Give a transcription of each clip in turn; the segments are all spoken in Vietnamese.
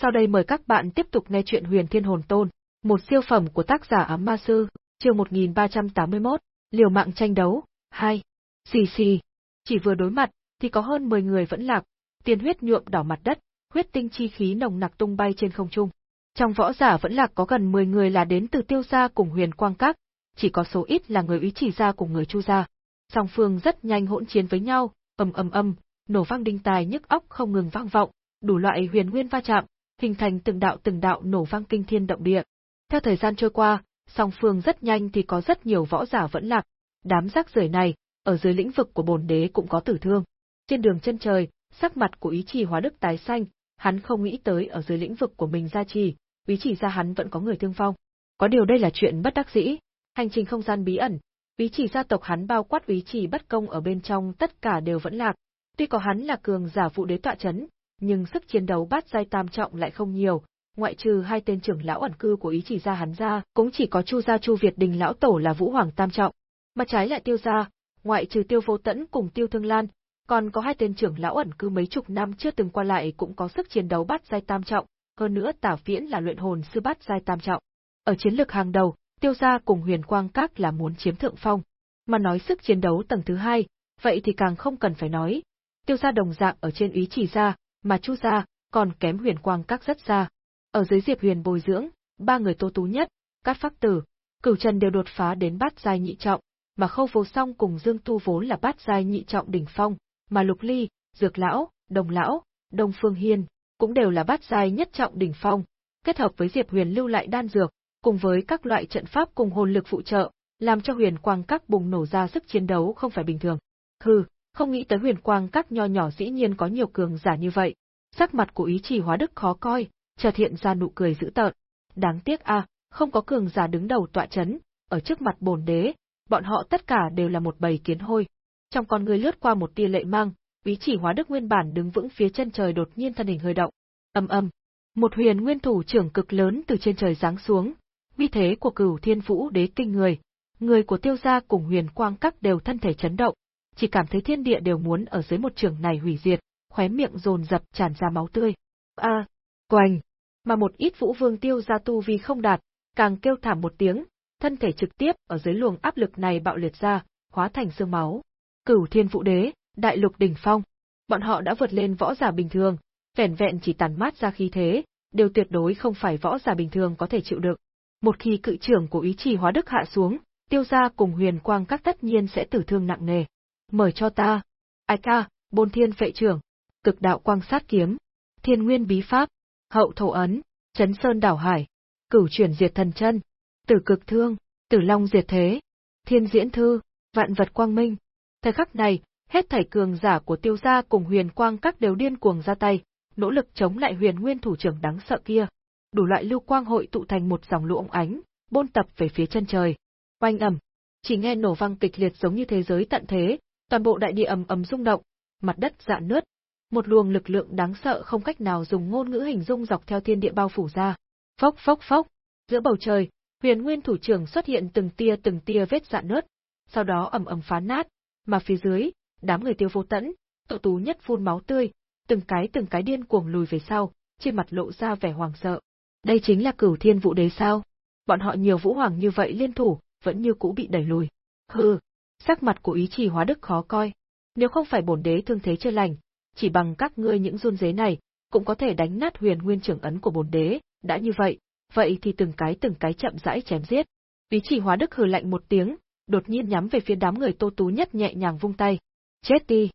Sau đây mời các bạn tiếp tục nghe chuyện Huyền Thiên Hồn Tôn, một siêu phẩm của tác giả Ám Ma Sư, chương 1381, Liều mạng tranh đấu, 2. Xì xì. Chỉ vừa đối mặt, thì có hơn 10 người vẫn lạc, tiền huyết nhuộm đỏ mặt đất, huyết tinh chi khí nồng nặc tung bay trên không trung. Trong võ giả vẫn lạc có gần 10 người là đến từ tiêu gia cùng huyền quang các, chỉ có số ít là người ý chỉ gia cùng người chu gia. Song phương rất nhanh hỗn chiến với nhau, ầm ầm ầm, nổ vang đinh tài nhức óc không ngừng vang vọng, đủ loại huyền nguyên va chạm, hình thành từng đạo từng đạo nổ vang kinh thiên động địa. Theo thời gian trôi qua, song phương rất nhanh thì có rất nhiều võ giả vẫn lạc. Đám rác rưởi này, ở dưới lĩnh vực của bồn đế cũng có tử thương. Trên đường chân trời, sắc mặt của ý chỉ hóa đức tái xanh, hắn không nghĩ tới ở dưới lĩnh vực của mình gia trì, ý chỉ ra hắn vẫn có người thương phong. Có điều đây là chuyện bất đắc dĩ. Hành trình không gian bí ẩn, ý chỉ gia tộc hắn bao quát ý chỉ bất công ở bên trong tất cả đều vẫn lạc. Tuy có hắn là cường giả vụ đế tọa chấn, nhưng sức chiến đấu bát giai tam trọng lại không nhiều, ngoại trừ hai tên trưởng lão ẩn cư của ý chỉ gia hắn ra, cũng chỉ có Chu gia Chu Việt Đình lão tổ là Vũ Hoàng tam trọng. Mà trái lại Tiêu gia, ngoại trừ Tiêu Vô Tẫn cùng Tiêu Thương Lan, còn có hai tên trưởng lão ẩn cư mấy chục năm chưa từng qua lại cũng có sức chiến đấu bát giai tam trọng, hơn nữa Tả Viễn là luyện hồn sư bát giai tam trọng. Ở chiến lược hàng đầu, Tiêu gia cùng Huyền Quang Các là muốn chiếm thượng phong. Mà nói sức chiến đấu tầng thứ hai, vậy thì càng không cần phải nói. Tiêu gia đồng dạng ở trên ý chỉ gia, mà Chu gia còn kém Huyền Quang Các rất xa. Ở dưới Diệp Huyền bồi dưỡng, ba người Tô Tú nhất, Cát Phác Tử, Cửu Trần đều đột phá đến bát giai nhị trọng, mà Khâu Vô Song cùng Dương Tu vốn là bát giai nhị trọng đỉnh phong, mà Lục Ly, Dược lão, Đồng lão, Đông Phương Hiên cũng đều là bát giai nhất trọng đỉnh phong, kết hợp với Diệp Huyền lưu lại đan dược, cùng với các loại trận pháp cùng hồn lực phụ trợ, làm cho Huyền Quang Các bùng nổ ra sức chiến đấu không phải bình thường. Hừ, không nghĩ tới Huyền Quang Các nho nhỏ dĩ nhiên có nhiều cường giả như vậy. Sắc mặt của ý chỉ hóa đức khó coi, chợt hiện ra nụ cười dữ tợn. Đáng tiếc a, không có cường giả đứng đầu tọa chấn, ở trước mặt bổn đế, bọn họ tất cả đều là một bầy kiến hôi. Trong con người lướt qua một tia lệ mang, ý chỉ hóa đức nguyên bản đứng vững phía chân trời đột nhiên thân hình hơi động. Âm âm, một huyền nguyên thủ trưởng cực lớn từ trên trời giáng xuống, uy thế của Cửu Thiên Vũ Đế kinh người, người của Tiêu gia cùng Huyền Quang Các đều thân thể chấn động, chỉ cảm thấy thiên địa đều muốn ở dưới một trường này hủy diệt, khóe miệng dồn dập tràn ra máu tươi. A, à, quanh, mà một ít Vũ Vương Tiêu gia tu vi không đạt, càng kêu thảm một tiếng, thân thể trực tiếp ở dưới luồng áp lực này bạo liệt ra, hóa thành xương máu. Cửu Thiên Vũ Đế, Đại Lục đỉnh phong, bọn họ đã vượt lên võ giả bình thường, vẻn vẹn chỉ tàn mát ra khí thế, đều tuyệt đối không phải võ giả bình thường có thể chịu được. Một khi cự trưởng của ý chỉ hóa đức hạ xuống, tiêu gia cùng huyền quang các tất nhiên sẽ tử thương nặng nề mở cho ta. Ai ca, bôn thiên phệ trưởng, cực đạo quang sát kiếm, thiên nguyên bí pháp, hậu thổ ấn, chấn sơn đảo hải, cửu chuyển diệt thần chân, tử cực thương, tử long diệt thế, thiên diễn thư, vạn vật quang minh. Thời khắc này, hết thảy cường giả của tiêu gia cùng huyền quang các đều điên cuồng ra tay, nỗ lực chống lại huyền nguyên thủ trưởng đáng sợ kia. Đủ loại lưu quang hội tụ thành một dòng lũ ống ánh, bôn tập về phía chân trời. Oanh ầm, chỉ nghe nổ vang kịch liệt giống như thế giới tận thế, toàn bộ đại địa ầm ầm rung động, mặt đất dạn nứt, một luồng lực lượng đáng sợ không cách nào dùng ngôn ngữ hình dung dọc theo thiên địa bao phủ ra. Phốc phốc phốc, giữa bầu trời, Huyền Nguyên thủ trưởng xuất hiện từng tia từng tia vết dạn nứt, sau đó ầm ầm phá nát, mà phía dưới, đám người Tiêu Vô Tẫn, Tụ Tú nhất phun máu tươi, từng cái từng cái điên cuồng lùi về sau, trên mặt lộ ra vẻ hoảng sợ. Đây chính là Cửu Thiên Vũ Đế sao? Bọn họ nhiều vũ hoàng như vậy liên thủ, vẫn như cũ bị đẩy lùi. Hừ, sắc mặt của ý chỉ hóa đức khó coi. Nếu không phải bổn đế thương thế chưa lành, chỉ bằng các ngươi những run dế này, cũng có thể đánh nát huyền nguyên trưởng ấn của bổn đế, đã như vậy, vậy thì từng cái từng cái chậm rãi chém giết. Ý chỉ hóa đức hừ lạnh một tiếng, đột nhiên nhắm về phía đám người tô tú nhất nhẹ nhàng vung tay. Chết đi!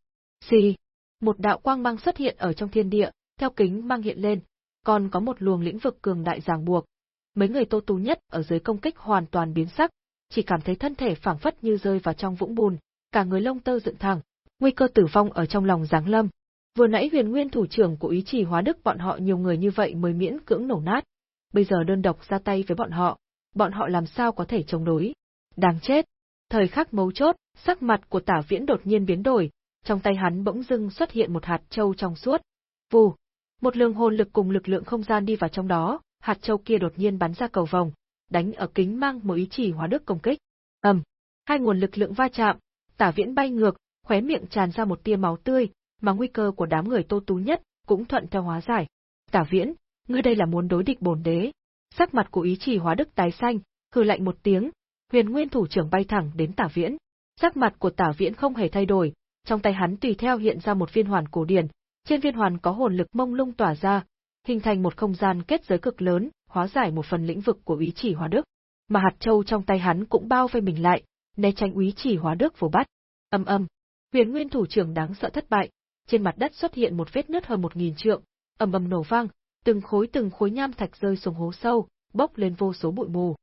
Xì! Một đạo quang mang xuất hiện ở trong thiên địa, theo kính mang hiện lên, còn có một luồng lĩnh vực cường đại ràng buộc. Mấy người tô tú nhất ở dưới công kích hoàn toàn biến sắc, chỉ cảm thấy thân thể phảng phất như rơi vào trong vũng bùn, cả người lông tơ dựng thẳng, nguy cơ tử vong ở trong lòng giáng lâm. Vừa nãy huyền nguyên thủ trưởng của ý chỉ hóa đức bọn họ nhiều người như vậy mới miễn cưỡng nổ nát. Bây giờ đơn độc ra tay với bọn họ, bọn họ làm sao có thể chống đối. Đáng chết! Thời khắc mấu chốt, sắc mặt của tả viễn đột nhiên biến đổi, trong tay hắn bỗng dưng xuất hiện một hạt châu trong suốt. Vù! Một lượng hồn lực cùng lực lượng không gian đi vào trong đó, hạt châu kia đột nhiên bắn ra cầu vòng, đánh ở kính mang một ý chỉ hóa đức công kích. ầm, hai nguồn lực lượng va chạm, tả viễn bay ngược, khóe miệng tràn ra một tia máu tươi, mà nguy cơ của đám người tô tú nhất cũng thuận theo hóa giải. Tả viễn, ngươi đây là muốn đối địch bổn đế. Sắc mặt của ý chỉ hóa đức tái xanh, hừ lạnh một tiếng, huyền nguyên thủ trưởng bay thẳng đến tả viễn. Sắc mặt của tả viễn không hề thay đổi, trong tay hắn tùy theo hiện ra một viên hoàn cổ điển, trên viên hoàn có hồn lực mông lung tỏa ra, hình thành một không gian kết giới cực lớn, hóa giải một phần lĩnh vực của ý chỉ hóa đức. Mà hạt châu trong tay hắn cũng bao vây mình lại, né tránh ý chỉ hóa đức vồ bắt. Âm âm, huyền nguyên thủ trưởng đáng sợ thất bại, trên mặt đất xuất hiện một vết nứt hơn một nghìn trượng, ầm ầm nổ vang, từng khối từng khối nham thạch rơi xuống hố sâu, bốc lên vô số bụi mù.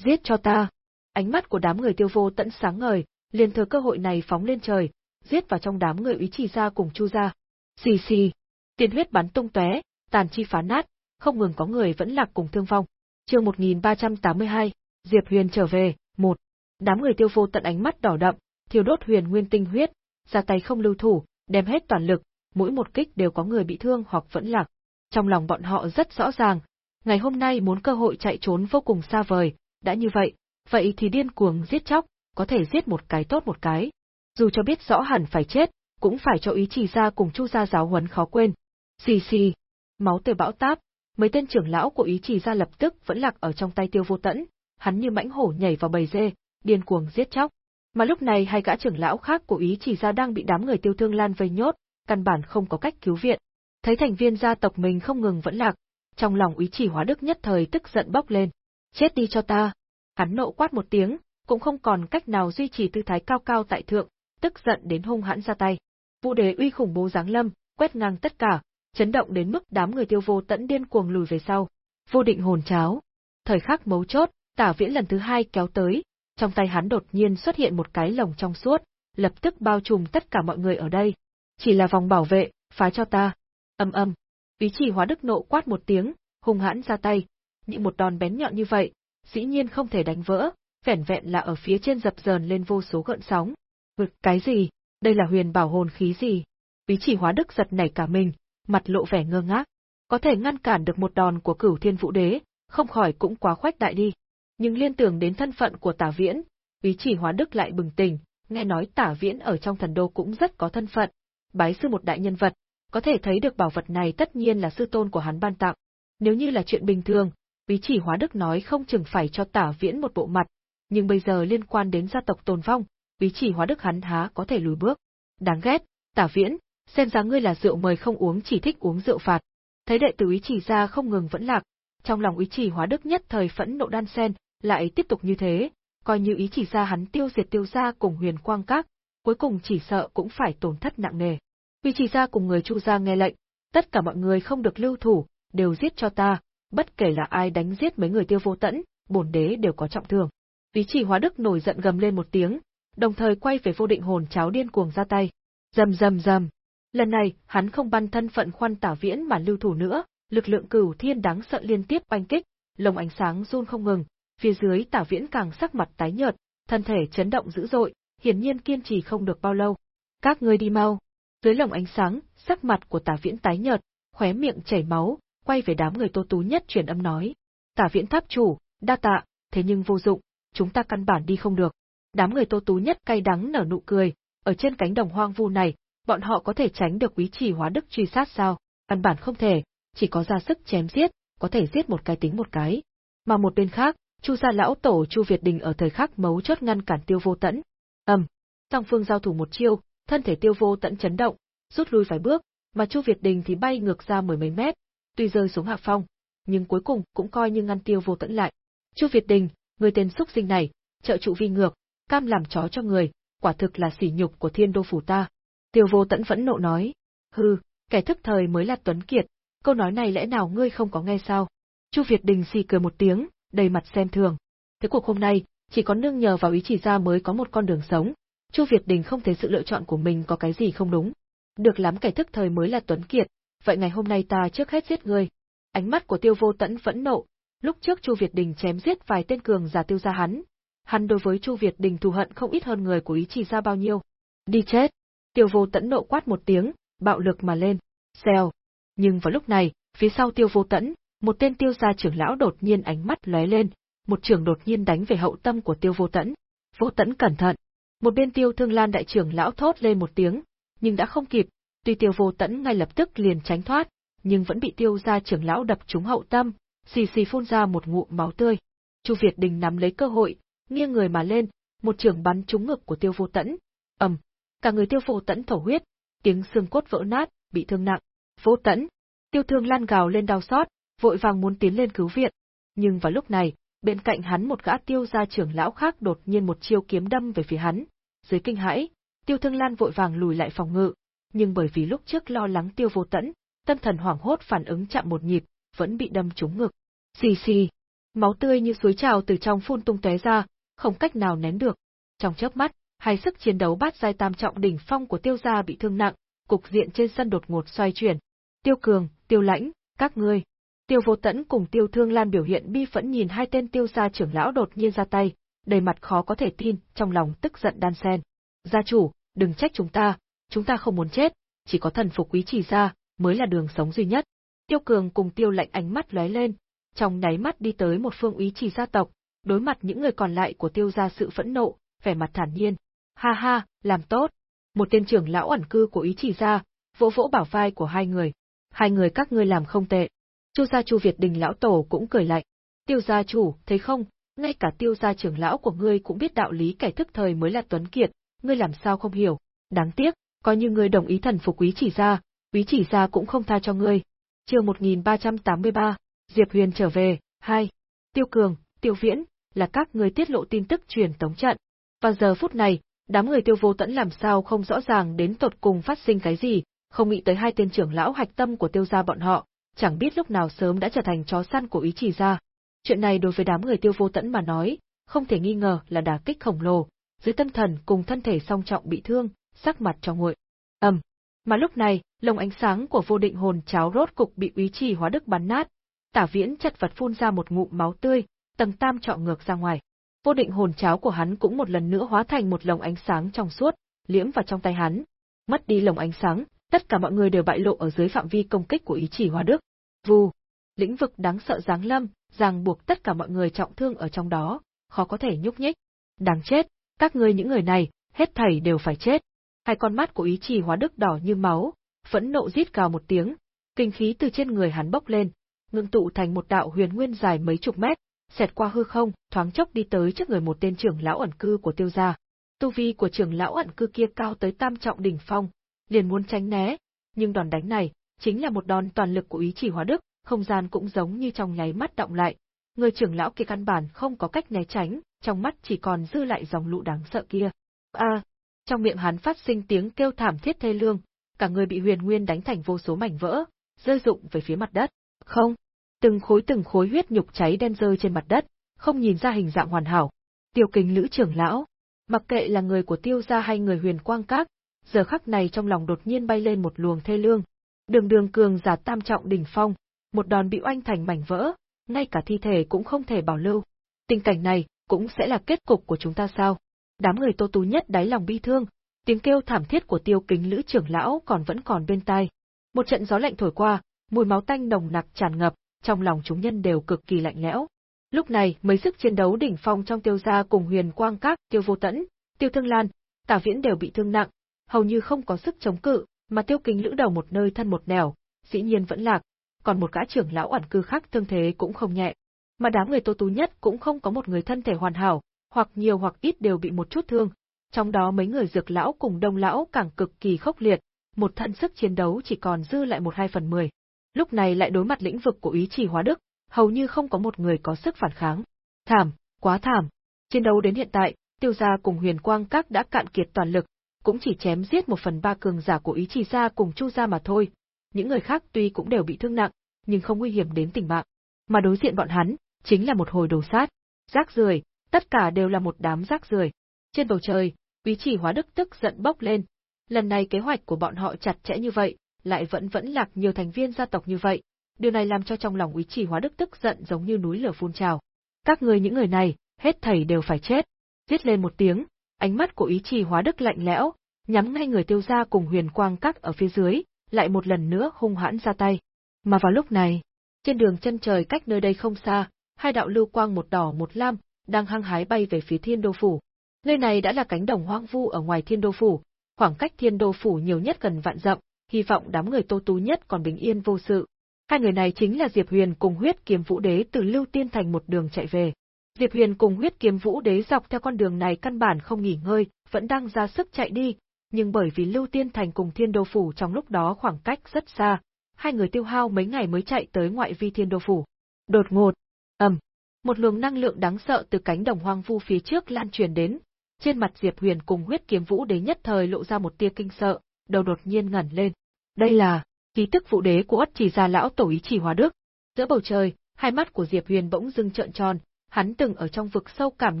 Giết cho ta! Ánh mắt của đám người tiêu vô tận sáng ngời, liền thừa cơ hội này phóng lên trời, giết vào trong đám người ý chỉ ra cùng chu ra. Xì xì! Tiền huyết bắn tung tóe, tàn chi phá nát, không ngừng có người vẫn lạc cùng thương vong. Chương 1382, Diệp Huyền trở về, một. Đám người tiêu vô tận ánh mắt đỏ đậm, thiêu đốt huyền nguyên tinh huyết, ra tay không lưu thủ, đem hết toàn lực, mỗi một kích đều có người bị thương hoặc vẫn lạc. Trong lòng bọn họ rất rõ ràng, ngày hôm nay muốn cơ hội chạy trốn vô cùng xa vời, đã như vậy, vậy thì điên cuồng giết chóc, có thể giết một cái tốt một cái. Dù cho biết rõ hẳn phải chết, cũng phải cho ý chỉ ra cùng chu gia giáo huấn khó quên. Xì xì, máu tươi bão táp, mấy tên trưởng lão của ý chỉ ra lập tức vẫn lạc ở trong tay tiêu vô tẫn, hắn như mãnh hổ nhảy vào bầy dê, điên cuồng giết chóc. Mà lúc này hai gã trưởng lão khác của ý chỉ ra đang bị đám người tiêu thương lan vây nhốt, căn bản không có cách cứu viện. Thấy thành viên gia tộc mình không ngừng vẫn lạc, trong lòng ý chỉ hóa đức nhất thời tức giận bốc lên. Chết đi cho ta! Hắn nộ quát một tiếng, cũng không còn cách nào duy trì tư thái cao cao tại thượng, tức giận đến hung hãn ra tay. Vũ đế uy khủng bố giáng lâm, quét ngang tất cả, chấn động đến mức đám người tiêu vô tẫn điên cuồng lùi về sau. Vô định hồn cháo. Thời khắc mấu chốt, tả viễn lần thứ hai kéo tới, trong tay hắn đột nhiên xuất hiện một cái lồng trong suốt, lập tức bao trùm tất cả mọi người ở đây. Chỉ là vòng bảo vệ, phá cho ta. Âm âm. Ý chỉ hóa đức nộ quát một tiếng, hung hãn ra tay. Những một đòn bén nhọn như vậy, dĩ nhiên không thể đánh vỡ, vẻn vẹn là ở phía trên dập dờn lên vô số gợn sóng. Vực cái gì? Đây là huyền bảo hồn khí gì? Ý chỉ hóa đức giật nảy cả mình, mặt lộ vẻ ngơ ngác. Có thể ngăn cản được một đòn của cửu thiên vũ đế, không khỏi cũng quá khoách đại đi. Nhưng liên tưởng đến thân phận của tả viễn, ý chỉ hóa đức lại bừng tỉnh, nghe nói tả viễn ở trong thần đô cũng rất có thân phận, bái sư một đại nhân vật, có thể thấy được bảo vật này tất nhiên là sư tôn của hắn ban tặng. Nếu như là chuyện bình thường, ý chỉ hóa đức nói không chừng phải cho tả viễn một bộ mặt, nhưng bây giờ liên quan đến gia tộc tồn vong, ý chỉ hóa đức hắn há có thể lùi bước. Đáng ghét, tả viễn, xem ra ngươi là rượu mời không uống chỉ thích uống rượu phạt. Thấy đệ tử ý chỉ ra không ngừng vẫn lạc, trong lòng ý chỉ hóa đức nhất thời phẫn nộ đan sen, lại tiếp tục như thế, coi như ý chỉ ra hắn tiêu diệt tiêu gia cùng huyền quang các, cuối cùng chỉ sợ cũng phải tổn thất nặng nề. ý chỉ ra cùng người chu gia nghe lệnh, tất cả mọi người không được lưu thủ, đều giết cho ta, bất kể là ai đánh giết mấy người tiêu vô tẫn, bổn đế đều có trọng thương. Ý chỉ hóa đức nổi giận gầm lên một tiếng, đồng thời quay về vô định hồn cháo điên cuồng ra tay. Rầm rầm rầm, Lần này, hắn không ban thân phận khoan tả viễn mà lưu thủ nữa, lực lượng cửu thiên đáng sợ liên tiếp oanh kích, lồng ánh sáng run không ngừng, phía dưới tả viễn càng sắc mặt tái nhợt, thân thể chấn động dữ dội, hiển nhiên kiên trì không được bao lâu. Các ngươi đi mau. Dưới lồng ánh sáng, sắc mặt của tả viễn tái nhợt, khóe miệng chảy máu, quay về đám người tô tú nhất truyền âm nói. Tả viễn tháp chủ, đa tạ, thế nhưng vô dụng, chúng ta căn bản đi không được. Đám người tô tú nhất cay đắng nở nụ cười, ở trên cánh đồng hoang vu này, bọn họ có thể tránh được quý trì hóa đức truy sát sao? Căn bản không thể, chỉ có ra sức chém giết, có thể giết một cái tính một cái. Mà một bên khác, Chu gia lão tổ Chu Việt Đình ở thời khắc mấu chốt ngăn cản Tiêu Vô Tẫn. Ầm, song phương giao thủ một chiêu, thân thể Tiêu Vô Tẫn chấn động, rút lui vài bước, mà Chu Việt Đình thì bay ngược ra mười mấy mét, tuy rơi xuống hạ phong, nhưng cuối cùng cũng coi như ngăn Tiêu Vô Tẫn lại. Chu Việt Đình, người tên xúc sinh này, trợ trụ vi ngược, cam làm chó cho người, quả thực là sỉ nhục của Thiên Đô phủ ta. Tiêu vô tẫn vẫn nộ nói. Hừ, kẻ thức thời mới là Tuấn Kiệt, câu nói này lẽ nào ngươi không có nghe sao? Chu Việt Đình xì cười một tiếng, đầy mặt xem thường. Thế cuộc hôm nay, chỉ có nương nhờ vào ý chỉ ra mới có một con đường sống. Chu Việt Đình không thấy sự lựa chọn của mình có cái gì không đúng. Được lắm kẻ thức thời mới là Tuấn Kiệt, vậy ngày hôm nay ta trước hết giết ngươi. Ánh mắt của Tiêu Vô Tẫn vẫn nộ, lúc trước Chu Việt Đình chém giết vài tên cường giả tiêu gia hắn. Hắn đối với Chu Việt Đình thù hận không ít hơn người của ý chỉ ra bao nhiêu. Đi chết! Tiêu vô tẫn nộ quát một tiếng, bạo lực mà lên. Xèo. Nhưng vào lúc này, phía sau tiêu vô tẫn, một tên tiêu gia trưởng lão đột nhiên ánh mắt lóe lên, một trường đột nhiên đánh về hậu tâm của tiêu vô tẫn. Vô tẫn cẩn thận. Một bên tiêu thương lan đại trưởng lão thốt lên một tiếng, nhưng đã không kịp, tuy tiêu vô tẫn ngay lập tức liền tránh thoát, nhưng vẫn bị tiêu gia trưởng lão đập trúng hậu tâm, xì xì phun ra một ngụm máu tươi. Chu Việt Đình nắm lấy cơ hội, nghiêng người mà lên, một trường bắn trúng ngực của Tiêu Vô Tẫn. ầm, cả người Tiêu phụ Tẫn thổ huyết, tiếng xương cốt vỡ nát, bị thương nặng. Vô Tẫn, Tiêu Thương Lan gào lên đau xót, vội vàng muốn tiến lên cứu viện. Nhưng vào lúc này, bên cạnh hắn một gã tiêu gia trưởng lão khác đột nhiên một chiêu kiếm đâm về phía hắn. Dưới kinh hãi, Tiêu Thương Lan vội vàng lùi lại phòng ngự, nhưng bởi vì lúc trước lo lắng Tiêu Vô Tẫn, tâm thần hoảng hốt phản ứng chậm một nhịp, vẫn bị đâm trúng ngực. Xì xì, máu tươi như suối trào từ trong phun tung tóe ra, không cách nào nén được. Trong chớp mắt, hai sức chiến đấu bát giai tam trọng đỉnh phong của Tiêu gia bị thương nặng, cục diện trên sân đột ngột xoay chuyển. Tiêu Cường, Tiêu Lãnh, các ngươi. Tiêu Vô Tẫn cùng Tiêu Thương Lan biểu hiện bi phẫn nhìn hai tên Tiêu gia trưởng lão đột nhiên ra tay, đầy mặt khó có thể tin, trong lòng tức giận đan sen. Gia chủ, đừng trách chúng ta, chúng ta không muốn chết, chỉ có thần phục quý chỉ gia mới là đường sống duy nhất. Tiêu Cường cùng Tiêu Lạnh ánh mắt lóe lên, trong nháy mắt đi tới một phương úy chỉ gia tộc, đối mặt những người còn lại của Tiêu gia sự phẫn nộ, vẻ mặt thản nhiên. Ha ha, làm tốt. Một tên trưởng lão ẩn cư của ý chỉ gia, vỗ vỗ bảo vai của hai người. Hai người các ngươi làm không tệ. Chu gia Chu Việt Đình lão tổ cũng cười lạnh. Tiêu gia chủ, thấy không, ngay cả tiêu gia trưởng lão của ngươi cũng biết đạo lý kẻ thức thời mới là tuấn kiệt, ngươi làm sao không hiểu. Đáng tiếc, coi như ngươi đồng ý thần phục quý chỉ gia, quý chỉ gia cũng không tha cho ngươi. Chương 1383, Diệp Huyền trở về, 2. Tiêu Cường, Tiêu Viễn, là các ngươi tiết lộ tin tức truyền tống trận. Và giờ phút này, đám người Tiêu Vô Tẫn làm sao không rõ ràng đến tột cùng phát sinh cái gì, không nghĩ tới hai tên trưởng lão hạch tâm của Tiêu gia bọn họ, chẳng biết lúc nào sớm đã trở thành chó săn của ý chỉ gia. Chuyện này đối với đám người Tiêu Vô Tẫn mà nói, không thể nghi ngờ là đả kích khổng lồ, dưới tâm thần cùng thân thể song trọng bị thương, sắc mặt cho nguội. Ầm. Mà lúc này, lồng ánh sáng của vô định hồn cháo rốt cục bị ý trì hóa đức bắn nát. Tả Viễn chật vật phun ra một ngụm máu tươi, tầng tam trọ ngược ra ngoài. Vô định hồn cháo của hắn cũng một lần nữa hóa thành một lồng ánh sáng trong suốt, liễm vào trong tay hắn. Mất đi lồng ánh sáng, tất cả mọi người đều bại lộ ở dưới phạm vi công kích của ý chỉ hóa đức. Vù, lĩnh vực đáng sợ giáng lâm, ràng buộc tất cả mọi người trọng thương ở trong đó, khó có thể nhúc nhích. Đáng chết, các ngươi những người này, hết thảy đều phải chết. Hai con mắt của ý chỉ hóa đức đỏ như máu, phẫn nộ rít gào một tiếng, kinh khí từ trên người hắn bốc lên, ngưng tụ thành một đạo huyền nguyên dài mấy chục mét, xẹt qua hư không, thoáng chốc đi tới trước người một tên trưởng lão ẩn cư của tiêu gia. Tu vi của trưởng lão ẩn cư kia cao tới tam trọng đỉnh phong, liền muốn tránh né, nhưng đòn đánh này chính là một đòn toàn lực của ý chỉ hóa đức, không gian cũng giống như trong nháy mắt động lại. Người trưởng lão kia căn bản không có cách né tránh, trong mắt chỉ còn dư lại dòng lũ đáng sợ kia. A, trong miệng hắn phát sinh tiếng kêu thảm thiết thê lương, cả người bị Huyền Nguyên đánh thành vô số mảnh vỡ, rơi rụng về phía mặt đất. Không, từng khối từng khối huyết nhục cháy đen rơi trên mặt đất, không nhìn ra hình dạng hoàn hảo. Tiêu Kình Lữ trưởng lão, mặc kệ là người của Tiêu gia hay người Huyền Quang Các, giờ khắc này trong lòng đột nhiên bay lên một luồng thê lương. Đường Đường cường giả tam trọng đỉnh phong, một đòn bị oanh thành mảnh vỡ, ngay cả thi thể cũng không thể bảo lưu. Tình cảnh này cũng sẽ là kết cục của chúng ta sao? Đám người Tô Tú nhất đáy lòng bi thương, tiếng kêu thảm thiết của Tiêu Kính Lữ trưởng lão còn vẫn còn bên tai. Một trận gió lạnh thổi qua, mùi máu tanh nồng nặc tràn ngập, trong lòng chúng nhân đều cực kỳ lạnh lẽo. Lúc này, mấy sức chiến đấu đỉnh phong trong tiêu gia cùng huyền quang các, tiêu vô tẫn, tiêu thương lan, tả viễn đều bị thương nặng, hầu như không có sức chống cự, mà tiêu kính lữ đầu một nơi thân một nẻo, dĩ nhiên vẫn lạc, còn một gã trưởng lão ẩn cư khác thương thế cũng không nhẹ. Mà đám người tô tú nhất cũng không có một người thân thể hoàn hảo, hoặc nhiều hoặc ít đều bị một chút thương. Trong đó mấy người dược lão cùng đông lão càng cực kỳ khốc liệt, một thân sức chiến đấu chỉ còn dư lại một hai phần mười lúc này lại đối mặt lĩnh vực của ý chỉ hóa đức, hầu như không có một người có sức phản kháng. Thảm, quá thảm. Chiến đấu đến hiện tại, tiêu gia cùng huyền quang các đã cạn kiệt toàn lực, cũng chỉ chém giết một phần ba cường giả của ý chỉ gia cùng chu gia mà thôi. Những người khác tuy cũng đều bị thương nặng, nhưng không nguy hiểm đến tình mạng. Mà đối diện bọn hắn, chính là một hồi đồ sát. Rác rưởi, tất cả đều là một đám rác rưởi. Trên bầu trời, ý chỉ hóa đức tức giận bốc lên. Lần này kế hoạch của bọn họ chặt chẽ như vậy, lại vẫn vẫn lạc nhiều thành viên gia tộc như vậy, điều này làm cho trong lòng Úy Chỉ Hóa Đức tức giận giống như núi lửa phun trào. Các người những người này, hết thảy đều phải chết. Giết lên một tiếng, ánh mắt của Úy Chỉ Hóa Đức lạnh lẽo, nhắm ngay người tiêu gia cùng huyền quang các ở phía dưới, lại một lần nữa hung hãn ra tay. Mà vào lúc này, trên đường chân trời cách nơi đây không xa, hai đạo lưu quang một đỏ một lam, đang hăng hái bay về phía thiên đô phủ. Nơi này đã là cánh đồng hoang vu ở ngoài thiên đô phủ, khoảng cách thiên đô phủ nhiều nhất gần vạn dặm, hy vọng đám người Tô Tú nhất còn bình yên vô sự. Hai người này chính là Diệp Huyền cùng huyết kiếm vũ đế từ Lưu Tiên Thành một đường chạy về. Diệp Huyền cùng huyết kiếm vũ đế dọc theo con đường này căn bản không nghỉ ngơi, vẫn đang ra sức chạy đi, nhưng bởi vì Lưu Tiên Thành cùng Thiên Đô Phủ trong lúc đó khoảng cách rất xa, hai người tiêu hao mấy ngày mới chạy tới ngoại vi Thiên Đô Phủ. Đột ngột, ầm, một luồng năng lượng đáng sợ từ cánh đồng hoang vu phía trước lan truyền đến, trên mặt Diệp Huyền cùng huyết kiếm vũ đế nhất thời lộ ra một tia kinh sợ, đầu đột nhiên ngẩn lên. Đây là khí tức vũ đế của ất chỉ gia lão tổ ý chỉ hóa đức. Giữa bầu trời, hai mắt của Diệp Huyền bỗng dưng trợn tròn, hắn từng ở trong vực sâu cảm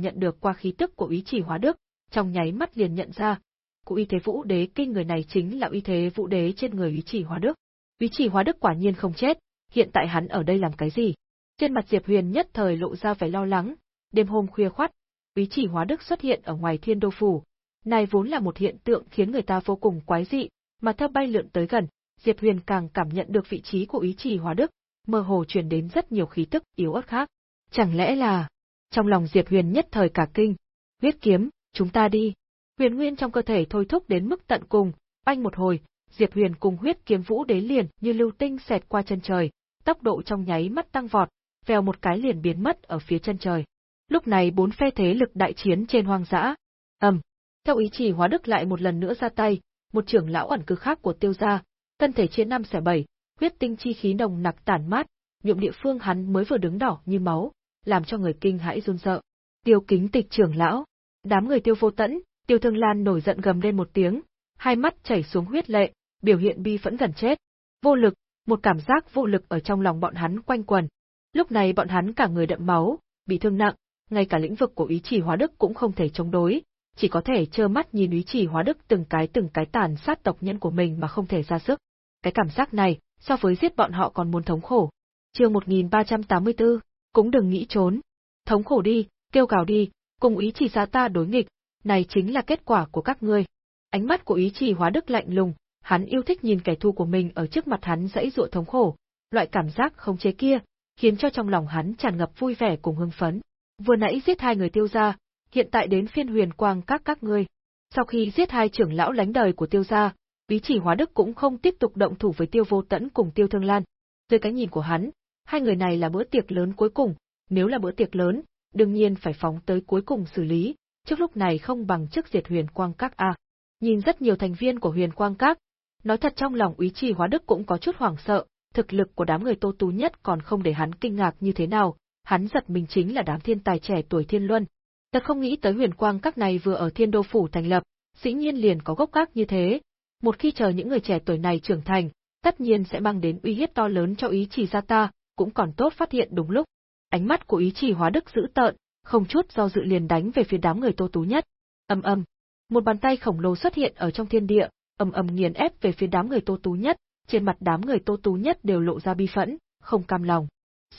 nhận được qua khí tức của ý chỉ hóa đức, trong nháy mắt liền nhận ra, cụ y thế vũ đế kinh người này chính là uy thế vũ đế trên người ý chỉ hóa đức. Ý chỉ hóa đức quả nhiên không chết, hiện tại hắn ở đây làm cái gì? Trên mặt Diệp Huyền nhất thời lộ ra vẻ lo lắng, đêm hôm khuya khoắt, ý chỉ hóa đức xuất hiện ở ngoài thiên đô phủ. Này vốn là một hiện tượng khiến người ta vô cùng quái dị, mà theo bay lượn tới gần, Diệp Huyền càng cảm nhận được vị trí của ý chỉ hóa đức, mơ hồ truyền đến rất nhiều khí tức yếu ớt khác. Chẳng lẽ là... Trong lòng Diệp Huyền nhất thời cả kinh. Huyết kiếm, chúng ta đi. Huyền nguyên trong cơ thể thôi thúc đến mức tận cùng, anh một hồi, Diệp Huyền cùng huyết kiếm vũ đế liền như lưu tinh xẹt qua chân trời, tốc độ trong nháy mắt tăng vọt, vèo một cái liền biến mất ở phía chân trời. Lúc này bốn phe thế lực đại chiến trên hoang dã. Ầm, theo ý chỉ hóa đức lại một lần nữa ra tay, một trưởng lão ẩn cư khác của tiêu gia, thân thể chia năm xẻ bảy, huyết tinh chi khí nồng nặc tản mát, nhuộm địa phương hắn mới vừa đứng đỏ như máu, làm cho người kinh hãi run sợ. Tiêu kính tịch trưởng lão, đám người tiêu vô tẫn, tiêu thương lan nổi giận gầm lên một tiếng, hai mắt chảy xuống huyết lệ, biểu hiện bi phẫn gần chết. Vô lực, một cảm giác vô lực ở trong lòng bọn hắn quanh quần. Lúc này bọn hắn cả người đậm máu, bị thương nặng, ngay cả lĩnh vực của ý chỉ hóa đức cũng không thể chống đối, chỉ có thể trơ mắt nhìn ý chỉ hóa đức từng cái từng cái tàn sát tộc nhân của mình mà không thể ra sức. Cái cảm giác này, so với giết bọn họ còn muốn thống khổ. Chương 1384, cũng đừng nghĩ trốn. Thống khổ đi, kêu gào đi, cùng ý chỉ ra ta đối nghịch, này chính là kết quả của các ngươi. Ánh mắt của ý chỉ hóa đức lạnh lùng, hắn yêu thích nhìn kẻ thù của mình ở trước mặt hắn dãy dụa thống khổ, loại cảm giác không chế kia, khiến cho trong lòng hắn tràn ngập vui vẻ cùng hưng phấn. Vừa nãy giết hai người tiêu gia, hiện tại đến phiên huyền quang các các ngươi. Sau khi giết hai trưởng lão lánh đời của tiêu gia, Bí chỉ hóa đức cũng không tiếp tục động thủ với tiêu vô tẫn cùng tiêu thương lan. Dưới cái nhìn của hắn, hai người này là bữa tiệc lớn cuối cùng, nếu là bữa tiệc lớn, đương nhiên phải phóng tới cuối cùng xử lý, trước lúc này không bằng trước diệt huyền quang các a. Nhìn rất nhiều thành viên của huyền quang các, nói thật trong lòng úy trì hóa đức cũng có chút hoảng sợ, thực lực của đám người tô tú nhất còn không để hắn kinh ngạc như thế nào, hắn giật mình chính là đám thiên tài trẻ tuổi thiên luân ta không nghĩ tới huyền quang các này vừa ở thiên đô phủ thành lập, dĩ nhiên liền có gốc các như thế, một khi chờ những người trẻ tuổi này trưởng thành, tất nhiên sẽ mang đến uy hiếp to lớn cho ý chỉ gia ta, cũng còn tốt phát hiện đúng lúc. Ánh mắt của ý chỉ hóa đức dữ tợn, không chút do dự liền đánh về phía đám người tô tú nhất. Âm âm, một bàn tay khổng lồ xuất hiện ở trong thiên địa, ầm ầm nghiền ép về phía đám người tô tú nhất, trên mặt đám người tô tú nhất đều lộ ra bi phẫn, không cam lòng.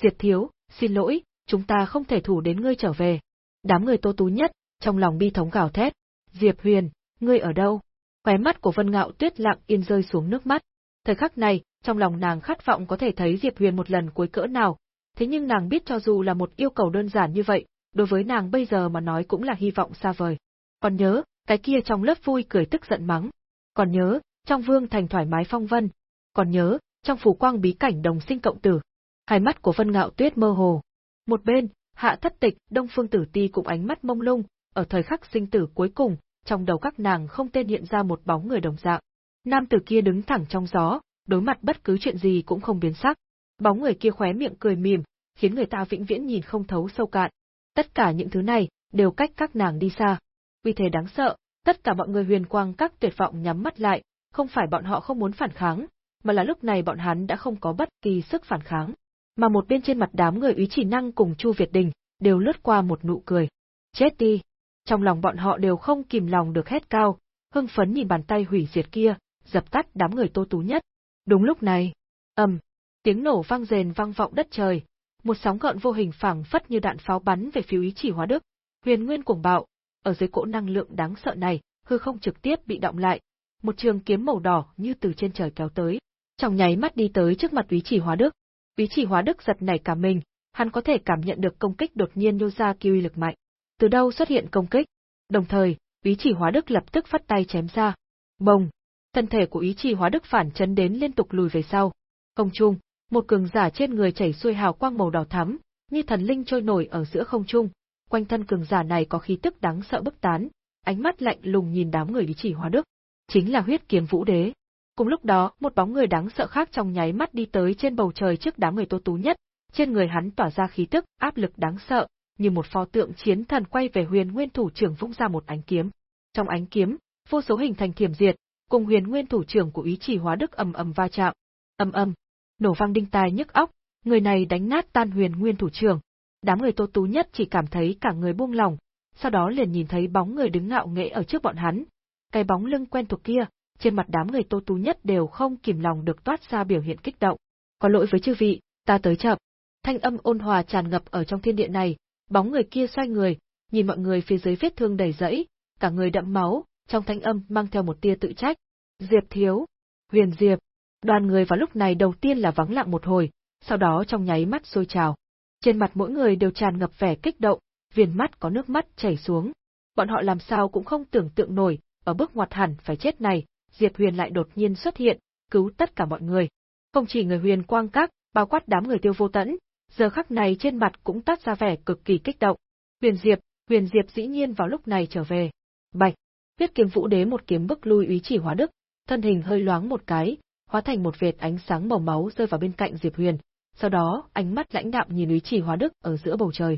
Diệt thiếu, xin lỗi, chúng ta không thể thủ đến ngươi trở về. Đám người tô tú nhất, trong lòng bi thống gào thét. Diệp Huyền, ngươi ở đâu? Khóe mắt của Vân Ngạo Tuyết lặng yên rơi xuống nước mắt. Thời khắc này, trong lòng nàng khát vọng có thể thấy Diệp Huyền một lần cuối cỡ nào, thế nhưng nàng biết cho dù là một yêu cầu đơn giản như vậy, đối với nàng bây giờ mà nói cũng là hy vọng xa vời. Còn nhớ, cái kia trong lớp vui cười tức giận mắng. Còn nhớ, trong vương thành thoải mái phong vân. Còn nhớ, trong phủ quang bí cảnh đồng sinh cộng tử. Hai mắt của Vân Ngạo Tuyết mơ hồ. Một bên, Hạ Thất Tịch, Đông Phương Tử Ti cũng ánh mắt mông lung, ở thời khắc sinh tử cuối cùng, trong đầu các nàng không tên hiện ra một bóng người đồng dạng. Nam tử kia đứng thẳng trong gió, đối mặt bất cứ chuyện gì cũng không biến sắc. Bóng người kia khóe miệng cười mỉm, khiến người ta vĩnh viễn nhìn không thấu sâu cạn. Tất cả những thứ này đều cách các nàng đi xa. Vì thế đáng sợ, tất cả mọi người huyền quang các tuyệt vọng nhắm mắt lại, không phải bọn họ không muốn phản kháng, mà là lúc này bọn hắn đã không có bất kỳ sức phản kháng. Mà một bên trên mặt đám người úy chỉ năng cùng Chu Việt Đình, đều lướt qua một nụ cười. Chết đi, trong lòng bọn họ đều không kìm lòng được hét cao, hưng phấn nhìn bàn tay hủy diệt kia, dập tắt đám người Tô Tú nhất. Đúng lúc này, ầm, tiếng nổ vang rền vang vọng đất trời, một sóng gợn vô hình phảng phất như đạn pháo bắn về phía ý chỉ hóa đức. Huyền Nguyên cuồng bạo, ở dưới cỗ năng lượng đáng sợ này, hư không trực tiếp bị động lại, một trường kiếm màu đỏ như từ trên trời kéo tới, trong nháy mắt đi tới trước mặt Úy Chỉ Hóa Đức. Úy Chỉ Hóa Đức giật nảy cả mình, hắn có thể cảm nhận được công kích đột nhiên nhô ra kiêu lực mạnh từ đâu xuất hiện công kích. Đồng thời, ý chỉ hóa đức lập tức phát tay chém ra. Bồng! Thân thể của ý chỉ hóa đức phản chấn đến liên tục lùi về sau. Không trung, Một cường giả trên người chảy xuôi hào quang màu đỏ thắm, như thần linh trôi nổi ở giữa không trung. Quanh thân cường giả này có khí tức đáng sợ bức tán, ánh mắt lạnh lùng nhìn đám người Ý chỉ hóa đức. Chính là huyết kiếm vũ đế. Cùng lúc đó, một bóng người đáng sợ khác trong nháy mắt đi tới trên bầu trời trước đám người Tô Tú nhất, trên người hắn tỏa ra khí tức, áp lực đáng sợ, như một pho tượng chiến thần quay về Huyền Nguyên thủ trưởng vung ra một ánh kiếm. Trong ánh kiếm, vô số hình thành thiểm diệt, cùng Huyền Nguyên thủ trưởng của ý chỉ hóa đức ầm ầm va chạm. Ầm ầm, nổ vang đinh tai nhức óc, người này đánh nát tan Huyền Nguyên thủ trưởng. Đám người Tô Tú nhất chỉ cảm thấy cả người buông lỏng, sau đó liền nhìn thấy bóng người đứng ngạo nghễ ở trước bọn hắn. Cái bóng lưng quen thuộc kia, trên mặt đám người Tô Tú nhất đều không kìm lòng được toát ra biểu hiện kích động. Có lỗi với chư vị, ta tới chậm. Thanh âm ôn hòa tràn ngập ở trong thiên địa này, bóng người kia xoay người, nhìn mọi người phía dưới vết thương đầy rẫy, cả người đẫm máu, trong thanh âm mang theo một tia tự trách. Diệp thiếu, huyền diệp, đoàn người vào lúc này đầu tiên là vắng lặng một hồi, sau đó trong nháy mắt sôi trào. Trên mặt mỗi người đều tràn ngập vẻ kích động, viền mắt có nước mắt chảy xuống. Bọn họ làm sao cũng không tưởng tượng nổi, ở bước ngoặt hẳn phải chết này, Diệp Huyền lại đột nhiên xuất hiện, cứu tất cả mọi người. Không chỉ người Huyền Quang Các, bao quát đám người Tiêu Vô Tẫn, giờ khắc này trên mặt cũng toát ra vẻ cực kỳ kích động. Huyền Diệp, Huyền Diệp dĩ nhiên vào lúc này trở về. Bạch, Huyết kiếm Vũ Đế một kiếm bức lui ý chỉ hóa đức, thân hình hơi loáng một cái, hóa thành một vệt ánh sáng màu máu rơi vào bên cạnh Diệp Huyền. Sau đó, ánh mắt lãnh đạm nhìn ý chỉ hóa đức ở giữa bầu trời.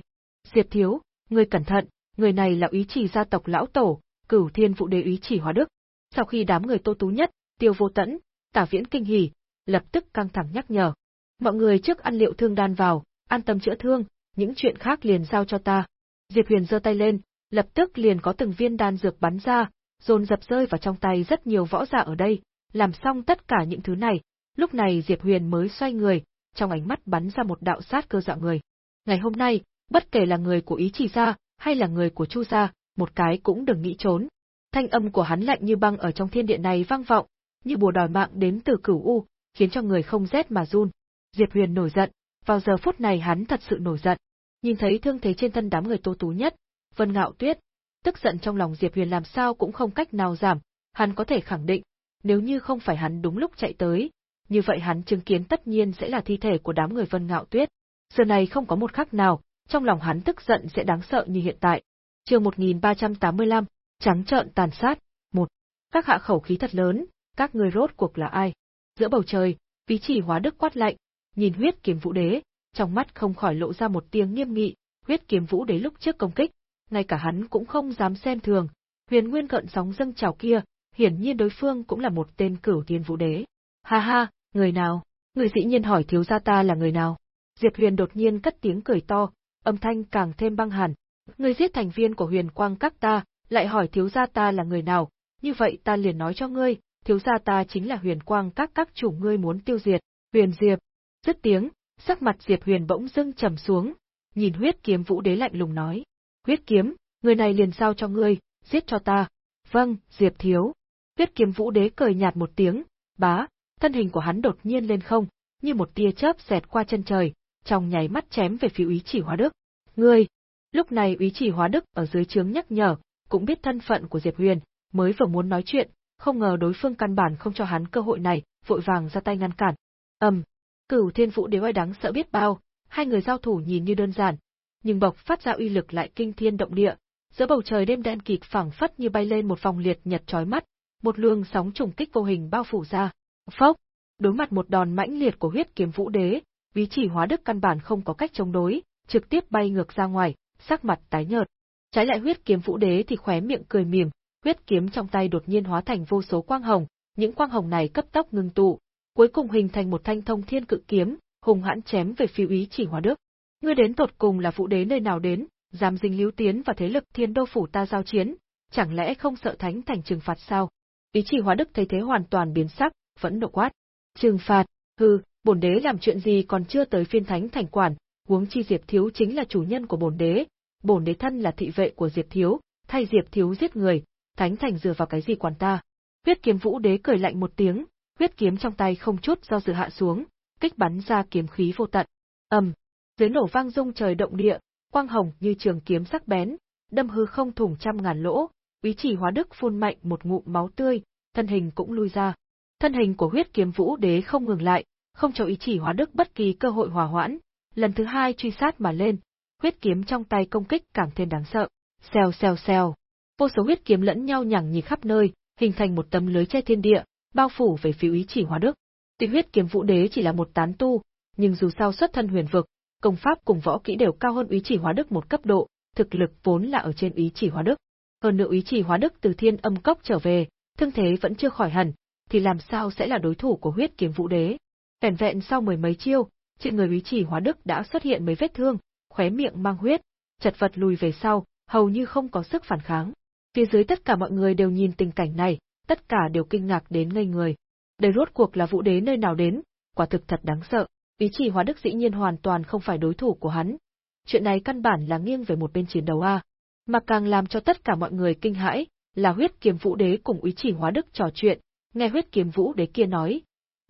Diệp thiếu, người cẩn thận, người này là ý chỉ gia tộc lão tổ, cửu thiên vũ đế ý chỉ hóa đức. Sau khi đám người tô tú nhất, tiêu vô tẫn, tả viễn kinh hỉ, lập tức căng thẳng nhắc nhở. Mọi người trước ăn liệu thương đan vào, an tâm chữa thương, những chuyện khác liền giao cho ta. Diệp Huyền giơ tay lên, lập tức liền có từng viên đan dược bắn ra, dồn dập rơi vào trong tay rất nhiều võ giả ở đây, làm xong tất cả những thứ này, lúc này Diệp Huyền mới xoay người, trong ánh mắt bắn ra một đạo sát cơ dọa người. Ngày hôm nay, bất kể là người của ý chỉ gia, hay là người của chu gia, một cái cũng đừng nghĩ trốn. Thanh âm của hắn lạnh như băng ở trong thiên địa này vang vọng, như bùa đòi mạng đến từ cửu u, khiến cho người không rét mà run. Diệp Huyền nổi giận, vào giờ phút này hắn thật sự nổi giận. Nhìn thấy thương thế trên thân đám người Tô Tú nhất, Vân Ngạo Tuyết, tức giận trong lòng Diệp Huyền làm sao cũng không cách nào giảm, hắn có thể khẳng định, nếu như không phải hắn đúng lúc chạy tới, như vậy hắn chứng kiến tất nhiên sẽ là thi thể của đám người Vân Ngạo Tuyết. Giờ này không có một khắc nào, trong lòng hắn tức giận sẽ đáng sợ như hiện tại. Chương 1385, trắng trợn tàn sát, một. Các hạ khẩu khí thật lớn, các người rốt cuộc là ai? Giữa bầu trời, Ví chỉ hóa đức quát lạnh, nhìn huyết kiếm vũ đế, trong mắt không khỏi lộ ra một tiếng nghiêm nghị, huyết kiếm vũ đế lúc trước công kích, ngay cả hắn cũng không dám xem thường, huyền nguyên cận sóng dâng trào kia, hiển nhiên đối phương cũng là một tên cửu tiên vũ đế. Ha ha, người nào? Người dĩ nhiên hỏi thiếu gia ta là người nào? Diệp Huyền đột nhiên cất tiếng cười to, âm thanh càng thêm băng hẳn. Người giết thành viên của huyền quang các ta, lại hỏi thiếu gia ta là người nào, như vậy ta liền nói cho ngươi, thiếu gia ta chính là huyền quang các các chủ ngươi muốn tiêu diệt, huyền diệp. Dứt tiếng, sắc mặt Diệp Huyền bỗng dưng trầm xuống, nhìn huyết kiếm vũ đế lạnh lùng nói. Huyết kiếm, người này liền giao cho ngươi, giết cho ta. Vâng, Diệp thiếu. Huyết kiếm vũ đế cười nhạt một tiếng, bá, thân hình của hắn đột nhiên lên không, như một tia chớp xẹt qua chân trời, trong nháy mắt chém về phía úy chỉ hóa đức. Ngươi! Lúc này úy chỉ hóa đức ở dưới trướng nhắc nhở, cũng biết thân phận của Diệp Huyền, mới vừa muốn nói chuyện, không ngờ đối phương căn bản không cho hắn cơ hội này, vội vàng ra tay ngăn cản. Ầm, Cửu Thiên Vũ Đế oai đáng sợ biết bao, hai người giao thủ nhìn như đơn giản, nhưng bộc phát ra uy lực lại kinh thiên động địa, giữa bầu trời đêm đen kịt phảng phất như bay lên một vòng liệt nhật chói mắt, một luồng sóng trùng kích vô hình bao phủ ra. Phốc, đối mặt một đòn mãnh liệt của huyết kiếm vũ đế, Ví chỉ hóa đức căn bản không có cách chống đối, trực tiếp bay ngược ra ngoài, sắc mặt tái nhợt. Trái lại huyết kiếm vũ đế thì khóe miệng cười mỉm, huyết kiếm trong tay đột nhiên hóa thành vô số quang hồng, những quang hồng này cấp tốc ngưng tụ, cuối cùng hình thành một thanh thông thiên cự kiếm, hùng hãn chém về phi ý chỉ hóa đức. Ngươi đến tột cùng là vũ đế nơi nào đến, dám dinh lưu tiến và thế lực thiên đô phủ ta giao chiến, chẳng lẽ không sợ thánh thành trừng phạt sao? Ý chỉ hóa đức thấy thế hoàn toàn biến sắc, vẫn nộ quát. Trừng phạt, hư, bổn đế làm chuyện gì còn chưa tới phiên thánh thành quản, huống chi Diệp Thiếu chính là chủ nhân của bổn đế, bổn đế thân là thị vệ của Diệp Thiếu, thay Diệp Thiếu giết người, thánh thành dựa vào cái gì quản ta. Huyết kiếm vũ đế cười lạnh một tiếng, huyết kiếm trong tay không chút do dự hạ xuống, kích bắn ra kiếm khí vô tận. ầm, dưới nổ vang rung trời động địa, quang hồng như trường kiếm sắc bén, đâm hư không thủng trăm ngàn lỗ, ý chỉ hóa đức phun mạnh một ngụm máu tươi, thân hình cũng lui ra. Thân hình của huyết kiếm vũ đế không ngừng lại, không cho ý chỉ hóa đức bất kỳ cơ hội hòa hoãn, lần thứ hai truy sát mà lên, huyết kiếm trong tay công kích càng thêm đáng sợ. Xèo xèo xèo. Vô số huyết kiếm lẫn nhau nhằng nhì khắp nơi, hình thành một tấm lưới che thiên địa, bao phủ về phía ý chỉ hóa đức. Tuy huyết kiếm vũ đế chỉ là một tán tu, nhưng dù sao xuất thân huyền vực, công pháp cùng võ kỹ đều cao hơn ý chỉ hóa đức một cấp độ, thực lực vốn là ở trên ý chỉ hóa đức. Hơn nữa ý chỉ hóa đức từ thiên âm cốc trở về, thương thế vẫn chưa khỏi hẳn, thì làm sao sẽ là đối thủ của huyết kiếm vũ đế. Vẻn vẹn sau mười mấy chiêu, trên người ý chỉ hóa đức đã xuất hiện mấy vết thương, khóe miệng mang huyết, chật vật lùi về sau, hầu như không có sức phản kháng. Phía dưới tất cả mọi người đều nhìn tình cảnh này, tất cả đều kinh ngạc đến ngây người. Đây rốt cuộc là vũ đế nơi nào đến, quả thực thật đáng sợ. Ý chỉ hóa đức dĩ nhiên hoàn toàn không phải đối thủ của hắn. Chuyện này căn bản là nghiêng về một bên chiến đấu a. Mà càng làm cho tất cả mọi người kinh hãi, là huyết kiếm vũ đế cùng ý chỉ hóa đức trò chuyện, nghe huyết kiếm vũ đế kia nói.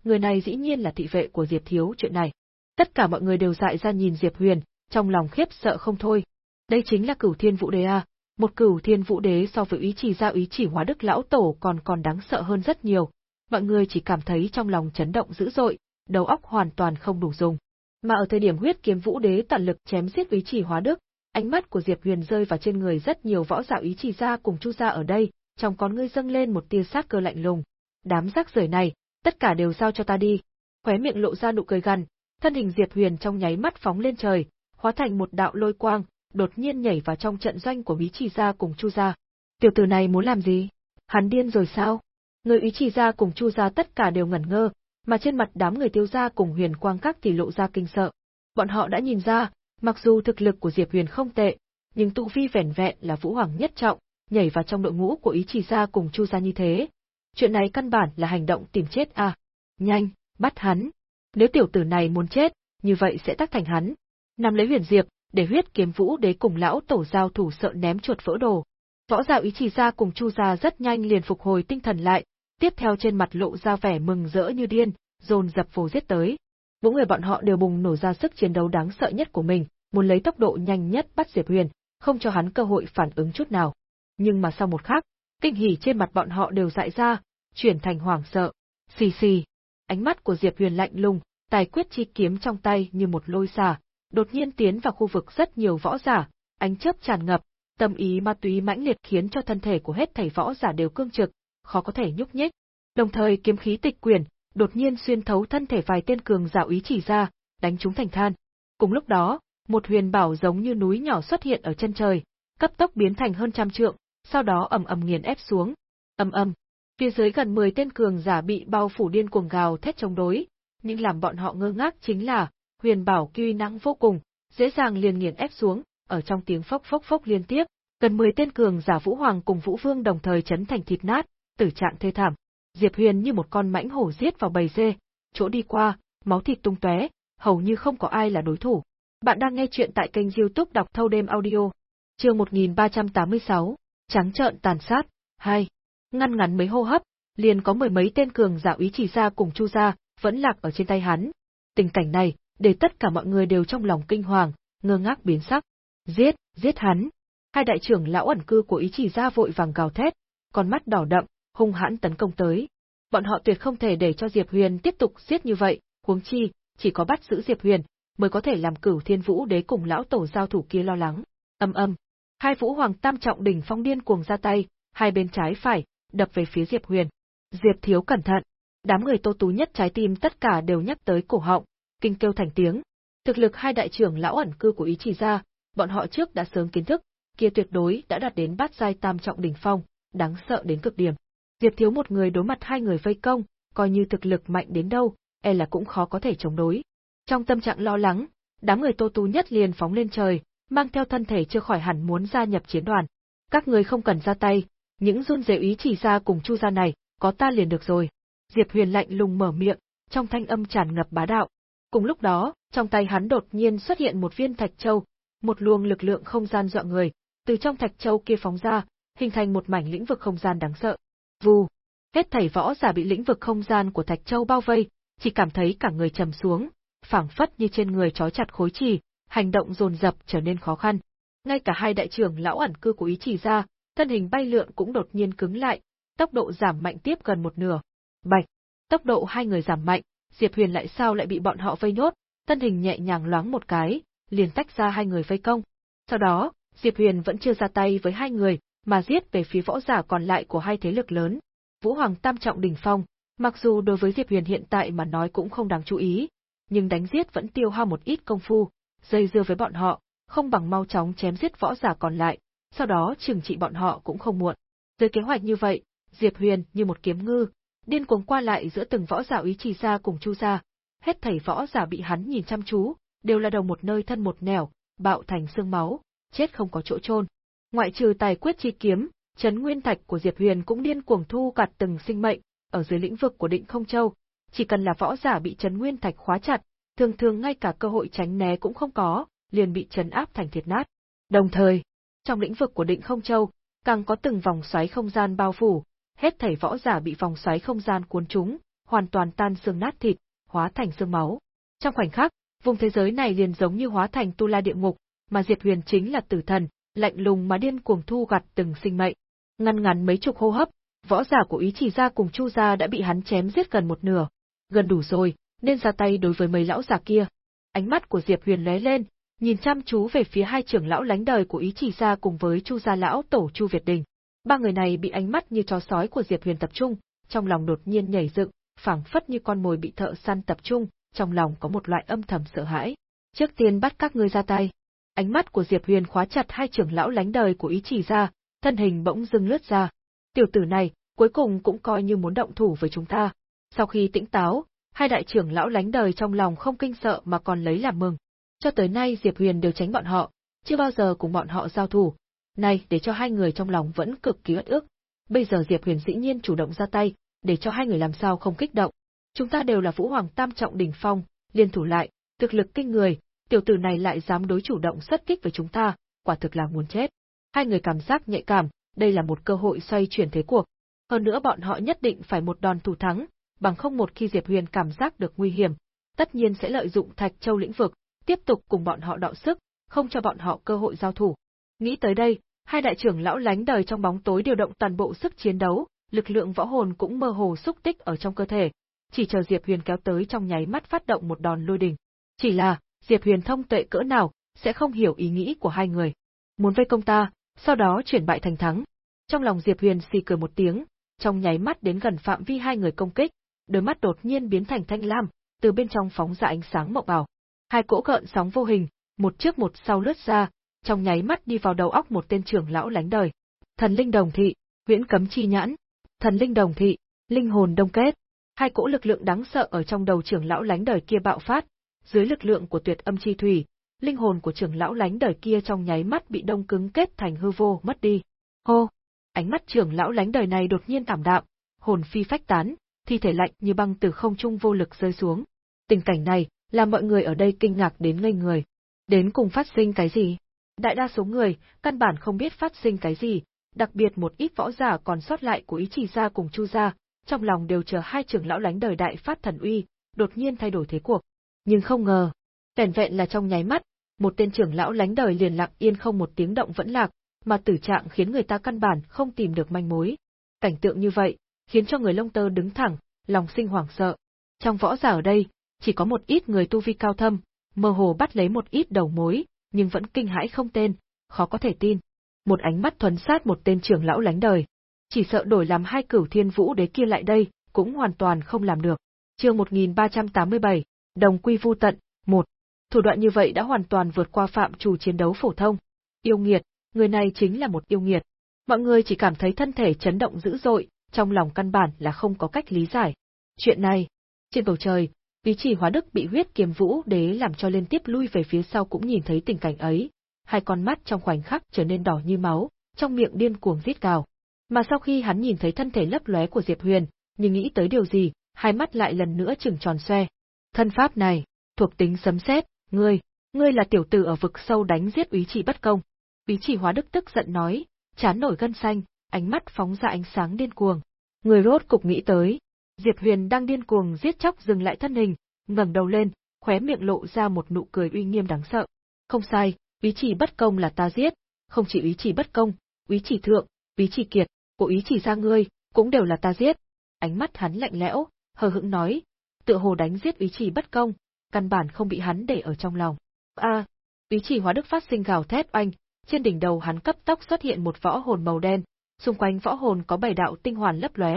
Người này dĩ nhiên là thị vệ của Diệp Thiếu chuyện này. Tất cả mọi người đều dại ra nhìn Diệp Huyền, trong lòng khiếp sợ không thôi. Đây chính là cửu thiên vũ đế à? một cửu thiên vũ đế so với ý chỉ giao ý chỉ hóa đức lão tổ còn còn đáng sợ hơn rất nhiều. Mọi người chỉ cảm thấy trong lòng chấn động dữ dội, đầu óc hoàn toàn không đủ dùng. Mà ở thời điểm huyết kiếm vũ đế tận lực chém giết ý chỉ hóa đức, ánh mắt của Diệp Huyền rơi vào trên người rất nhiều võ giả ý chỉ ra cùng chu gia ở đây, trong con ngươi dâng lên một tia sát cơ lạnh lùng. Đám rác rưởi này, tất cả đều giao cho ta đi. Khóe miệng lộ ra nụ cười gằn, thân hình Diệp Huyền trong nháy mắt phóng lên trời, hóa thành một đạo lôi quang, đột nhiên nhảy vào trong trận doanh của úy Chỉ Gia cùng Chu Gia. Tiểu tử này muốn làm gì? Hắn điên rồi sao? Người Ý Chỉ Gia cùng Chu Gia tất cả đều ngẩn ngơ, mà trên mặt đám người tiêu gia cùng huyền quang các thì lộ ra kinh sợ. Bọn họ đã nhìn ra, mặc dù thực lực của Diệp Huyền không tệ, nhưng tu vi vẻn vẹn là vũ hoàng nhất trọng, nhảy vào trong đội ngũ của Ý Chỉ Gia cùng Chu Gia như thế. Chuyện này căn bản là hành động tìm chết à. Nhanh, bắt hắn. Nếu tiểu tử này muốn chết, như vậy sẽ tác thành hắn, nằm lấy huyền diệp, để huyết kiếm vũ đế cùng lão tổ giao thủ sợ ném chuột vỡ đồ. Võ gia ý chỉ ra cùng chu gia rất nhanh liền phục hồi tinh thần lại, tiếp theo trên mặt lộ ra vẻ mừng rỡ như điên, dồn dập phù giết tới. Mỗi người bọn họ đều bùng nổ ra sức chiến đấu đáng sợ nhất của mình, muốn lấy tốc độ nhanh nhất bắt Diệp Huyền, không cho hắn cơ hội phản ứng chút nào. Nhưng mà sau một khắc, kinh hỉ trên mặt bọn họ đều dại ra, chuyển thành hoảng sợ. Xì xì. Ánh mắt của Diệp Huyền lạnh lùng, tài quyết chi kiếm trong tay như một lôi xà, đột nhiên tiến vào khu vực rất nhiều võ giả, ánh chớp tràn ngập, tâm ý ma túy mãnh liệt khiến cho thân thể của hết thảy võ giả đều cương trực, khó có thể nhúc nhích. Đồng thời kiếm khí tịch quyền, đột nhiên xuyên thấu thân thể vài tên cường giả ý chỉ ra, đánh chúng thành than. Cùng lúc đó, một huyền bảo giống như núi nhỏ xuất hiện ở chân trời, cấp tốc biến thành hơn trăm trượng, sau đó ầm ầm nghiền ép xuống. Ầm ầm. Phía dưới gần 10 tên cường giả bị bao phủ điên cuồng gào thét chống đối, nhưng làm bọn họ ngơ ngác chính là, huyền bảo quy năng vô cùng, dễ dàng liền nghiền ép xuống, ở trong tiếng phốc phốc phốc liên tiếp, gần 10 tên cường giả Vũ Hoàng cùng Vũ Vương đồng thời chấn thành thịt nát, tử trạng thê thảm. Diệp Huyền như một con mãnh hổ giết vào bầy dê, chỗ đi qua, máu thịt tung tóe, hầu như không có ai là đối thủ. Bạn đang nghe chuyện tại kênh YouTube đọc thâu đêm audio. Chương 1386, trắng trợn tàn sát, 2. Ngăn ngắn mấy hô hấp, liền có mười mấy tên cường giả ý chỉ ra cùng Chu gia, vẫn lạc ở trên tay hắn. Tình cảnh này, để tất cả mọi người đều trong lòng kinh hoàng, ngơ ngác biến sắc. Giết, giết hắn! Hai đại trưởng lão ẩn cư của ý chỉ ra vội vàng gào thét, con mắt đỏ đậm, hung hãn tấn công tới. Bọn họ tuyệt không thể để cho Diệp Huyền tiếp tục giết như vậy, huống chi, chỉ có bắt giữ Diệp Huyền, mới có thể làm cửu thiên vũ đế cùng lão tổ giao thủ kia lo lắng. Âm âm. Hai vũ hoàng tam trọng đỉnh phong điên cuồng ra tay, hai bên trái phải, đập về phía Diệp Huyền. Diệp thiếu cẩn thận. Đám người tô tú nhất trái tim tất cả đều nhắc tới cổ họng, kinh kêu thành tiếng. Thực lực hai đại trưởng lão ẩn cư của ý chỉ ra, bọn họ trước đã sớm kiến thức, kia tuyệt đối đã đạt đến bát giai tam trọng đỉnh phong, đáng sợ đến cực điểm. Diệp Thiếu một người đối mặt hai người vây công, coi như thực lực mạnh đến đâu, e là cũng khó có thể chống đối. Trong tâm trạng lo lắng, đám người Tô Tú nhất liền phóng lên trời, mang theo thân thể chưa khỏi hẳn muốn gia nhập chiến đoàn. Các người không cần ra tay, những run rẩy ý chỉ ra cùng Chu gia này, có ta liền được rồi. Diệp Huyền lạnh lùng mở miệng, trong thanh âm tràn ngập bá đạo. Cùng lúc đó, trong tay hắn đột nhiên xuất hiện một viên thạch châu, một luồng lực lượng không gian dọa người, từ trong thạch châu kia phóng ra, hình thành một mảnh lĩnh vực không gian đáng sợ. Vù, hết thảy võ giả bị lĩnh vực không gian của thạch châu bao vây, chỉ cảm thấy cả người trầm xuống, phảng phất như trên người trói chặt khối trì hành động dồn dập trở nên khó khăn. Ngay cả hai đại trưởng lão ẩn cư của ý chỉ ra, thân hình bay lượn cũng đột nhiên cứng lại, tốc độ giảm mạnh tiếp gần một nửa. Bạch, tốc độ hai người giảm mạnh, Diệp Huyền lại sao lại bị bọn họ vây nốt, thân hình nhẹ nhàng loáng một cái, liền tách ra hai người vây công. Sau đó, Diệp Huyền vẫn chưa ra tay với hai người, mà giết về phía võ giả còn lại của hai thế lực lớn. Vũ Hoàng Tam Trọng Đỉnh Phong, mặc dù đối với Diệp Huyền hiện tại mà nói cũng không đáng chú ý, nhưng đánh giết vẫn tiêu hao một ít công phu, dây dưa với bọn họ, không bằng mau chóng chém giết võ giả còn lại, sau đó trừng trị bọn họ cũng không muộn. Dưới kế hoạch như vậy, Diệp Huyền như một kiếm ngư, điên cuồng qua lại giữa từng võ giả ý chỉ ra cùng Chu gia, hết thảy võ giả bị hắn nhìn chăm chú, đều là đầu một nơi thân một nẻo, bạo thành xương máu, chết không có chỗ chôn. Ngoại trừ tài quyết chi kiếm, chấn nguyên thạch của Diệp Huyền cũng điên cuồng thu gặt từng sinh mệnh, ở dưới lĩnh vực của Định Không Châu, chỉ cần là võ giả bị chấn nguyên thạch khóa chặt, thường thường ngay cả cơ hội tránh né cũng không có, liền bị chấn áp thành thiệt nát. Đồng thời, trong lĩnh vực của Định Không Châu, càng có từng vòng xoáy không gian bao phủ, hết thảy võ giả bị vòng xoáy không gian cuốn trúng, hoàn toàn tan xương nát thịt, hóa thành xương máu. Trong khoảnh khắc, vùng thế giới này liền giống như hóa thành tu la địa ngục, mà Diệp Huyền chính là tử thần, lạnh lùng mà điên cuồng thu gặt từng sinh mệnh. Ngăn ngắn mấy chục hô hấp, võ giả của ý chỉ gia cùng Chu gia đã bị hắn chém giết gần một nửa. Gần đủ rồi, nên ra tay đối với mấy lão già kia. Ánh mắt của Diệp Huyền lóe lên, nhìn chăm chú về phía hai trưởng lão lánh đời của ý chỉ gia cùng với Chu gia lão tổ Chu Việt Đình. Ba người này bị ánh mắt như chó sói của Diệp Huyền tập trung, trong lòng đột nhiên nhảy dựng, phảng phất như con mồi bị thợ săn tập trung, trong lòng có một loại âm thầm sợ hãi. Trước tiên bắt các ngươi ra tay. Ánh mắt của Diệp Huyền khóa chặt hai trưởng lão lánh đời của ý chỉ ra, thân hình bỗng dưng lướt ra. Tiểu tử này, cuối cùng cũng coi như muốn động thủ với chúng ta. Sau khi tĩnh táo, hai đại trưởng lão lánh đời trong lòng không kinh sợ mà còn lấy làm mừng. Cho tới nay Diệp Huyền đều tránh bọn họ, chưa bao giờ cùng bọn họ giao thủ. Này, để cho hai người trong lòng vẫn cực kỳ ất ức. Bây giờ Diệp Huyền dĩ nhiên chủ động ra tay, để cho hai người làm sao không kích động. Chúng ta đều là Vũ Hoàng Tam trọng đỉnh phong, liên thủ lại, thực lực kinh người, tiểu tử này lại dám đối chủ động xuất kích với chúng ta, quả thực là muốn chết. Hai người cảm giác nhạy cảm, đây là một cơ hội xoay chuyển thế cuộc. Hơn nữa bọn họ nhất định phải một đòn thủ thắng, bằng không một khi Diệp Huyền cảm giác được nguy hiểm, tất nhiên sẽ lợi dụng Thạch Châu lĩnh vực, tiếp tục cùng bọn họ đọ sức, không cho bọn họ cơ hội giao thủ. Nghĩ tới đây, hai đại trưởng lão lánh đời trong bóng tối điều động toàn bộ sức chiến đấu, lực lượng võ hồn cũng mơ hồ xúc tích ở trong cơ thể, chỉ chờ Diệp Huyền kéo tới trong nháy mắt phát động một đòn lôi đình. Chỉ là, Diệp Huyền thông tuệ cỡ nào, sẽ không hiểu ý nghĩ của hai người. Muốn vây công ta, sau đó chuyển bại thành thắng. Trong lòng Diệp Huyền xì cười một tiếng, trong nháy mắt đến gần phạm vi hai người công kích, đôi mắt đột nhiên biến thành thanh lam, từ bên trong phóng ra ánh sáng mộng bảo, Hai cỗ gợn sóng vô hình, một trước một sau lướt ra, trong nháy mắt đi vào đầu óc một tên trưởng lão lánh đời. Thần linh đồng thị, huyễn cấm chi nhãn, thần linh đồng thị, linh hồn đông kết. Hai cỗ lực lượng đáng sợ ở trong đầu trưởng lão lánh đời kia bạo phát, dưới lực lượng của tuyệt âm chi thủy, linh hồn của trưởng lão lánh đời kia trong nháy mắt bị đông cứng kết thành hư vô mất đi. Hô! Ánh mắt trưởng lão lánh đời này đột nhiên tảm đạm, hồn phi phách tán, thi thể lạnh như băng từ không trung vô lực rơi xuống. Tình cảnh này, làm mọi người ở đây kinh ngạc đến ngây người. Đến cùng phát sinh cái gì? Đại đa số người, căn bản không biết phát sinh cái gì, đặc biệt một ít võ giả còn sót lại của ý chỉ gia cùng chu gia, trong lòng đều chờ hai trưởng lão lánh đời đại phát thần uy, đột nhiên thay đổi thế cuộc. Nhưng không ngờ, vẻn vẹn là trong nháy mắt, một tên trưởng lão lánh đời liền lặng yên không một tiếng động vẫn lạc, mà tử trạng khiến người ta căn bản không tìm được manh mối. Cảnh tượng như vậy, khiến cho người lông tơ đứng thẳng, lòng sinh hoảng sợ. Trong võ giả ở đây, chỉ có một ít người tu vi cao thâm, mơ hồ bắt lấy một ít đầu mối, nhưng vẫn kinh hãi không tên, khó có thể tin. Một ánh mắt thuần sát một tên trưởng lão lánh đời. Chỉ sợ đổi làm hai cửu thiên vũ đế kia lại đây, cũng hoàn toàn không làm được. chương 1387, Đồng Quy Vu Tận, một Thủ đoạn như vậy đã hoàn toàn vượt qua phạm chủ chiến đấu phổ thông. Yêu nghiệt, người này chính là một yêu nghiệt. Mọi người chỉ cảm thấy thân thể chấn động dữ dội, trong lòng căn bản là không có cách lý giải. Chuyện này, trên bầu trời, ý chỉ hóa đức bị huyết kiềm vũ đế làm cho liên tiếp lui về phía sau cũng nhìn thấy tình cảnh ấy, hai con mắt trong khoảnh khắc trở nên đỏ như máu, trong miệng điên cuồng rít gào. Mà sau khi hắn nhìn thấy thân thể lấp lóe của Diệp Huyền, nhưng nghĩ tới điều gì, hai mắt lại lần nữa trừng tròn xoe. Thân pháp này, thuộc tính sấm sét, ngươi, ngươi là tiểu tử ở vực sâu đánh giết úy chỉ bất công. Úy chỉ hóa đức tức giận nói, chán nổi gân xanh, ánh mắt phóng ra ánh sáng điên cuồng. Người rốt cục nghĩ tới, Diệp Huyền đang điên cuồng giết chóc dừng lại thân hình, ngẩng đầu lên, khóe miệng lộ ra một nụ cười uy nghiêm đáng sợ. Không sai, ý chỉ bất công là ta giết, không chỉ ý chỉ bất công, ý chỉ thượng, ý chỉ kiệt, của ý chỉ ra ngươi, cũng đều là ta giết. Ánh mắt hắn lạnh lẽo, hờ hững nói, tựa hồ đánh giết ý chỉ bất công, căn bản không bị hắn để ở trong lòng. A, ý chỉ hóa đức phát sinh gào thét oanh, trên đỉnh đầu hắn cấp tốc xuất hiện một võ hồn màu đen, xung quanh võ hồn có bảy đạo tinh hoàn lấp lóe,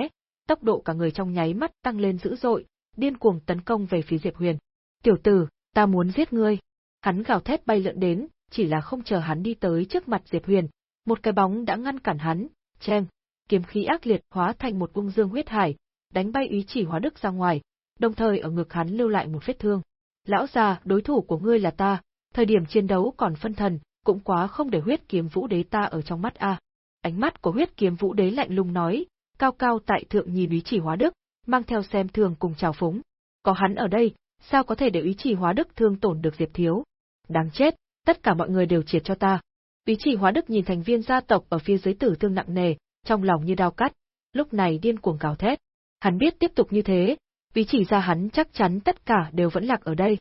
tốc độ cả người trong nháy mắt tăng lên dữ dội, điên cuồng tấn công về phía Diệp Huyền. "Tiểu tử, ta muốn giết ngươi." Hắn gào thét bay lượn đến, chỉ là không chờ hắn đi tới trước mặt Diệp Huyền, một cái bóng đã ngăn cản hắn, chen, kiếm khí ác liệt hóa thành một cung dương huyết hải, đánh bay ý chỉ hóa đức ra ngoài, đồng thời ở ngực hắn lưu lại một vết thương. "Lão già, đối thủ của ngươi là ta, thời điểm chiến đấu còn phân thần, cũng quá không để huyết kiếm vũ đế ta ở trong mắt a." Ánh mắt của huyết kiếm vũ đế lạnh lùng nói, cao cao tại thượng nhìn ý chỉ hóa đức, mang theo xem thường cùng chào phúng. Có hắn ở đây, sao có thể để ý chỉ hóa đức thương tổn được Diệp Thiếu? Đáng chết, tất cả mọi người đều triệt cho ta. Ý chỉ hóa đức nhìn thành viên gia tộc ở phía dưới tử thương nặng nề, trong lòng như đau cắt, lúc này điên cuồng gào thét. Hắn biết tiếp tục như thế, vì chỉ ra hắn chắc chắn tất cả đều vẫn lạc ở đây.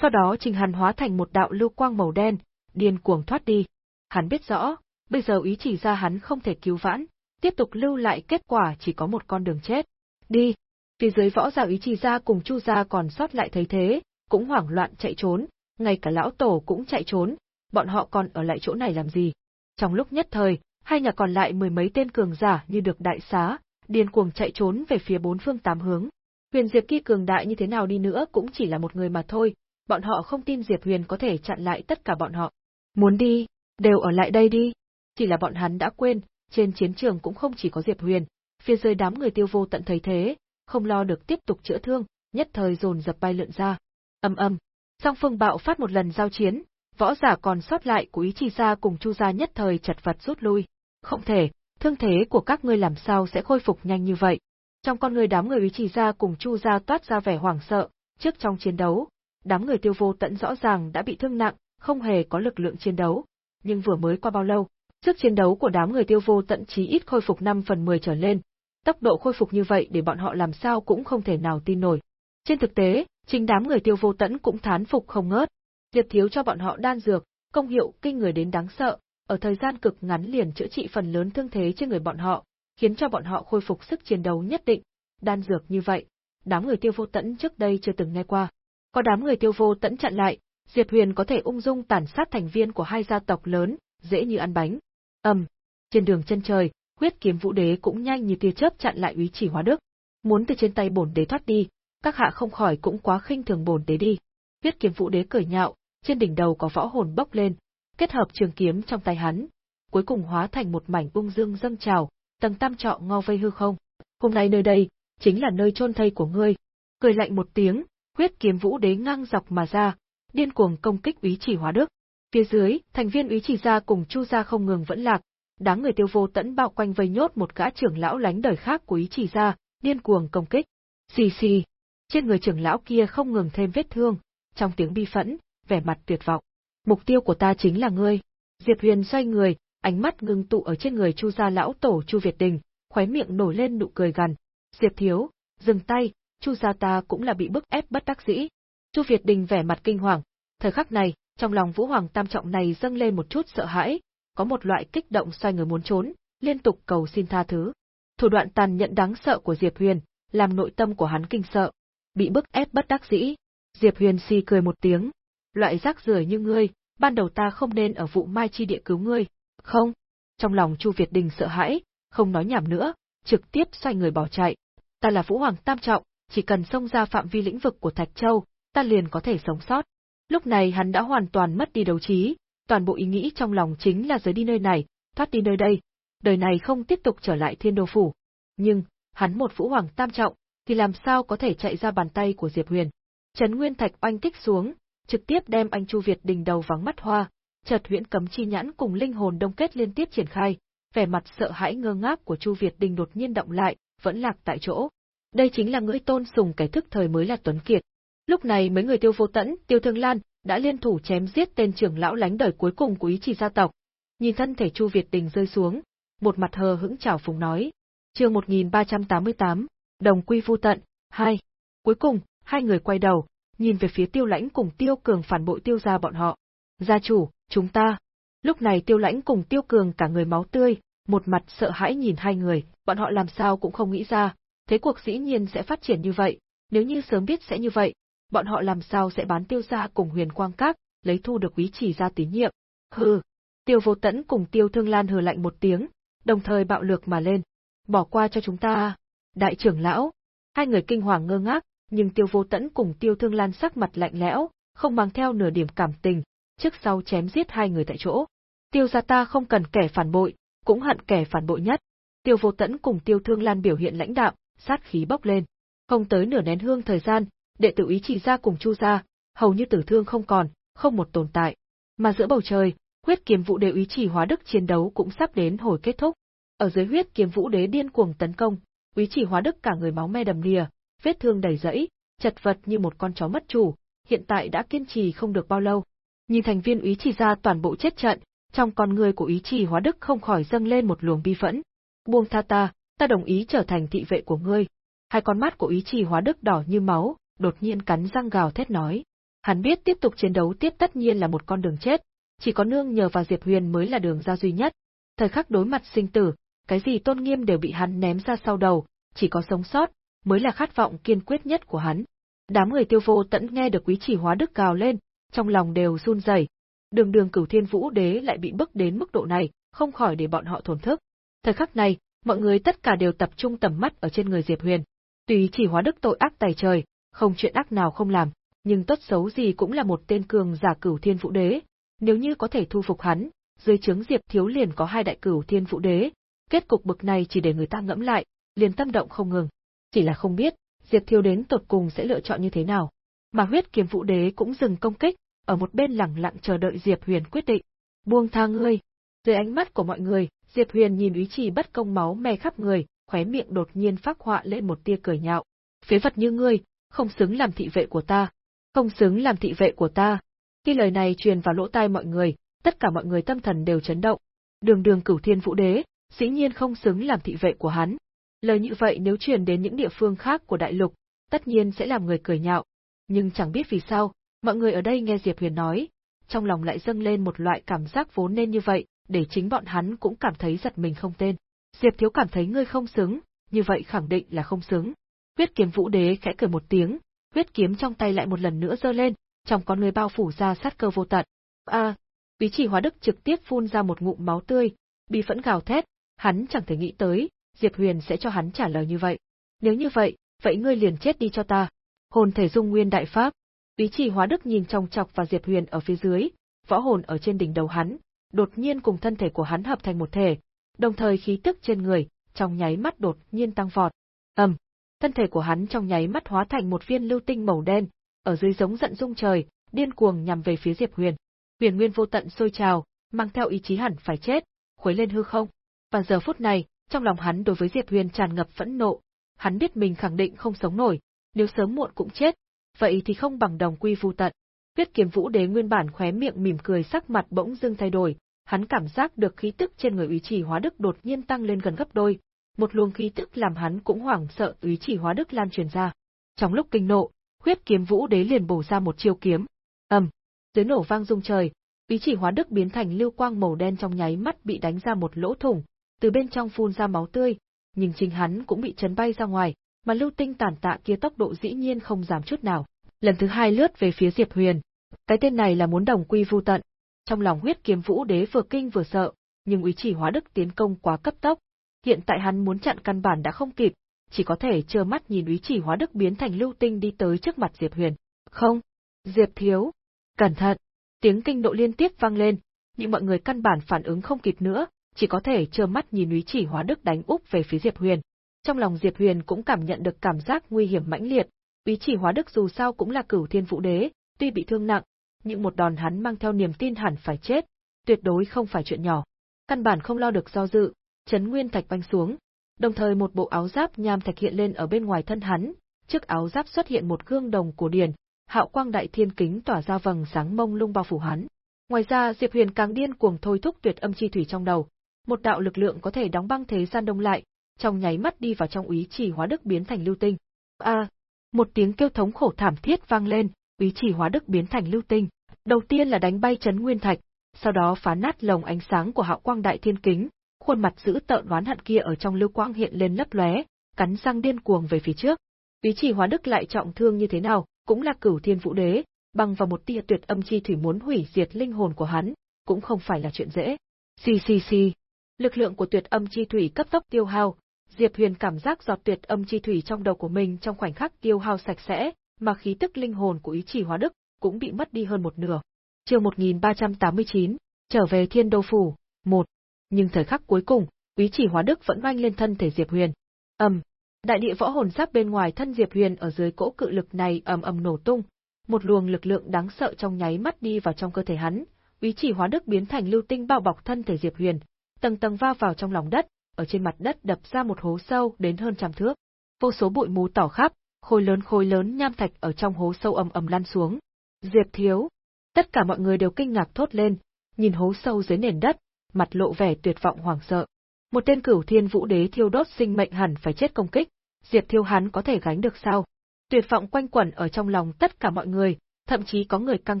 Sau đó Trình Hàn hóa thành một đạo lưu quang màu đen, điên cuồng thoát đi. Hắn biết rõ, bây giờ ý chỉ ra hắn không thể cứu vãn, tiếp tục lưu lại kết quả chỉ có một con đường chết. Đi! Phía dưới võ giả ý chỉ ra cùng chu gia còn sót lại thấy thế, cũng hoảng loạn chạy trốn, ngay cả lão tổ cũng chạy trốn, bọn họ còn ở lại chỗ này làm gì? Trong lúc nhất thời, hai nhà còn lại mười mấy tên cường giả như được đại xá, điên cuồng chạy trốn về phía bốn phương tám hướng. Huyền Diệp Kỳ cường đại như thế nào đi nữa cũng chỉ là một người mà thôi, bọn họ không tin Diệp Huyền có thể chặn lại tất cả bọn họ. Muốn đi, đều ở lại đây đi. Chỉ là bọn hắn đã quên, trên chiến trường cũng không chỉ có Diệp Huyền, phía dưới đám người tiêu vô tận thấy thế, không lo được tiếp tục chữa thương, nhất thời dồn dập bay lượn ra. Âm âm, song phương bạo phát một lần giao chiến, võ giả còn sót lại của ý chi gia cùng chu gia nhất thời chật vật rút lui. Không thể, thương thế của các ngươi làm sao sẽ khôi phục nhanh như vậy. Trong con người đám người ý chi gia cùng chu gia toát ra vẻ hoảng sợ, trước trong chiến đấu, đám người tiêu vô tận rõ ràng đã bị thương nặng, không hề có lực lượng chiến đấu. Nhưng vừa mới qua bao lâu, sức chiến đấu của đám người tiêu vô tận chí ít khôi phục 5 phần 10 trở lên. Tốc độ khôi phục như vậy để bọn họ làm sao cũng không thể nào tin nổi. Trên thực tế, chính đám người tiêu vô tận cũng thán phục không ngớt. Diệp thiếu cho bọn họ đan dược, công hiệu kinh người đến đáng sợ, ở thời gian cực ngắn liền chữa trị phần lớn thương thế trên người bọn họ, khiến cho bọn họ khôi phục sức chiến đấu nhất định. Đan dược như vậy, đám người tiêu vô tận trước đây chưa từng nghe qua. Có đám người tiêu vô tận chặn lại, Diệp Huyền có thể ung dung tàn sát thành viên của hai gia tộc lớn, dễ như ăn bánh. Ầm, trên đường chân trời, huyết kiếm vũ đế cũng nhanh như tia chớp chặn lại úy chỉ hóa đức. Muốn từ trên tay bổn đế thoát đi, các hạ không khỏi cũng quá khinh thường bổn đế đi. Huyết kiếm vũ đế cười nhạo, trên đỉnh đầu có võ hồn bốc lên, kết hợp trường kiếm trong tay hắn, cuối cùng hóa thành một mảnh ung dương dâng trào, tầng tam trọ ngao vây hư không. Hôm nay nơi đây, chính là nơi chôn thây của ngươi. Cười lạnh một tiếng, huyết kiếm vũ đế ngang dọc mà ra, điên cuồng công kích úy chỉ hóa đức. Phía dưới, thành viên úy chỉ gia cùng chu gia không ngừng vẫn lạc, đám người tiêu vô tẫn bao quanh vây nhốt một gã trưởng lão lánh đời khác của ý chỉ gia, điên cuồng công kích. Xì xì, trên người trưởng lão kia không ngừng thêm vết thương, trong tiếng bi phẫn, vẻ mặt tuyệt vọng. Mục tiêu của ta chính là ngươi. Diệp Huyền xoay người, ánh mắt ngưng tụ ở trên người Chu gia lão tổ Chu Việt Đình, khóe miệng nổi lên nụ cười gằn. Diệp thiếu, dừng tay, Chu gia ta cũng là bị bức ép bất đắc dĩ. Chu Việt Đình vẻ mặt kinh hoàng. Thời khắc này, trong lòng Vũ Hoàng Tam Trọng này dâng lên một chút sợ hãi, có một loại kích động xoay người muốn trốn, liên tục cầu xin tha thứ. Thủ đoạn tàn nhẫn đáng sợ của Diệp Huyền, làm nội tâm của hắn kinh sợ. Bị bức ép bất đắc dĩ. Diệp Huyền si cười một tiếng. Loại rác rưởi như ngươi, ban đầu ta không nên ở vụ mai chi địa cứu ngươi. Không. Trong lòng Chu Việt Đình sợ hãi, không nói nhảm nữa, trực tiếp xoay người bỏ chạy. Ta là Vũ Hoàng Tam Trọng, chỉ cần xông ra phạm vi lĩnh vực của Thạch Châu, ta liền có thể sống sót. Lúc này hắn đã hoàn toàn mất đi đấu trí, toàn bộ ý nghĩ trong lòng chính là rời đi nơi này, thoát đi nơi đây, đời này không tiếp tục trở lại thiên đô phủ. Nhưng, hắn một vũ hoàng tam trọng, thì làm sao có thể chạy ra bàn tay của Diệp Huyền. Trấn Nguyên Thạch oanh kích xuống, trực tiếp đem anh Chu Việt đình đầu vắng mắt hoa, chợt huyễn cấm chi nhãn cùng linh hồn đông kết liên tiếp triển khai, vẻ mặt sợ hãi ngơ ngác của Chu Việt đình đột nhiên động lại, vẫn lạc tại chỗ. Đây chính là ngưỡi tôn sùng cái thức thời mới là Tuấn Kiệt. Lúc này mấy người tiêu vô tẫn, tiêu thương lan, đã liên thủ chém giết tên trưởng lão lánh đời cuối cùng của ý chỉ gia tộc. Nhìn thân thể Chu Việt Đình rơi xuống, một mặt hờ hững chảo phúng nói. chương 1388, Đồng Quy vu Tận, 2. Cuối cùng, hai người quay đầu, nhìn về phía tiêu lãnh cùng tiêu cường phản bội tiêu gia bọn họ. Gia chủ, chúng ta. Lúc này tiêu lãnh cùng tiêu cường cả người máu tươi, một mặt sợ hãi nhìn hai người, bọn họ làm sao cũng không nghĩ ra, thế cuộc dĩ nhiên sẽ phát triển như vậy, Nếu như sớm biết sẽ như vậy, bọn họ làm sao sẽ bán tiêu gia cùng huyền quang các, lấy thu được quý chỉ ra tín nhiệm. Hừ, tiêu vô tẫn cùng tiêu thương lan hừ lạnh một tiếng, đồng thời bạo lược mà lên. Bỏ qua cho chúng ta Đại trưởng lão, hai người kinh hoàng ngơ ngác, nhưng tiêu vô tẫn cùng tiêu thương lan sắc mặt lạnh lẽo, không mang theo nửa điểm cảm tình, trước sau chém giết hai người tại chỗ. Tiêu gia ta không cần kẻ phản bội, cũng hận kẻ phản bội nhất. Tiêu vô tẫn cùng tiêu thương lan biểu hiện lãnh đạm, sát khí bốc lên. Không tới nửa nén hương thời gian, đệ tử ý chỉ ra cùng chu ra, hầu như tử thương không còn, không một tồn tại. Mà giữa bầu trời, huyết kiếm vũ đế ý chỉ hóa đức chiến đấu cũng sắp đến hồi kết thúc. Ở dưới huyết kiếm vũ đế điên cuồng tấn công, Úy chỉ hóa đức cả người máu me đầm đìa, vết thương đầy rẫy, chật vật như một con chó mất chủ, hiện tại đã kiên trì không được bao lâu. Nhìn thành viên úy chỉ ra toàn bộ chết trận, trong con người của úy chỉ hóa đức không khỏi dâng lên một luồng bi phẫn. Buông tha ta, ta đồng ý trở thành thị vệ của ngươi. Hai con mắt của úy chỉ hóa đức đỏ như máu, đột nhiên cắn răng gào thét nói. Hắn biết tiếp tục chiến đấu tiếp tất nhiên là một con đường chết, chỉ có nương nhờ vào Diệp Huyền mới là đường ra duy nhất. Thời khắc đối mặt sinh tử, cái gì tôn nghiêm đều bị hắn ném ra sau đầu, chỉ có sống sót, mới là khát vọng kiên quyết nhất của hắn. Đám người tiêu vô tẫn nghe được quý chỉ hóa đức cào lên, trong lòng đều run rẩy. Đường đường cửu thiên vũ đế lại bị bức đến mức độ này, không khỏi để bọn họ thổn thức. Thời khắc này, mọi người tất cả đều tập trung tầm mắt ở trên người Diệp Huyền. Tùy chỉ hóa đức tội ác tài trời, không chuyện ác nào không làm, nhưng tốt xấu gì cũng là một tên cường giả cửu thiên vũ đế. Nếu như có thể thu phục hắn, dưới trướng Diệp Thiếu liền có hai đại cửu thiên vũ đế, Kết cục bực này chỉ để người ta ngẫm lại, liền tâm động không ngừng. Chỉ là không biết, Diệp thiếu đến tột cùng sẽ lựa chọn như thế nào. Mà huyết kiếm vũ đế cũng dừng công kích, ở một bên lặng lặng chờ đợi Diệp Huyền quyết định. Buông tha ngươi. Dưới ánh mắt của mọi người, Diệp Huyền nhìn ý trì bất công máu me khắp người, khóe miệng đột nhiên phát họa lên một tia cười nhạo. Phế vật như ngươi, không xứng làm thị vệ của ta. Không xứng làm thị vệ của ta. Khi lời này truyền vào lỗ tai mọi người, tất cả mọi người tâm thần đều chấn động. Đường đường cửu thiên vũ đế, dĩ nhiên không xứng làm thị vệ của hắn. Lời như vậy nếu truyền đến những địa phương khác của đại lục, tất nhiên sẽ làm người cười nhạo. Nhưng chẳng biết vì sao, mọi người ở đây nghe Diệp Huyền nói, trong lòng lại dâng lên một loại cảm giác vốn nên như vậy, để chính bọn hắn cũng cảm thấy giật mình không tên. Diệp Thiếu cảm thấy ngươi không xứng, như vậy khẳng định là không xứng. Huyết kiếm vũ đế khẽ cười một tiếng, huyết kiếm trong tay lại một lần nữa giơ lên, trong con người bao phủ ra sát cơ vô tận. A, à, Bí chỉ hóa đức trực tiếp phun ra một ngụm máu tươi, bị phẫn gào thét, hắn chẳng thể nghĩ tới, Diệp Huyền sẽ cho hắn trả lời như vậy. Nếu như vậy, vậy ngươi liền chết đi cho ta. Hồn thể dung nguyên đại pháp. Bí chỉ hóa đức nhìn trong chọc vào Diệp Huyền ở phía dưới, võ hồn ở trên đỉnh đầu hắn, đột nhiên cùng thân thể của hắn hợp thành một thể, đồng thời khí tức trên người, trong nháy mắt đột nhiên tăng vọt. Ầm, thân thể của hắn trong nháy mắt hóa thành một viên lưu tinh màu đen, ở dưới giống giận dung trời, điên cuồng nhằm về phía Diệp Huyền. Huyền nguyên vô tận sôi trào, mang theo ý chí hẳn phải chết, khuấy lên hư không. Và giờ phút này, trong lòng hắn đối với Diệp Huyền tràn ngập phẫn nộ, hắn biết mình khẳng định không sống nổi, nếu sớm muộn cũng chết, vậy thì không bằng đồng quy vu tận. Huyết kiếm vũ đế nguyên bản khóe miệng mỉm cười sắc mặt bỗng dưng thay đổi, hắn cảm giác được khí tức trên người úy chỉ hóa đức đột nhiên tăng lên gần gấp đôi, một luồng khí tức làm hắn cũng hoảng sợ ý chỉ hóa đức lan truyền ra. Trong lúc kinh nộ, huyết kiếm vũ đế liền bổ ra một chiêu kiếm. ầm, dưới nổ vang rung trời, ý chỉ hóa đức biến thành lưu quang màu đen trong nháy mắt bị đánh ra một lỗ thủng, từ bên trong phun ra máu tươi, nhưng chính hắn cũng bị chấn bay ra ngoài, mà lưu tinh tàn tạ kia tốc độ dĩ nhiên không giảm chút nào. Lần thứ hai lướt về phía Diệp Huyền. Cái tên này là muốn đồng quy vu tận. Trong lòng huyết kiếm vũ đế vừa kinh vừa sợ, nhưng ý chỉ hóa đức tiến công quá cấp tốc. Hiện tại hắn muốn chặn căn bản đã không kịp, chỉ có thể trơ mắt nhìn ý chỉ hóa đức biến thành lưu tinh đi tới trước mặt Diệp Huyền. Không! Diệp thiếu! Cẩn thận! Tiếng kinh độ liên tiếp vang lên, nhưng mọi người căn bản phản ứng không kịp nữa, chỉ có thể trơ mắt nhìn Úy Chỉ Hóa Đức đánh úp về phía Diệp Huyền. Trong lòng Diệp Huyền cũng cảm nhận được cảm giác nguy hiểm mãnh liệt, Úy Chỉ Hóa Đức dù sao cũng là cửu thiên vũ đế, tuy bị thương nặng, nhưng một đòn hắn mang theo niềm tin hẳn phải chết, tuyệt đối không phải chuyện nhỏ. Căn bản không lo được do dự, chấn nguyên thạch banh xuống, đồng thời một bộ áo giáp nham thạch hiện lên ở bên ngoài thân hắn, trước áo giáp xuất hiện một gương đồng cổ điển, hạo quang đại thiên kính tỏa ra vầng sáng mông lung bao phủ hắn. Ngoài ra Diệp Huyền càng điên cuồng thôi thúc tuyệt âm chi thủy trong đầu, một đạo lực lượng có thể đóng băng thế gian đông lại, trong nháy mắt đi vào trong ý chỉ hóa đức biến thành lưu tinh. A, một tiếng kêu thống khổ thảm thiết vang lên, ý chỉ hóa đức biến thành lưu tinh. Đầu tiên là đánh bay chấn nguyên thạch, sau đó phá nát lồng ánh sáng của hạo quang đại thiên kính, khuôn mặt giữ tợn oán hận kia ở trong lưu quang hiện lên lấp lóe, cắn răng điên cuồng về phía trước. Ý chỉ hóa đức lại trọng thương như thế nào, cũng là cửu thiên vũ đế, bằng vào một tia tuyệt âm chi thủy muốn hủy diệt linh hồn của hắn, cũng không phải là chuyện dễ. Xì xì xì. Lực lượng của tuyệt âm chi thủy cấp tốc tiêu hao, Diệp Huyền cảm giác giọt tuyệt âm chi thủy trong đầu của mình trong khoảnh khắc tiêu hao sạch sẽ, mà khí tức linh hồn của ý chỉ hóa đức cũng bị mất đi hơn một nửa. Chương 1389, trở về Thiên Đô phủ, một. Nhưng thời khắc cuối cùng, ý chỉ hóa đức vẫn oanh lên thân thể Diệp Huyền. Ầm, đại địa võ hồn giáp bên ngoài thân Diệp Huyền ở dưới cỗ cự lực này ầm ầm nổ tung, một luồng lực lượng đáng sợ trong nháy mắt đi vào trong cơ thể hắn, ý chỉ hóa đức biến thành lưu tinh bao bọc thân thể Diệp Huyền, tầng tầng va vào trong lòng đất, ở trên mặt đất đập ra một hố sâu đến hơn trăm thước. Vô số bụi mù tỏ khắp, khối lớn khối lớn nham thạch ở trong hố sâu ầm ầm lăn xuống. Diệp Thiếu, tất cả mọi người đều kinh ngạc thốt lên, nhìn hố sâu dưới nền đất, mặt lộ vẻ tuyệt vọng hoảng sợ. Một tên cửu thiên vũ đế thiêu đốt sinh mệnh hẳn phải chết công kích, Diệp Thiêu hắn có thể gánh được sao? Tuyệt vọng quanh quẩn ở trong lòng tất cả mọi người, thậm chí có người căng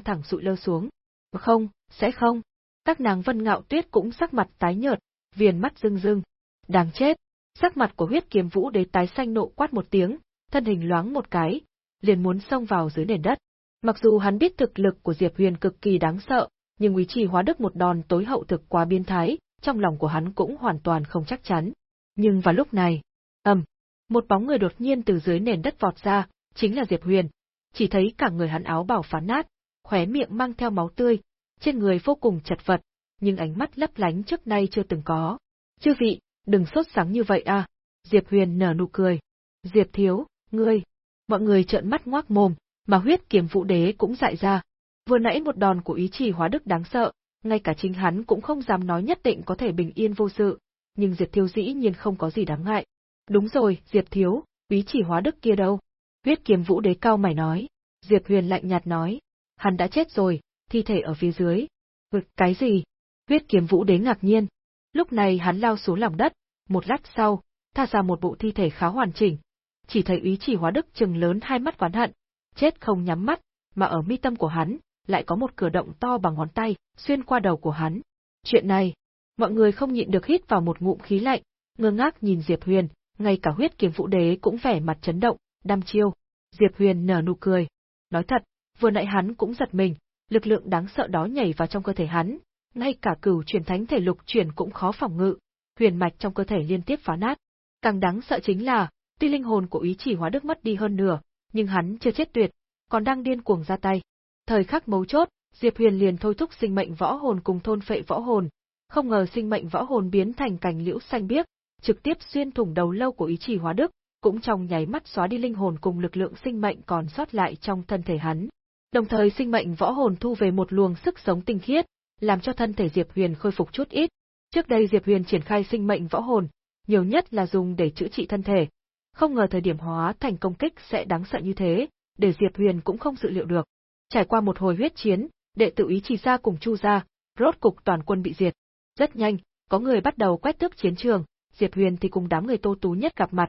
thẳng sụi lơ xuống. Không, sẽ không. Các nàng vân ngạo tuyết cũng sắc mặt tái nhợt, viền mắt rưng rưng. Đáng chết. Sắc mặt của huyết kiếm vũ đế tái xanh nộ quát một tiếng, thân hình loáng một cái, liền muốn xông vào dưới nền đất. Mặc dù hắn biết thực lực của Diệp Huyền cực kỳ đáng sợ, nhưng Quý Trì hóa đức một đòn tối hậu thực quá biến thái, trong lòng của hắn cũng hoàn toàn không chắc chắn. Nhưng vào lúc này, ầm, một bóng người đột nhiên từ dưới nền đất vọt ra, chính là Diệp Huyền. Chỉ thấy cả người hắn áo bảo phá nát, khóe miệng mang theo máu tươi, trên người vô cùng chật vật, nhưng ánh mắt lấp lánh trước nay chưa từng có. Chư vị, đừng sốt sáng như vậy à. Diệp Huyền nở nụ cười. Diệp Thiếu, ngươi. Mọi người trợn mắt ngoác mồm, mà huyết kiếm vũ đế cũng dại ra. Vừa nãy một đòn của ý chỉ hóa đức đáng sợ, ngay cả chính hắn cũng không dám nói nhất định có thể bình yên vô sự, nhưng Diệp Thiếu dĩ nhiên không có gì đáng ngại. Đúng rồi, Diệp Thiếu, ý chỉ hóa đức kia đâu? Huyết kiếm vũ đế cao mày nói. Diệp Huyền lạnh nhạt nói. Hắn đã chết rồi, thi thể ở phía dưới. Vực cái gì? Huyết kiếm vũ đế ngạc nhiên. Lúc này hắn lao xuống lòng đất, một lát sau, tha ra một bộ thi thể khá hoàn chỉnh. Chỉ thấy ý chỉ hóa đức trừng lớn hai mắt quán hận, chết không nhắm mắt, mà ở mi tâm của hắn, lại có một cửa động to bằng ngón tay, xuyên qua đầu của hắn. Chuyện này, mọi người không nhịn được hít vào một ngụm khí lạnh, ngơ ngác nhìn Diệp Huyền, ngay cả huyết kiếm vũ đế cũng vẻ mặt chấn động, đăm chiêu. Diệp Huyền nở nụ cười. Nói thật, vừa nãy hắn cũng giật mình, lực lượng đáng sợ đó nhảy vào trong cơ thể hắn, ngay cả cửu truyền thánh thể lục truyền cũng khó phòng ngự, huyền mạch trong cơ thể liên tiếp phá nát. Càng đáng sợ chính là, tuy linh hồn của ý chỉ hóa đức mất đi hơn nửa, nhưng hắn chưa chết tuyệt, còn đang điên cuồng ra tay. Thời khắc mấu chốt, Diệp Huyền liền thôi thúc sinh mệnh võ hồn cùng thôn phệ võ hồn, không ngờ sinh mệnh võ hồn biến thành cành liễu xanh biếc, trực tiếp xuyên thủng đầu lâu của ý chỉ hóa đức, cũng trong nháy mắt xóa đi linh hồn cùng lực lượng sinh mệnh còn sót lại trong thân thể hắn. Đồng thời sinh mệnh võ hồn thu về một luồng sức sống tinh khiết, làm cho thân thể Diệp Huyền khôi phục chút ít. Trước đây Diệp Huyền triển khai sinh mệnh võ hồn, nhiều nhất là dùng để chữa trị thân thể. Không ngờ thời điểm hóa thành công kích sẽ đáng sợ như thế, để Diệp Huyền cũng không dự liệu được. Trải qua một hồi huyết chiến, đệ tử ý chỉ ra cùng Chu gia, rốt cục toàn quân bị diệt. Rất nhanh, có người bắt đầu quét tước chiến trường, Diệp Huyền thì cùng đám người Tô Tú nhất gặp mặt.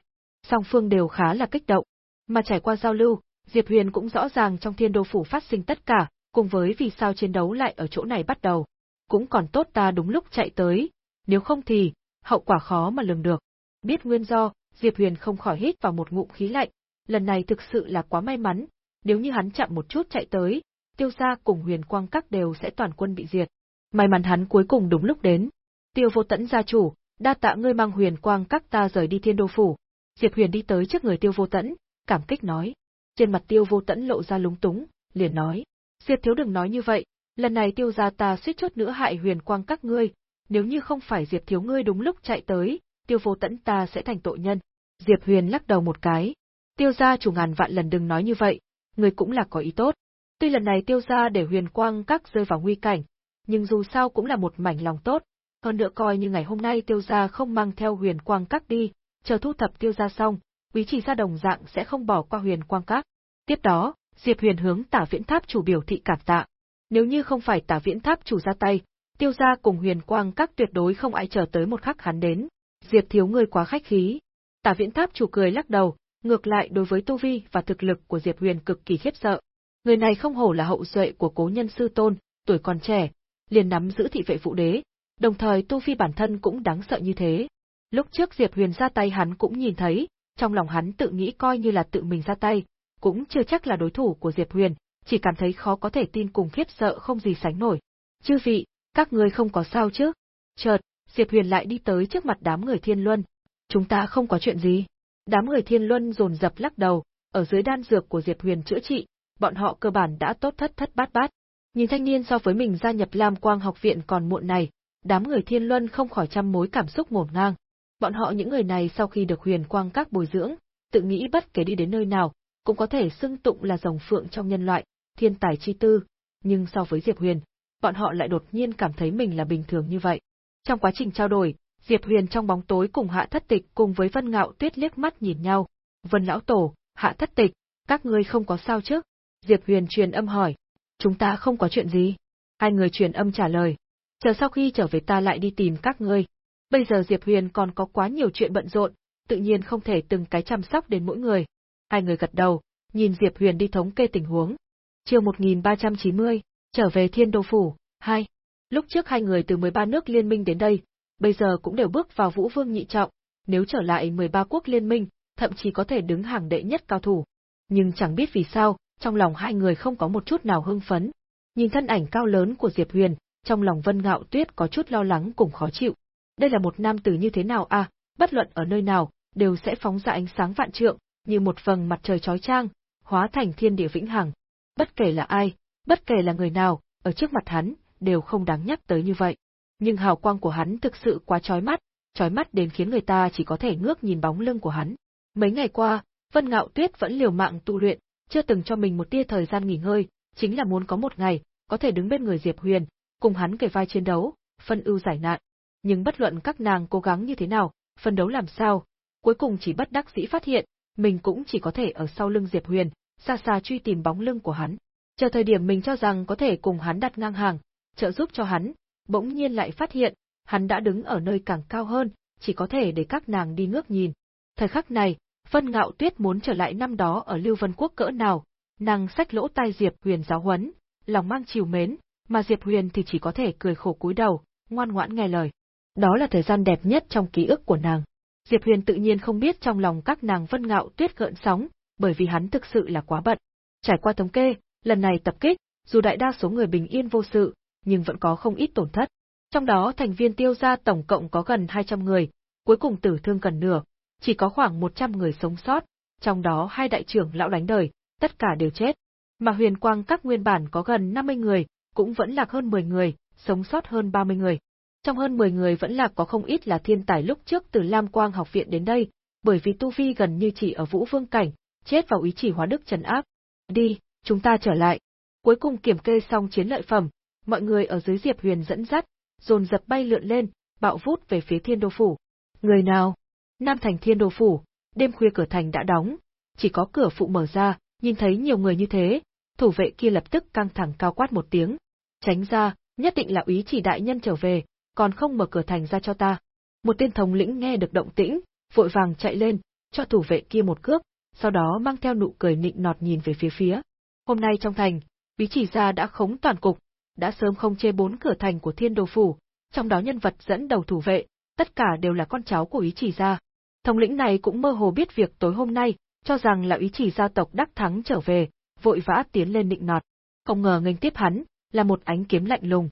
Song phương đều khá là kích động, mà trải qua giao lưu, Diệp Huyền cũng rõ ràng trong Thiên Đô phủ phát sinh tất cả, cùng với vì sao chiến đấu lại ở chỗ này bắt đầu. Cũng còn tốt ta đúng lúc chạy tới, nếu không thì, hậu quả khó mà lường được. Biết nguyên do, Diệp Huyền không khỏi hít vào một ngụm khí lạnh, lần này thực sự là quá may mắn, nếu như hắn chậm một chút chạy tới, tiêu gia cùng huyền quang các đều sẽ toàn quân bị diệt. May mắn hắn cuối cùng đúng lúc đến. Tiêu vô tẫn gia chủ, đa tạ ngươi mang huyền quang các ta rời đi thiên đô phủ. Diệp Huyền đi tới trước người tiêu vô tẫn, cảm kích nói. Trên mặt tiêu vô tẫn lộ ra lúng túng, liền nói. Diệp thiếu đừng nói như vậy, lần này tiêu gia ta suýt chút nữa hại huyền quang các ngươi, nếu như không phải Diệp thiếu ngươi đúng lúc chạy tới, tiêu vô tẫn ta sẽ thành tội nhân. Diệp Huyền lắc đầu một cái. Tiêu gia chủ ngàn vạn lần đừng nói như vậy, người cũng là có ý tốt. Tuy lần này tiêu gia để huyền quang các rơi vào nguy cảnh, nhưng dù sao cũng là một mảnh lòng tốt, hơn nữa coi như ngày hôm nay tiêu gia không mang theo huyền quang các đi, chờ thu thập tiêu gia xong, quý chỉ gia đồng dạng sẽ không bỏ qua huyền quang các. Tiếp đó, Diệp Huyền hướng tả viễn tháp chủ biểu thị cảm tạ. Nếu như không phải tả viễn tháp chủ ra tay, tiêu gia cùng huyền quang các tuyệt đối không ai chờ tới một khắc hắn đến. Diệp thiếu ngươi quá khách khí. Tả viễn tháp chủ cười lắc đầu, ngược lại đối với tu vi và thực lực của Diệp Huyền cực kỳ khiếp sợ. Người này không hổ là hậu duệ của cố nhân sư tôn, tuổi còn trẻ, liền nắm giữ thị vệ phụ đế, đồng thời tu vi bản thân cũng đáng sợ như thế. Lúc trước Diệp Huyền ra tay hắn cũng nhìn thấy, trong lòng hắn tự nghĩ coi như là tự mình ra tay, cũng chưa chắc là đối thủ của Diệp Huyền, chỉ cảm thấy khó có thể tin cùng khiếp sợ không gì sánh nổi. Chư vị, các ngươi không có sao chứ? Chợt, Diệp Huyền lại đi tới trước mặt đám người Thiên Luân. Chúng ta không có chuyện gì. Đám người Thiên Luân dồn dập lắc đầu, ở dưới đan dược của Diệp Huyền chữa trị, bọn họ cơ bản đã tốt thất thất bát bát. Nhìn thanh niên so với mình gia nhập Lam Quang học viện còn muộn này, đám người Thiên Luân không khỏi trăm mối cảm xúc ngổn ngang. Bọn họ những người này sau khi được Huyền Quang các bồi dưỡng, tự nghĩ bất kể đi đến nơi nào, cũng có thể xưng tụng là rồng phượng trong nhân loại, thiên tài chi tư, nhưng so với Diệp Huyền, bọn họ lại đột nhiên cảm thấy mình là bình thường như vậy. Trong quá trình trao đổi, Diệp Huyền trong bóng tối cùng Hạ Thất Tịch cùng với Vân Ngạo Tuyết liếc mắt nhìn nhau. Vân Lão Tổ, Hạ Thất Tịch, các ngươi không có sao chứ? Diệp Huyền truyền âm hỏi. Chúng ta không có chuyện gì. Hai người truyền âm trả lời. Chờ sau khi trở về ta lại đi tìm các ngươi. Bây giờ Diệp Huyền còn có quá nhiều chuyện bận rộn, tự nhiên không thể từng cái chăm sóc đến mỗi người. Hai người gật đầu, nhìn Diệp Huyền đi thống kê tình huống. Chiều 1390, trở về Thiên Đô Phủ, 2. Lúc trước hai người từ 13 nước liên minh đến đây, bây giờ cũng đều bước vào Vũ Vương nhị trọng, nếu trở lại 13 quốc liên minh, thậm chí có thể đứng hàng đệ nhất cao thủ. Nhưng chẳng biết vì sao, trong lòng hai người không có một chút nào hưng phấn. Nhìn thân ảnh cao lớn của Diệp Huyền, trong lòng Vân Ngạo Tuyết có chút lo lắng cùng khó chịu. Đây là một nam tử như thế nào à, bất luận ở nơi nào, đều sẽ phóng ra ánh sáng vạn trượng, như một vầng mặt trời chói chang, hóa thành thiên địa vĩnh hằng. Bất kể là ai, bất kể là người nào, ở trước mặt hắn, đều không đáng nhắc tới như vậy. Nhưng hào quang của hắn thực sự quá chói mắt, chói mắt đến khiến người ta chỉ có thể ngước nhìn bóng lưng của hắn. Mấy ngày qua, Vân Ngạo Tuyết vẫn liều mạng tu luyện, chưa từng cho mình một tia thời gian nghỉ ngơi, chính là muốn có một ngày, có thể đứng bên người Diệp Huyền, cùng hắn kề vai chiến đấu, phân ưu giải nạn. Nhưng bất luận các nàng cố gắng như thế nào, phân đấu làm sao, cuối cùng chỉ bất đắc dĩ phát hiện, mình cũng chỉ có thể ở sau lưng Diệp Huyền, xa xa truy tìm bóng lưng của hắn. Chờ thời điểm mình cho rằng có thể cùng hắn đặt ngang hàng, trợ giúp cho hắn, bỗng nhiên lại phát hiện, hắn đã đứng ở nơi càng cao hơn, chỉ có thể để các nàng đi ngước nhìn. Thời khắc này, Vân Ngạo Tuyết muốn trở lại năm đó ở Lưu Vân Quốc cỡ nào, nàng sách lỗ tai Diệp Huyền giáo huấn, lòng mang chiều mến, mà Diệp Huyền thì chỉ có thể cười khổ cúi đầu, ngoan ngoãn nghe lời. Đó là thời gian đẹp nhất trong ký ức của nàng. Diệp Huyền tự nhiên không biết trong lòng các nàng Vân Ngạo Tuyết gợn sóng, bởi vì hắn thực sự là quá bận. Trải qua thống kê, lần này tập kích, dù đại đa số người bình yên vô sự, nhưng vẫn có không ít tổn thất. Trong đó thành viên tiêu gia tổng cộng có gần 200 người, cuối cùng tử thương gần nửa, chỉ có khoảng 100 người sống sót, trong đó hai đại trưởng lão đánh đời, tất cả đều chết. Mà huyền quang các nguyên bản có gần 50 người, cũng vẫn lạc hơn 10 người, sống sót hơn 30 người. Trong hơn 10 người vẫn lạc có không ít là thiên tài lúc trước từ Lam Quang học viện đến đây, bởi vì tu vi gần như chỉ ở Vũ Vương cảnh, chết vào ý chỉ hóa đức trấn áp. Đi, chúng ta trở lại. Cuối cùng kiểm kê xong chiến lợi phẩm, mọi người ở dưới Diệp Huyền dẫn dắt, dồn dập bay lượn lên, bạo vút về phía Thiên Đô phủ. Người nào? Nam thành Thiên Đô phủ, đêm khuya cửa thành đã đóng, chỉ có cửa phụ mở ra, nhìn thấy nhiều người như thế, thủ vệ kia lập tức căng thẳng cao quát một tiếng. Tránh ra, nhất định là úy chỉ đại nhân trở về, còn không mở cửa thành ra cho ta. Một tên thống lĩnh nghe được động tĩnh, vội vàng chạy lên, cho thủ vệ kia một cước, sau đó mang theo nụ cười nịnh nọt nhìn về phía phía. Hôm nay trong thành, bí chỉ gia đã khống toàn cục, đã sớm không chê bốn cửa thành của thiên đồ phủ, trong đó nhân vật dẫn đầu thủ vệ, tất cả đều là con cháu của ý chỉ gia. Thống lĩnh này cũng mơ hồ biết việc tối hôm nay, cho rằng là ý chỉ gia tộc đắc thắng trở về, vội vã tiến lên định nọt. Không ngờ nghênh tiếp hắn, là một ánh kiếm lạnh lùng.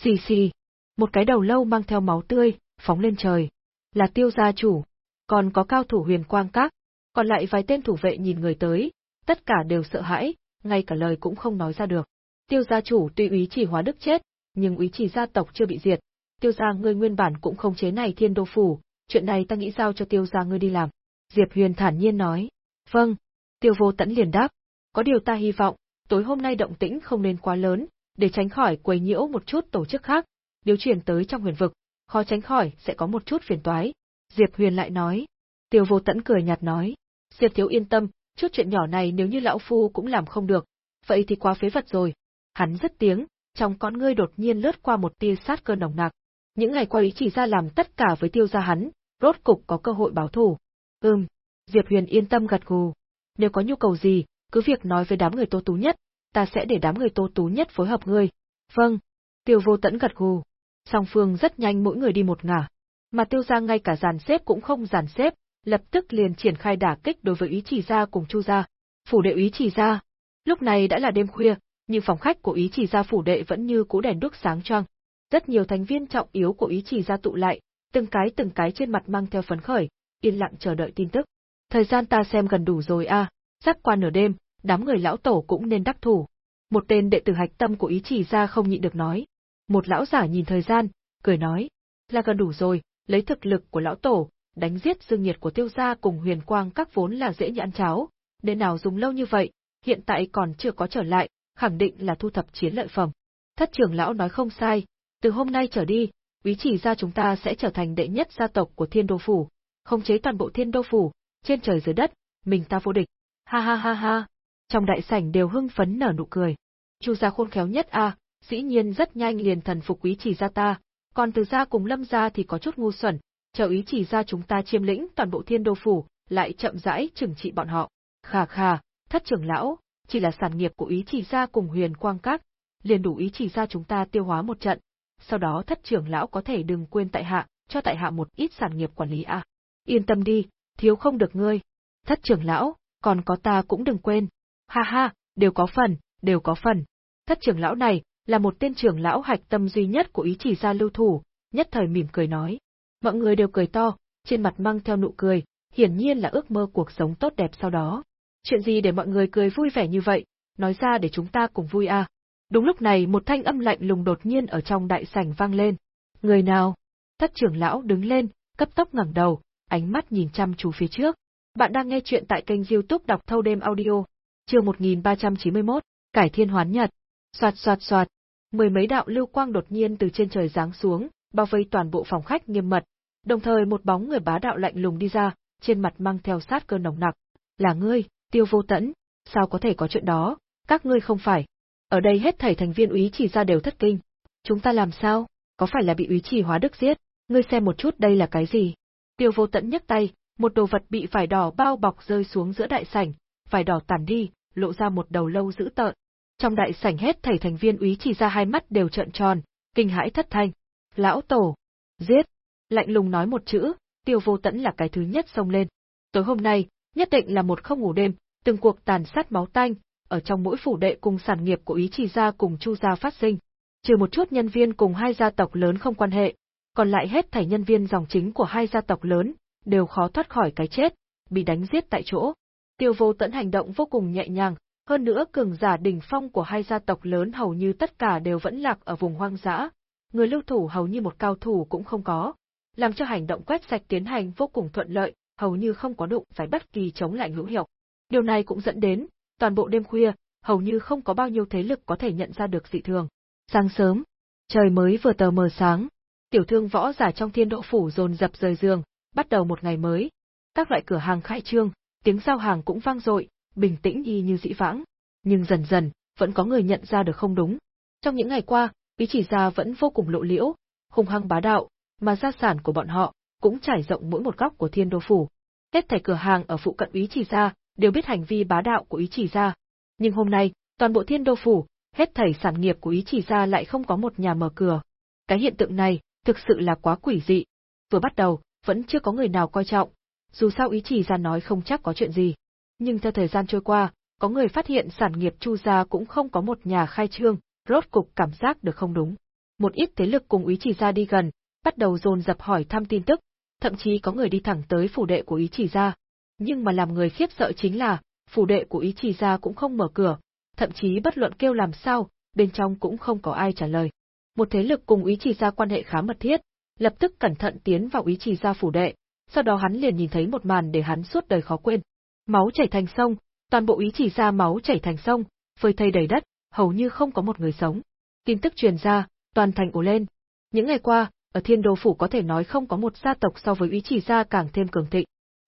Xì xì, một cái đầu lâu mang theo máu tươi, phóng lên trời. Là tiêu gia chủ, còn có cao thủ huyền quang các, còn lại vài tên thủ vệ nhìn người tới, tất cả đều sợ hãi, ngay cả lời cũng không nói ra được. Tiêu gia chủ tuy úy chỉ hóa đức chết, nhưng úy chỉ gia tộc chưa bị diệt. Tiêu gia ngươi nguyên bản cũng không chế này thiên đô phủ, chuyện này ta nghĩ giao cho tiêu gia ngươi đi làm. Diệp Huyền thản nhiên nói. Vâng. Tiêu vô tẫn liền đáp. Có điều ta hy vọng, tối hôm nay động tĩnh không nên quá lớn, để tránh khỏi quấy nhiễu một chút tổ chức khác, điều chuyển tới trong huyền vực, khó tránh khỏi sẽ có một chút phiền toái. Diệp Huyền lại nói. Tiêu vô tẫn cười nhạt nói. Diệp thiếu yên tâm, chút chuyện nhỏ này nếu như lão phu cũng làm không được, vậy thì quá phế vật rồi. Hắn rất tiếng, trong con ngươi đột nhiên lướt qua một tia sát cơ nồng nặc. Những ngày qua ý chỉ ra làm tất cả với tiêu gia hắn, rốt cục có cơ hội báo thù. Ừm, Diệp Huyền yên tâm gật gù. Nếu có nhu cầu gì, cứ việc nói với đám người Tô Tú Nhất, ta sẽ để đám người Tô Tú Nhất phối hợp ngươi. Vâng. Tiêu vô tẫn gật gù. Song phương rất nhanh mỗi người đi một ngả. Mà tiêu gia ngay cả giàn xếp cũng không giàn xếp, lập tức liền triển khai đả kích đối với ý chỉ gia cùng Chu gia. Phủ đệ ý chỉ gia. Lúc này đã là đêm khuya, nhưng phòng khách của ý chỉ gia phủ đệ vẫn như cũ đèn đuốc sáng choang. Rất nhiều thành viên trọng yếu của ý chỉ gia tụ lại, từng cái từng cái trên mặt mang theo phấn khởi, yên lặng chờ đợi tin tức. Thời gian ta xem gần đủ rồi a, à, sắp qua nửa đêm, đám người lão tổ cũng nên đắc thủ. Một tên đệ tử hạch tâm của ý chỉ gia không nhịn được nói. Một lão giả nhìn thời gian, cười nói, là gần đủ rồi, lấy thực lực của lão tổ, đánh giết dương nhiệt của tiêu gia cùng huyền quang các vốn là dễ như ăn cháo, nên nào dùng lâu như vậy, hiện tại còn chưa có trở lại, khẳng định là thu thập chiến lợi phẩm. Thất trưởng lão nói không sai, từ hôm nay trở đi, quý chỉ gia chúng ta sẽ trở thành đệ nhất gia tộc của thiên đô phủ, khống chế toàn bộ thiên đô phủ, trên trời dưới đất, mình ta vô địch. Ha ha ha ha. Trong đại sảnh đều hưng phấn nở nụ cười. Chu gia khôn khéo nhất a, dĩ nhiên rất nhanh liền thần phục quý chỉ gia ta, còn từ gia cùng lâm gia thì có chút ngu xuẩn, chờ ý chỉ gia chúng ta chiêm lĩnh toàn bộ thiên đô phủ, lại chậm rãi trừng trị bọn họ. Khà khà, thất trưởng lão, chỉ là sản nghiệp của ý chỉ gia cùng huyền quang các, liền đủ ý chỉ gia chúng ta tiêu hóa một trận. Sau đó thất trưởng lão có thể đừng quên tại hạ, cho tại hạ một ít sản nghiệp quản lý à, Yên tâm đi, thiếu không được ngươi. Thất trưởng lão, còn có ta cũng đừng quên. Ha ha, đều có phần, đều có phần. Thất trưởng lão này, là một tên trưởng lão hạch tâm duy nhất của ý chỉ gia lưu thủ, nhất thời mỉm cười nói. Mọi người đều cười to, trên mặt mang theo nụ cười, hiển nhiên là ước mơ cuộc sống tốt đẹp sau đó. Chuyện gì để mọi người cười vui vẻ như vậy, nói ra để chúng ta cùng vui à. Đúng lúc này một thanh âm lạnh lùng đột nhiên ở trong đại sảnh vang lên. Người nào? Thất trưởng lão đứng lên, cấp tốc ngẩng đầu, ánh mắt nhìn chăm chú phía trước. Bạn đang nghe chuyện tại kênh youtube đọc thâu đêm audio. Chương 1391, Cải Thiên Hoán Nhật. Xoạt xoạt xoạt. mười mấy đạo lưu quang đột nhiên từ trên trời giáng xuống, bao vây toàn bộ phòng khách nghiêm mật. Đồng thời một bóng người bá đạo lạnh lùng đi ra, trên mặt mang theo sát cơ nồng nặc. Là ngươi, tiêu vô tẫn, sao có thể có chuyện đó, các ngươi không phải. Ở đây hết thảy thành viên úy chỉ ra đều thất kinh. Chúng ta làm sao, có phải là bị úy chỉ hóa đức giết, ngươi xem một chút đây là cái gì. Tiêu vô tẫn nhấc tay, một đồ vật bị vải đỏ bao bọc rơi xuống giữa đại sảnh, vải đỏ tản đi, lộ ra một đầu lâu dữ tợn. Trong đại sảnh hết thảy thành viên úy chỉ ra hai mắt đều trợn tròn, kinh hãi thất thanh. Lão tổ, giết, lạnh lùng nói một chữ, tiêu vô tẫn là cái thứ nhất xông lên. Tối hôm nay, nhất định là một không ngủ đêm, từng cuộc tàn sát máu tanh, ở trong mỗi phủ đệ cùng sản nghiệp của ý chỉ gia cùng chu gia phát sinh. Trừ một chút nhân viên cùng hai gia tộc lớn không quan hệ, còn lại hết thảy nhân viên dòng chính của hai gia tộc lớn, đều khó thoát khỏi cái chết, bị đánh giết tại chỗ. Tiêu vô tẫn hành động vô cùng nhẹ nhàng, hơn nữa cường giả đỉnh phong của hai gia tộc lớn hầu như tất cả đều vẫn lạc ở vùng hoang dã, người lưu thủ hầu như một cao thủ cũng không có, làm cho hành động quét sạch tiến hành vô cùng thuận lợi, hầu như không có đụng phải bất kỳ chống lại hữu hiệu. Điều này cũng dẫn đến, toàn bộ đêm khuya, hầu như không có bao nhiêu thế lực có thể nhận ra được dị thường. Sáng sớm, trời mới vừa tờ mờ sáng, tiểu thương võ giả trong thiên độ phủ dồn dập rời giường, bắt đầu một ngày mới. Các loại cửa hàng khai trương, tiếng giao hàng cũng vang dội, bình tĩnh y như dĩ vãng. Nhưng dần dần, vẫn có người nhận ra được không đúng. Trong những ngày qua, ý chỉ gia vẫn vô cùng lộ liễu, hung hăng bá đạo, mà gia sản của bọn họ cũng trải rộng mỗi một góc của thiên đô phủ. Hết thảy cửa hàng ở phụ cận ý chỉ gia đều biết hành vi bá đạo của ý chỉ gia. Nhưng hôm nay, toàn bộ thiên đô phủ, hết thảy sản nghiệp của ý chỉ gia lại không có một nhà mở cửa. Cái hiện tượng này, thực sự là quá quỷ dị. Vừa bắt đầu, vẫn chưa có người nào coi trọng, dù sao ý chỉ gia nói không chắc có chuyện gì. Nhưng theo thời gian trôi qua, có người phát hiện sản nghiệp chu gia cũng không có một nhà khai trương, rốt cục cảm giác được không đúng. Một ít thế lực cùng ý chỉ gia đi gần, bắt đầu dồn dập hỏi thăm tin tức, thậm chí có người đi thẳng tới phủ đệ của ý chỉ gia. Nhưng mà làm người khiếp sợ chính là, phủ đệ của ý chỉ gia cũng không mở cửa, thậm chí bất luận kêu làm sao, bên trong cũng không có ai trả lời. Một thế lực cùng ý chỉ gia quan hệ khá mật thiết, lập tức cẩn thận tiến vào ý chỉ gia phủ đệ, sau đó hắn liền nhìn thấy một màn để hắn suốt đời khó quên. Máu chảy thành sông, toàn bộ ý chỉ gia máu chảy thành sông, phơi thây đầy đất, hầu như không có một người sống. Tin tức truyền ra, toàn thành ồ lên. Những ngày qua, ở Thiên Đô phủ có thể nói không có một gia tộc so với ý Chỉ gia càng thêm cường thịnh.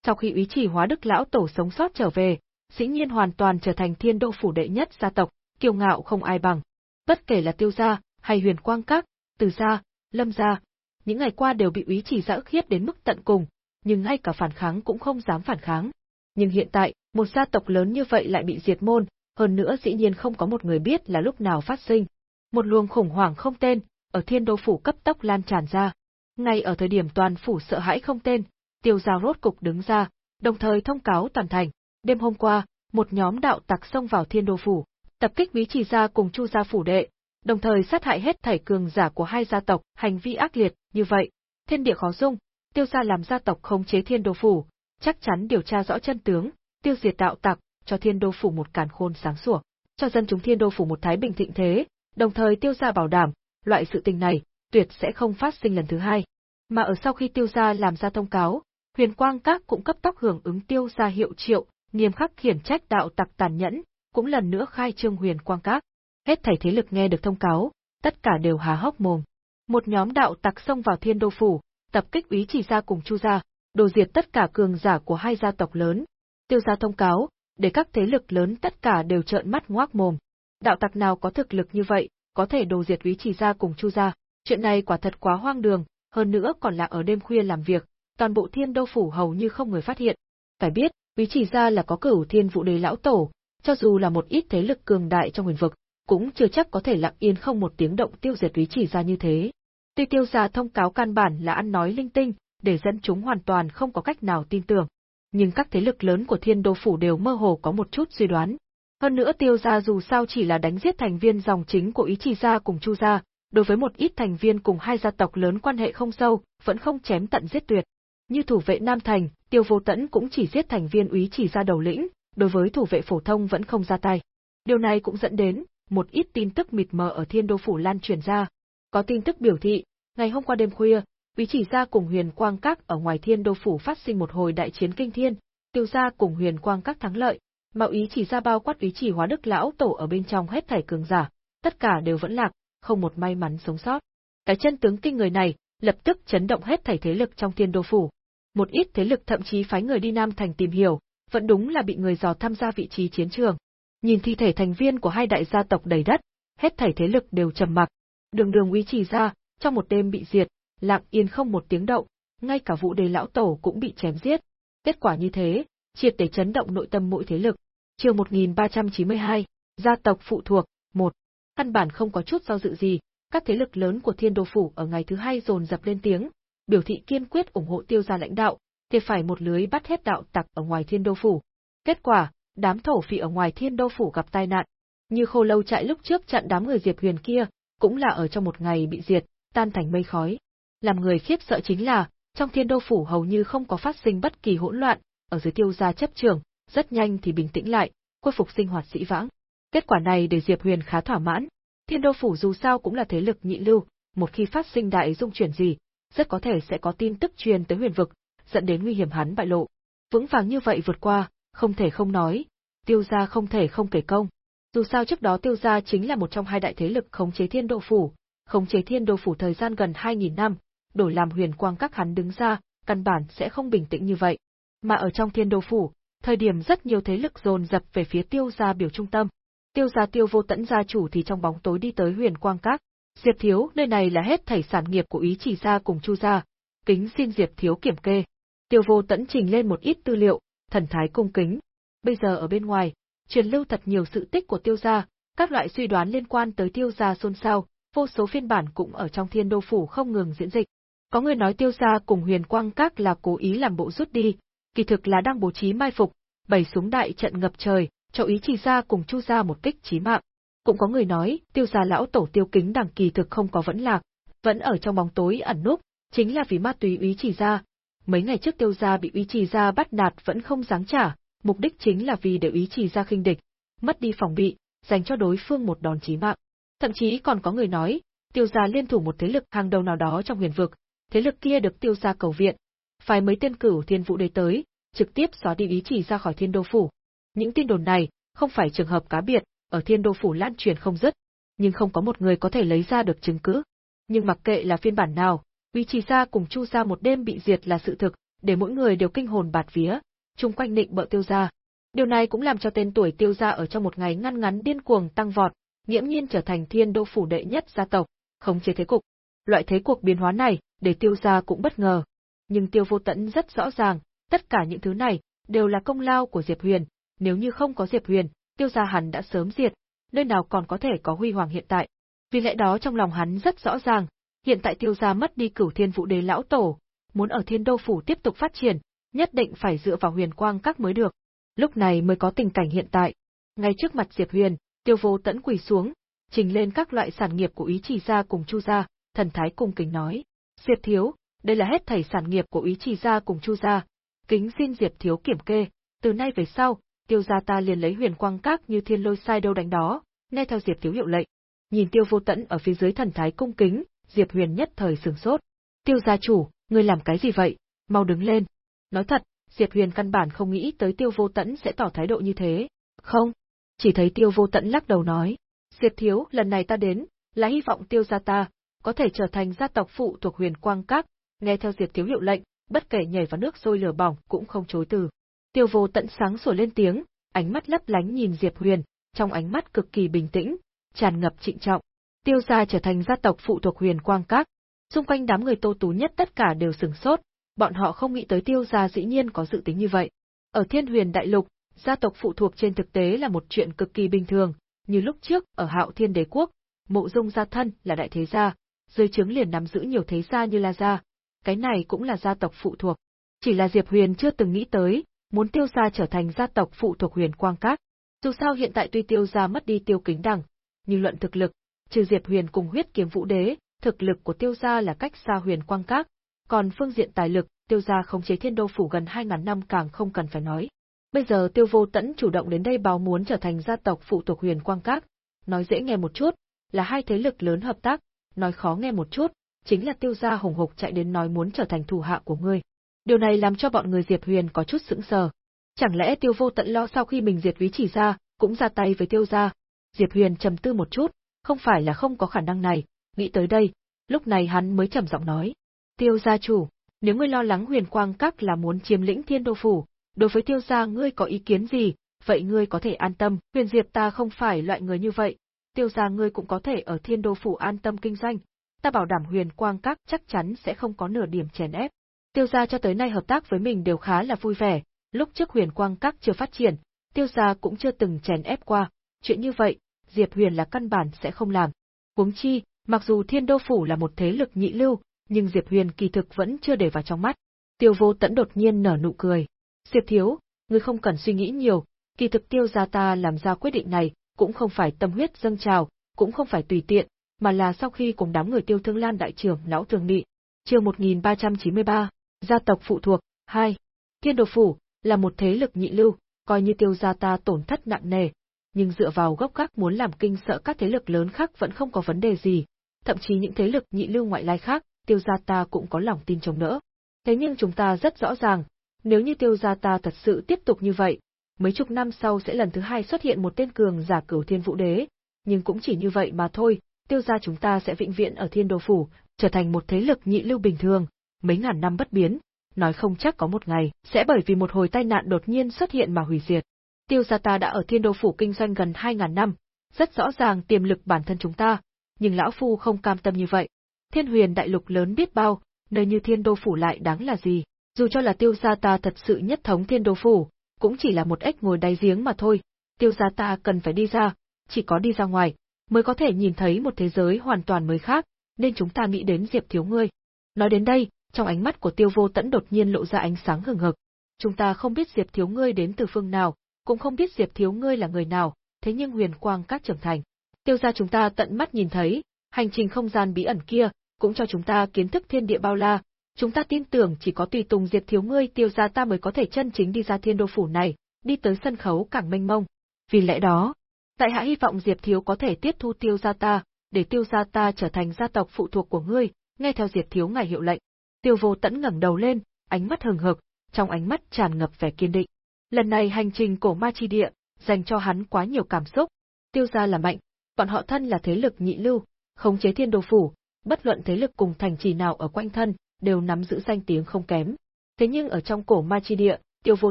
Sau khi ý Chỉ Hóa Đức lão tổ sống sót trở về, dĩ nhiên hoàn toàn trở thành Thiên Đô phủ đệ nhất gia tộc, kiêu ngạo không ai bằng. Bất kể là Tiêu gia hay Huyền Quang các, Từ gia, Lâm gia, những ngày qua đều bị ý Chỉ dã ức đến mức tận cùng, nhưng ngay cả phản kháng cũng không dám phản kháng. Nhưng hiện tại, một gia tộc lớn như vậy lại bị diệt môn, hơn nữa dĩ nhiên không có một người biết là lúc nào phát sinh. Một luồng khủng hoảng không tên, ở thiên đô phủ cấp tốc lan tràn ra. Ngay ở thời điểm toàn phủ sợ hãi không tên, tiêu gia rốt cục đứng ra, đồng thời thông cáo toàn thành. Đêm hôm qua, một nhóm đạo tặc xông vào thiên đô phủ, tập kích bí trì gia cùng chu gia phủ đệ, đồng thời sát hại hết thảy cường giả của hai gia tộc, hành vi ác liệt, như vậy, thiên địa khó dung, tiêu gia làm gia tộc khống chế thiên đô phủ, chắc chắn điều tra rõ chân tướng, tiêu diệt đạo tặc, cho thiên đô phủ một càn khôn sáng sủa, cho dân chúng thiên đô phủ một thái bình thịnh thế, đồng thời tiêu gia bảo đảm, loại sự tình này, tuyệt sẽ không phát sinh lần thứ hai. Mà ở sau khi tiêu gia làm ra thông cáo, huyền quang các cũng cấp tốc hưởng ứng tiêu gia hiệu triệu, nghiêm khắc khiển trách đạo tặc tàn nhẫn, cũng lần nữa khai trương huyền quang các. Hết thảy thế lực nghe được thông cáo, tất cả đều há hốc mồm. Một nhóm đạo tặc xông vào thiên đô phủ, tập kích úy chỉ gia cùng chu gia, đồ diệt tất cả cường giả của hai gia tộc lớn. Tiêu gia thông cáo, để các thế lực lớn tất cả đều trợn mắt ngoác mồm. Đạo tặc nào có thực lực như vậy, có thể đồ diệt úy chỉ gia cùng chu gia. Chuyện này quả thật quá hoang đường, hơn nữa còn là ở đêm khuya làm việc, toàn bộ thiên đô phủ hầu như không người phát hiện. Phải biết, quý chỉ gia là có cửu thiên vụ đế lão tổ, cho dù là một ít thế lực cường đại trong huyền vực, cũng chưa chắc có thể lặng yên không một tiếng động tiêu diệt quý chỉ gia như thế. Tuy tiêu gia thông cáo căn bản là ăn nói linh tinh, để dẫn chúng hoàn toàn không có cách nào tin tưởng. Nhưng các thế lực lớn của thiên đô phủ đều mơ hồ có một chút suy đoán. Hơn nữa tiêu gia dù sao chỉ là đánh giết thành viên dòng chính của ý chỉ gia cùng chu gia, đối với một ít thành viên cùng hai gia tộc lớn quan hệ không sâu, vẫn không chém tận giết tuyệt. Như thủ vệ Nam Thành, tiêu vô tẫn cũng chỉ giết thành viên úy chỉ gia đầu lĩnh, đối với thủ vệ phổ thông vẫn không ra tay. Điều này cũng dẫn đến, một ít tin tức mịt mờ ở thiên đô phủ lan truyền ra. Có tin tức biểu thị, ngày hôm qua đêm khuya, Úy chỉ gia cùng huyền quang các ở ngoài thiên đô phủ phát sinh một hồi đại chiến kinh thiên, tiêu gia cùng huyền quang các thắng lợi, mà úy chỉ ra bao quát úy chỉ hóa đức lão tổ ở bên trong hết thảy cường giả, tất cả đều vẫn lạc, không một may mắn sống sót. Cái chân tướng kinh người này, lập tức chấn động hết thảy thế lực trong thiên đô phủ. Một ít thế lực thậm chí phái người đi Nam Thành tìm hiểu, vẫn đúng là bị người dò tham gia vị trí chiến trường. Nhìn thi thể thành viên của hai đại gia tộc đầy đất, hết thảy thế lực đều trầm mặc. Đường đường uy trì ra, trong một đêm bị diệt, lặng yên không một tiếng động, ngay cả vụ đề lão tổ cũng bị chém giết. Kết quả như thế, triệt để chấn động nội tâm mỗi thế lực. Chương 1392, gia tộc phụ thuộc, 1. Căn bản không có chút do dự gì, các thế lực lớn của Thiên Đô phủ ở ngày thứ hai dồn dập lên tiếng, biểu thị kiên quyết ủng hộ Tiêu gia lãnh đạo, thì phải một lưới bắt hết đạo tặc ở ngoài Thiên Đô phủ. Kết quả, đám thổ phỉ ở ngoài Thiên Đô phủ gặp tai nạn, như Khô Lâu chạy lúc trước chặn đám người Diệp Huyền kia, cũng là ở trong một ngày bị diệt, tan thành mây khói. Làm người khiếp sợ chính là, trong thiên đô phủ hầu như không có phát sinh bất kỳ hỗn loạn, ở dưới tiêu gia chấp trường, rất nhanh thì bình tĩnh lại, khôi phục sinh hoạt sĩ vãng. Kết quả này để Diệp Huyền khá thỏa mãn. Thiên đô phủ dù sao cũng là thế lực nhị lưu, một khi phát sinh đại dung chuyển gì, rất có thể sẽ có tin tức truyền tới huyền vực, dẫn đến nguy hiểm hắn bại lộ. Vững vàng như vậy vượt qua, không thể không nói, tiêu gia không thể không kể công. Dù sao trước đó tiêu gia chính là một trong hai đại thế lực khống chế thiên đô phủ, khống chế thiên đô phủ thời gian gần 2.000 năm, đổi làm huyền quang các hắn đứng ra, căn bản sẽ không bình tĩnh như vậy. Mà ở trong thiên đô phủ, thời điểm rất nhiều thế lực dồn dập về phía tiêu gia biểu trung tâm. Tiêu gia tiêu vô tẫn gia chủ thì trong bóng tối đi tới huyền quang các. Diệp Thiếu, nơi này là hết thảy sản nghiệp của ý chỉ gia cùng chu gia. Kính xin Diệp Thiếu kiểm kê. Tiêu vô tẫn trình lên một ít tư liệu, thần thái cung kính. Bây giờ ở bên ngoài, truyền lưu thật nhiều sự tích của tiêu gia, các loại suy đoán liên quan tới tiêu gia xôn xao, vô số phiên bản cũng ở trong thiên đô phủ không ngừng diễn dịch. Có người nói tiêu gia cùng huyền quang các là cố ý làm bộ rút đi, kỳ thực là đang bố trí mai phục, bày súng đại trận ngập trời, cho ý chỉ ra cùng chu Gia một kích chí mạng. Cũng có người nói, tiêu gia lão tổ tiêu kính đằng kỳ thực không có vẫn lạc, vẫn ở trong bóng tối ẩn núp, chính là vì ma túy úy chỉ ra. Mấy ngày trước tiêu gia bị úy chỉ ra bắt nạt vẫn không dáng trả, mục đích chính là vì để úy chỉ ra khinh địch, mất đi phòng bị, dành cho đối phương một đòn chí mạng. Thậm chí còn có người nói, tiêu gia liên thủ một thế lực hàng đầu nào đó trong huyền vực, thế lực kia được tiêu gia cầu viện, phải mấy tên cửu thiên vũ đế tới, trực tiếp xóa đi ý chỉ ra khỏi thiên đô phủ. Những tin đồn này, không phải trường hợp cá biệt, ở thiên đô phủ lan truyền không dứt, nhưng không có một người có thể lấy ra được chứng cứ. Nhưng mặc kệ là phiên bản nào, uy trì gia cùng chu gia một đêm bị diệt là sự thực, để mỗi người đều kinh hồn bạt vía, chung quanh định bợ tiêu gia. Điều này cũng làm cho tên tuổi tiêu gia ở trong một ngày ngăn ngắn điên cuồng tăng vọt, nghiễm nhiên trở thành thiên đô phủ đệ nhất gia tộc, khống chế thế cục. Loại thế cuộc biến hóa này, để tiêu gia cũng bất ngờ. Nhưng tiêu vô tẫn rất rõ ràng, tất cả những thứ này, đều là công lao của Diệp Huyền, nếu như không có Diệp Huyền, tiêu gia hắn đã sớm diệt, nơi nào còn có thể có huy hoàng hiện tại. Vì lẽ đó trong lòng hắn rất rõ ràng, hiện tại tiêu gia mất đi cửu thiên vũ đế lão tổ, muốn ở Thiên Đô phủ tiếp tục phát triển, nhất định phải dựa vào Huyền Quang Các mới được. Lúc này mới có tình cảnh hiện tại. Ngay trước mặt Diệp Huyền, Tiêu Vô Tẫn quỳ xuống, trình lên các loại sản nghiệp của ý chỉ gia cùng Chu gia, thần thái cung kính nói: "Diệp thiếu, đây là hết thảy sản nghiệp của ý chỉ gia cùng Chu gia, kính xin Diệp thiếu kiểm kê, từ nay về sau, Tiêu gia ta liền lấy Huyền Quang Các như thiên lôi sai đâu đánh đó, nghe theo Diệp thiếu hiệu lệnh." Nhìn Tiêu Vô Tẫn ở phía dưới thần thái cung kính, Diệp Huyền nhất thời sửng sốt. "Tiêu gia chủ, ngươi làm cái gì vậy? Mau đứng lên." Nói thật, Diệp Huyền căn bản không nghĩ tới Tiêu Vô Tẫn sẽ tỏ thái độ như thế. Không, chỉ thấy Tiêu Vô Tẫn lắc đầu nói, Diệp Thiếu, lần này ta đến, là hy vọng Tiêu gia ta, có thể trở thành gia tộc phụ thuộc huyền quang các, nghe theo Diệp Thiếu hiệu lệnh, bất kể nhảy vào nước sôi lửa bỏng cũng không chối từ. Tiêu Vô tận sáng sủa lên tiếng, ánh mắt lấp lánh nhìn Diệp Huyền, trong ánh mắt cực kỳ bình tĩnh, tràn ngập trịnh trọng. Tiêu gia trở thành gia tộc phụ thuộc huyền quang các. Xung quanh đám người Tô Tú nhất tất cả đều sừng sốt, bọn họ không nghĩ tới tiêu gia dĩ nhiên có dự tính như vậy. Ở thiên huyền đại lục, gia tộc phụ thuộc trên thực tế là một chuyện cực kỳ bình thường, như lúc trước ở hạo thiên đế quốc, mộ dung gia thân là đại thế gia, dưới trướng liền nắm giữ nhiều thế gia như La Gia, cái này cũng là gia tộc phụ thuộc. Chỉ là Diệp Huyền chưa từng nghĩ tới, muốn tiêu gia trở thành gia tộc phụ thuộc huyền quang các. Dù sao hiện tại tuy tiêu gia mất đi tiêu kính đẳng, nhưng luận thực lực, trừ Diệp Huyền cùng huyết kiếm vũ đế, thực lực của tiêu gia là cách xa huyền quang các, còn phương diện tài lực, tiêu gia khống chế thiên đô phủ gần 2.000 năm càng không cần phải nói. Bây giờ tiêu vô tẫn chủ động đến đây báo muốn trở thành gia tộc phụ thuộc huyền quang các, nói dễ nghe một chút, là hai thế lực lớn hợp tác, nói khó nghe một chút, chính là tiêu gia hùng hục chạy đến nói muốn trở thành thủ hạ của ngươi. Điều này làm cho bọn người Diệp Huyền có chút sững sờ. Chẳng lẽ tiêu vô tận lo sau khi mình diệt ví chỉ ra, cũng ra tay với tiêu gia? Diệp Huyền trầm tư một chút, không phải là không có khả năng này, nghĩ tới đây, lúc này hắn mới trầm giọng nói. Tiêu gia chủ, nếu ngươi lo lắng huyền quang các là muốn chiếm lĩnh thiên đô phủ, đối với tiêu gia ngươi có ý kiến gì, vậy ngươi có thể an tâm, huyền diệp ta không phải loại người như vậy, tiêu gia ngươi cũng có thể ở thiên đô phủ an tâm kinh doanh, ta bảo đảm huyền quang các chắc chắn sẽ không có nửa điểm chèn ép. Tiêu gia cho tới nay hợp tác với mình đều khá là vui vẻ, lúc trước huyền quang các chưa phát triển, tiêu gia cũng chưa từng chèn ép qua, chuyện như vậy, Diệp Huyền là căn bản sẽ không làm. Huống chi, mặc dù thiên đô phủ là một thế lực nhị lưu, nhưng Diệp Huyền kỳ thực vẫn chưa để vào trong mắt. Tiêu vô tẫn đột nhiên nở nụ cười. Diệp thiếu, ngươi không cần suy nghĩ nhiều, kỳ thực tiêu gia ta làm ra quyết định này, cũng không phải tâm huyết dâng trào, cũng không phải tùy tiện, mà là sau khi cùng đám người tiêu thương lan đại trưởng lão thường nghị. Chương 1393, gia tộc phụ thuộc, 2. Thiên đồ phủ, là một thế lực nhị lưu, coi như tiêu gia ta tổn thất nặng nề, nhưng dựa vào gốc gác muốn làm kinh sợ các thế lực lớn khác vẫn không có vấn đề gì, thậm chí những thế lực nhị lưu ngoại lai khác, tiêu gia ta cũng có lòng tin chống đỡ. Thế nhưng chúng ta rất rõ ràng, nếu như tiêu gia ta thật sự tiếp tục như vậy, mấy chục năm sau sẽ lần thứ hai xuất hiện một tên cường giả cửu thiên vũ đế, nhưng cũng chỉ như vậy mà thôi, tiêu gia chúng ta sẽ vĩnh viễn ở thiên đồ phủ, trở thành một thế lực nhị lưu bình thường, mấy ngàn năm bất biến, nói không chắc có một ngày, sẽ bởi vì một hồi tai nạn đột nhiên xuất hiện mà hủy diệt. Tiêu gia ta đã ở thiên đô phủ kinh doanh gần hai ngàn năm, rất rõ ràng tiềm lực bản thân chúng ta, nhưng lão phu không cam tâm như vậy, Thiên huyền đại lục lớn biết bao, nơi như thiên đô phủ lại đáng là gì. Dù cho là tiêu gia ta thật sự nhất thống thiên đô phủ, cũng chỉ là một ếch ngồi đáy giếng mà thôi. Tiêu gia ta cần phải đi ra, chỉ có đi ra ngoài, mới có thể nhìn thấy một thế giới hoàn toàn mới khác, nên chúng ta nghĩ đến Diệp thiếu ngươi. Nói đến đây, trong ánh mắt của tiêu vô tẫn đột nhiên lộ ra ánh sáng hừng hực. Chúng ta không biết Diệp thiếu ngươi đến từ phương nào, cũng không biết Diệp thiếu ngươi là người nào, thế nhưng huyền quang các trưởng thành. Tiêu gia chúng ta tận mắt nhìn thấy, hành trình không gian bí ẩn kia, cũng cho chúng ta kiến thức thiên địa bao la, chúng ta tin tưởng chỉ có tùy tùng diệp thiếu ngươi tiêu gia ta mới có thể chân chính đi ra thiên đô phủ này, đi tới sân khấu càng mênh mông. Vì lẽ đó, tại hạ hy vọng Diệp Thiếu có thể tiếp thu tiêu gia ta, để tiêu gia ta trở thành gia tộc phụ thuộc của ngươi, nghe theo Diệp Thiếu ngài hiệu lệnh. Tiêu vô tẫn ngẩng đầu lên, ánh mắt hừng hực, trong ánh mắt tràn ngập vẻ kiên định. Lần này hành trình cổ ma chi địa, dành cho hắn quá nhiều cảm xúc. Tiêu gia là mạnh, bọn họ thân là thế lực nhị lưu, khống chế thiên đồ phủ, bất luận thế lực cùng thành trì nào ở quanh thân, đều nắm giữ danh tiếng không kém. Thế nhưng ở trong cổ ma chi địa, tiêu vô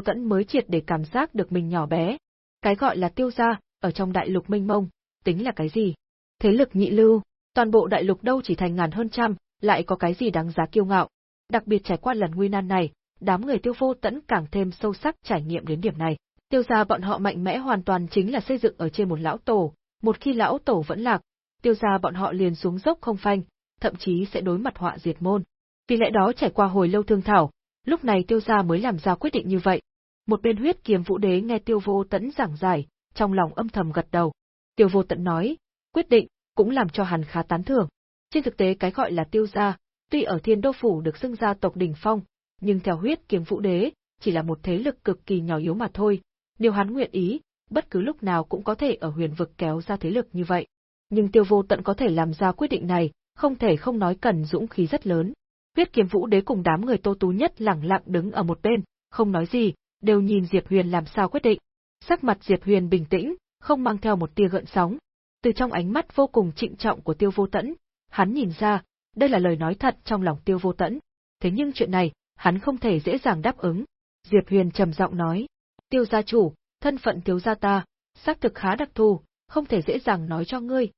tẫn mới triệt để cảm giác được mình nhỏ bé. Cái gọi là tiêu gia, ở trong đại lục minh mông, tính là cái gì? Thế lực nhị lưu, toàn bộ đại lục đâu chỉ thành ngàn hơn trăm, lại có cái gì đáng giá kiêu ngạo. Đặc biệt trải qua lần nguy nan này, đám người tiêu vô tẫn càng thêm sâu sắc trải nghiệm đến điểm này. Tiêu gia bọn họ mạnh mẽ hoàn toàn chính là xây dựng ở trên một lão tổ, một khi lão tổ vẫn lạc, tiêu gia bọn họ liền xuống dốc không phanh, thậm chí sẽ đối mặt họa diệt môn. Vì lẽ đó trải qua hồi lâu thương thảo, lúc này tiêu gia mới làm ra quyết định như vậy. Một bên huyết kiếm vũ đế nghe tiêu vô tẫn giảng giải, trong lòng âm thầm gật đầu. Tiêu vô tẫn nói, quyết định, cũng làm cho hắn khá tán thưởng. Trên thực tế cái gọi là tiêu gia, tuy ở thiên đô phủ được xưng gia tộc đỉnh phong, nhưng theo huyết kiếm vũ đế, chỉ là một thế lực cực kỳ nhỏ yếu mà thôi. Nếu hắn nguyện ý, bất cứ lúc nào cũng có thể ở huyền vực kéo ra thế lực như vậy. Nhưng tiêu vô tận có thể làm ra quyết định này, không thể không nói cần dũng khí rất lớn. Huyết kiếm vũ đế cùng đám người tô tú nhất lẳng lặng đứng ở một bên, không nói gì, đều nhìn Diệp Huyền làm sao quyết định. Sắc mặt Diệp Huyền bình tĩnh, không mang theo một tia gợn sóng. Từ trong ánh mắt vô cùng trịnh trọng của tiêu vô tẫn, hắn nhìn ra, đây là lời nói thật trong lòng tiêu vô tẫn. Thế nhưng chuyện này, hắn không thể dễ dàng đáp ứng. Diệp Huyền trầm giọng nói, tiêu gia chủ, thân phận thiếu gia ta, xác thực khá đặc thù, không thể dễ dàng nói cho ngươi.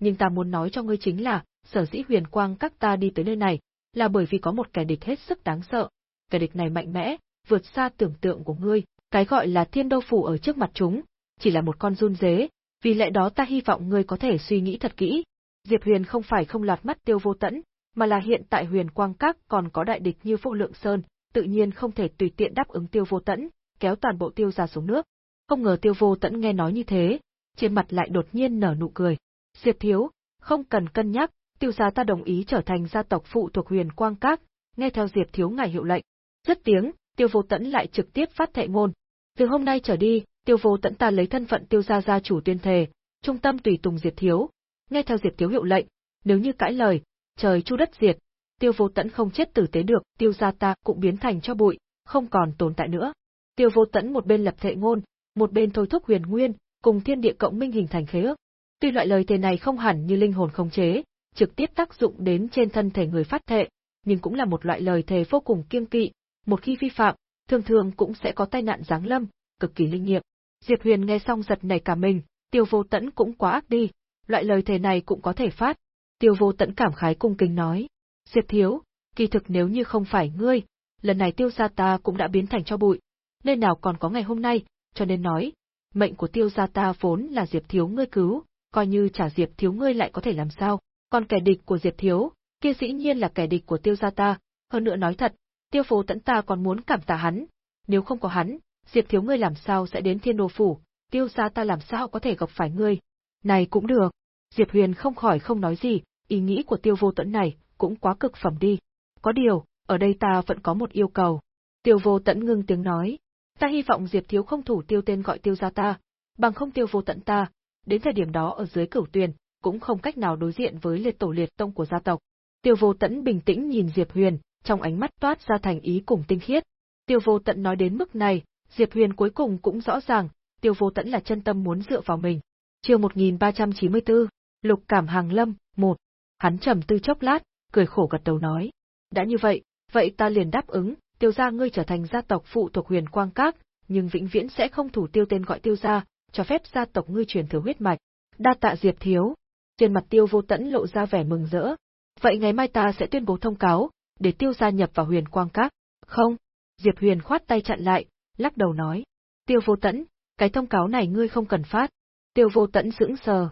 Nhưng ta muốn nói cho ngươi chính là, sở dĩ huyền quang các ta đi tới nơi này, là bởi vì có một kẻ địch hết sức đáng sợ. Kẻ địch này mạnh mẽ, vượt xa tưởng tượng của ngươi, cái gọi là thiên đô phủ ở trước mặt chúng, chỉ là một con run dế, vì lẽ đó ta hy vọng ngươi có thể suy nghĩ thật kỹ. Diệp Huyền không phải không lọt mắt tiêu vô tẫn, mà là hiện tại huyền quang các còn có đại địch như Phúc lượng sơn, tự nhiên không thể tùy tiện đáp ứng tiêu vô tẫn, kéo toàn bộ tiêu ra xuống nước. Không ngờ tiêu vô tẫn nghe nói như thế, trên mặt lại đột nhiên nở nụ cười. Diệp thiếu, không cần cân nhắc, tiêu gia ta đồng ý trở thành gia tộc phụ thuộc huyền quang các, nghe theo Diệp thiếu ngài hiệu lệnh. Rất tiếng, tiêu vô tẫn lại trực tiếp phát thệ ngôn. Từ hôm nay trở đi, tiêu vô tẫn ta lấy thân phận tiêu gia gia chủ tuyên thề, trung tâm tùy tùng Diệp thiếu. Nghe theo Diệp thiếu hiệu lệnh, nếu như cãi lời, trời chu đất diệt, tiêu vô tẫn không chết tử tế được, tiêu gia ta cũng biến thành cho bụi, không còn tồn tại nữa. Tiêu vô tẫn một bên lập thệ ngôn, một bên thôi thúc huyền nguyên, cùng thiên địa cộng minh hình thành khế ước. Tuy loại lời thề này không hẳn như linh hồn không chế, trực tiếp tác dụng đến trên thân thể người phát thệ, nhưng cũng là một loại lời thề vô cùng kiêng kỵ, một khi vi phạm, thường thường cũng sẽ có tai nạn giáng lâm, cực kỳ linh nghiệm. Diệp Huyền nghe xong giật nảy cả mình, Tiêu Vô Tẫn cũng quá ác đi, loại lời thề này cũng có thể phát. Tiêu Vô tận cảm khái cung kính nói, Diệp thiếu, kỳ thực nếu như không phải ngươi, lần này tiêu gia ta cũng đã biến thành cho bụi, nên nào còn có ngày hôm nay, cho nên nói, mệnh của tiêu gia ta vốn là Diệp thiếu ngươi cứu, coi như trả Diệp thiếu ngươi lại có thể làm sao, còn kẻ địch của Diệp thiếu, kia dĩ nhiên là kẻ địch của tiêu gia ta, hơn nữa nói thật, tiêu phố tẫn ta còn muốn cảm tạ hắn, nếu không có hắn, Diệp thiếu ngươi làm sao sẽ đến thiên đồ phủ, tiêu gia ta làm sao có thể gặp phải ngươi. Này cũng được, Diệp Huyền không khỏi không nói gì, ý nghĩ của tiêu vô tẫn này, cũng quá cực phẩm đi. Có điều, ở đây ta vẫn có một yêu cầu. Tiêu vô tẫn ngưng tiếng nói, ta hy vọng Diệp thiếu không thủ tiêu tên gọi tiêu gia ta, bằng không tiêu vô tận ta, đến thời điểm đó ở dưới cửu tuyền, cũng không cách nào đối diện với liệt tổ liệt tông của gia tộc. Tiêu vô tận bình tĩnh nhìn Diệp Huyền, trong ánh mắt toát ra thành ý cùng tinh khiết. Tiêu vô tận nói đến mức này, Diệp Huyền cuối cùng cũng rõ ràng, tiêu vô tận là chân tâm muốn dựa vào mình. Chương 1394, Lục Cảm Hàng Lâm, một Hắn trầm tư chốc lát, cười khổ gật đầu nói. Đã như vậy, vậy ta liền đáp ứng, tiêu gia ngươi trở thành gia tộc phụ thuộc huyền quang các, nhưng vĩnh viễn sẽ không thủ tiêu tên gọi tiêu gia, cho phép gia tộc ngươi truyền thừa huyết mạch. Đa tạ Diệp thiếu. Trên mặt tiêu vô tẫn lộ ra vẻ mừng rỡ. Vậy ngày mai ta sẽ tuyên bố thông cáo, để tiêu gia nhập vào huyền quang các. Không. Diệp huyền khoát tay chặn lại, lắc đầu nói. Tiêu vô tẫn, cái thông cáo này ngươi không cần phát. Tiêu vô tẫn sững sờ.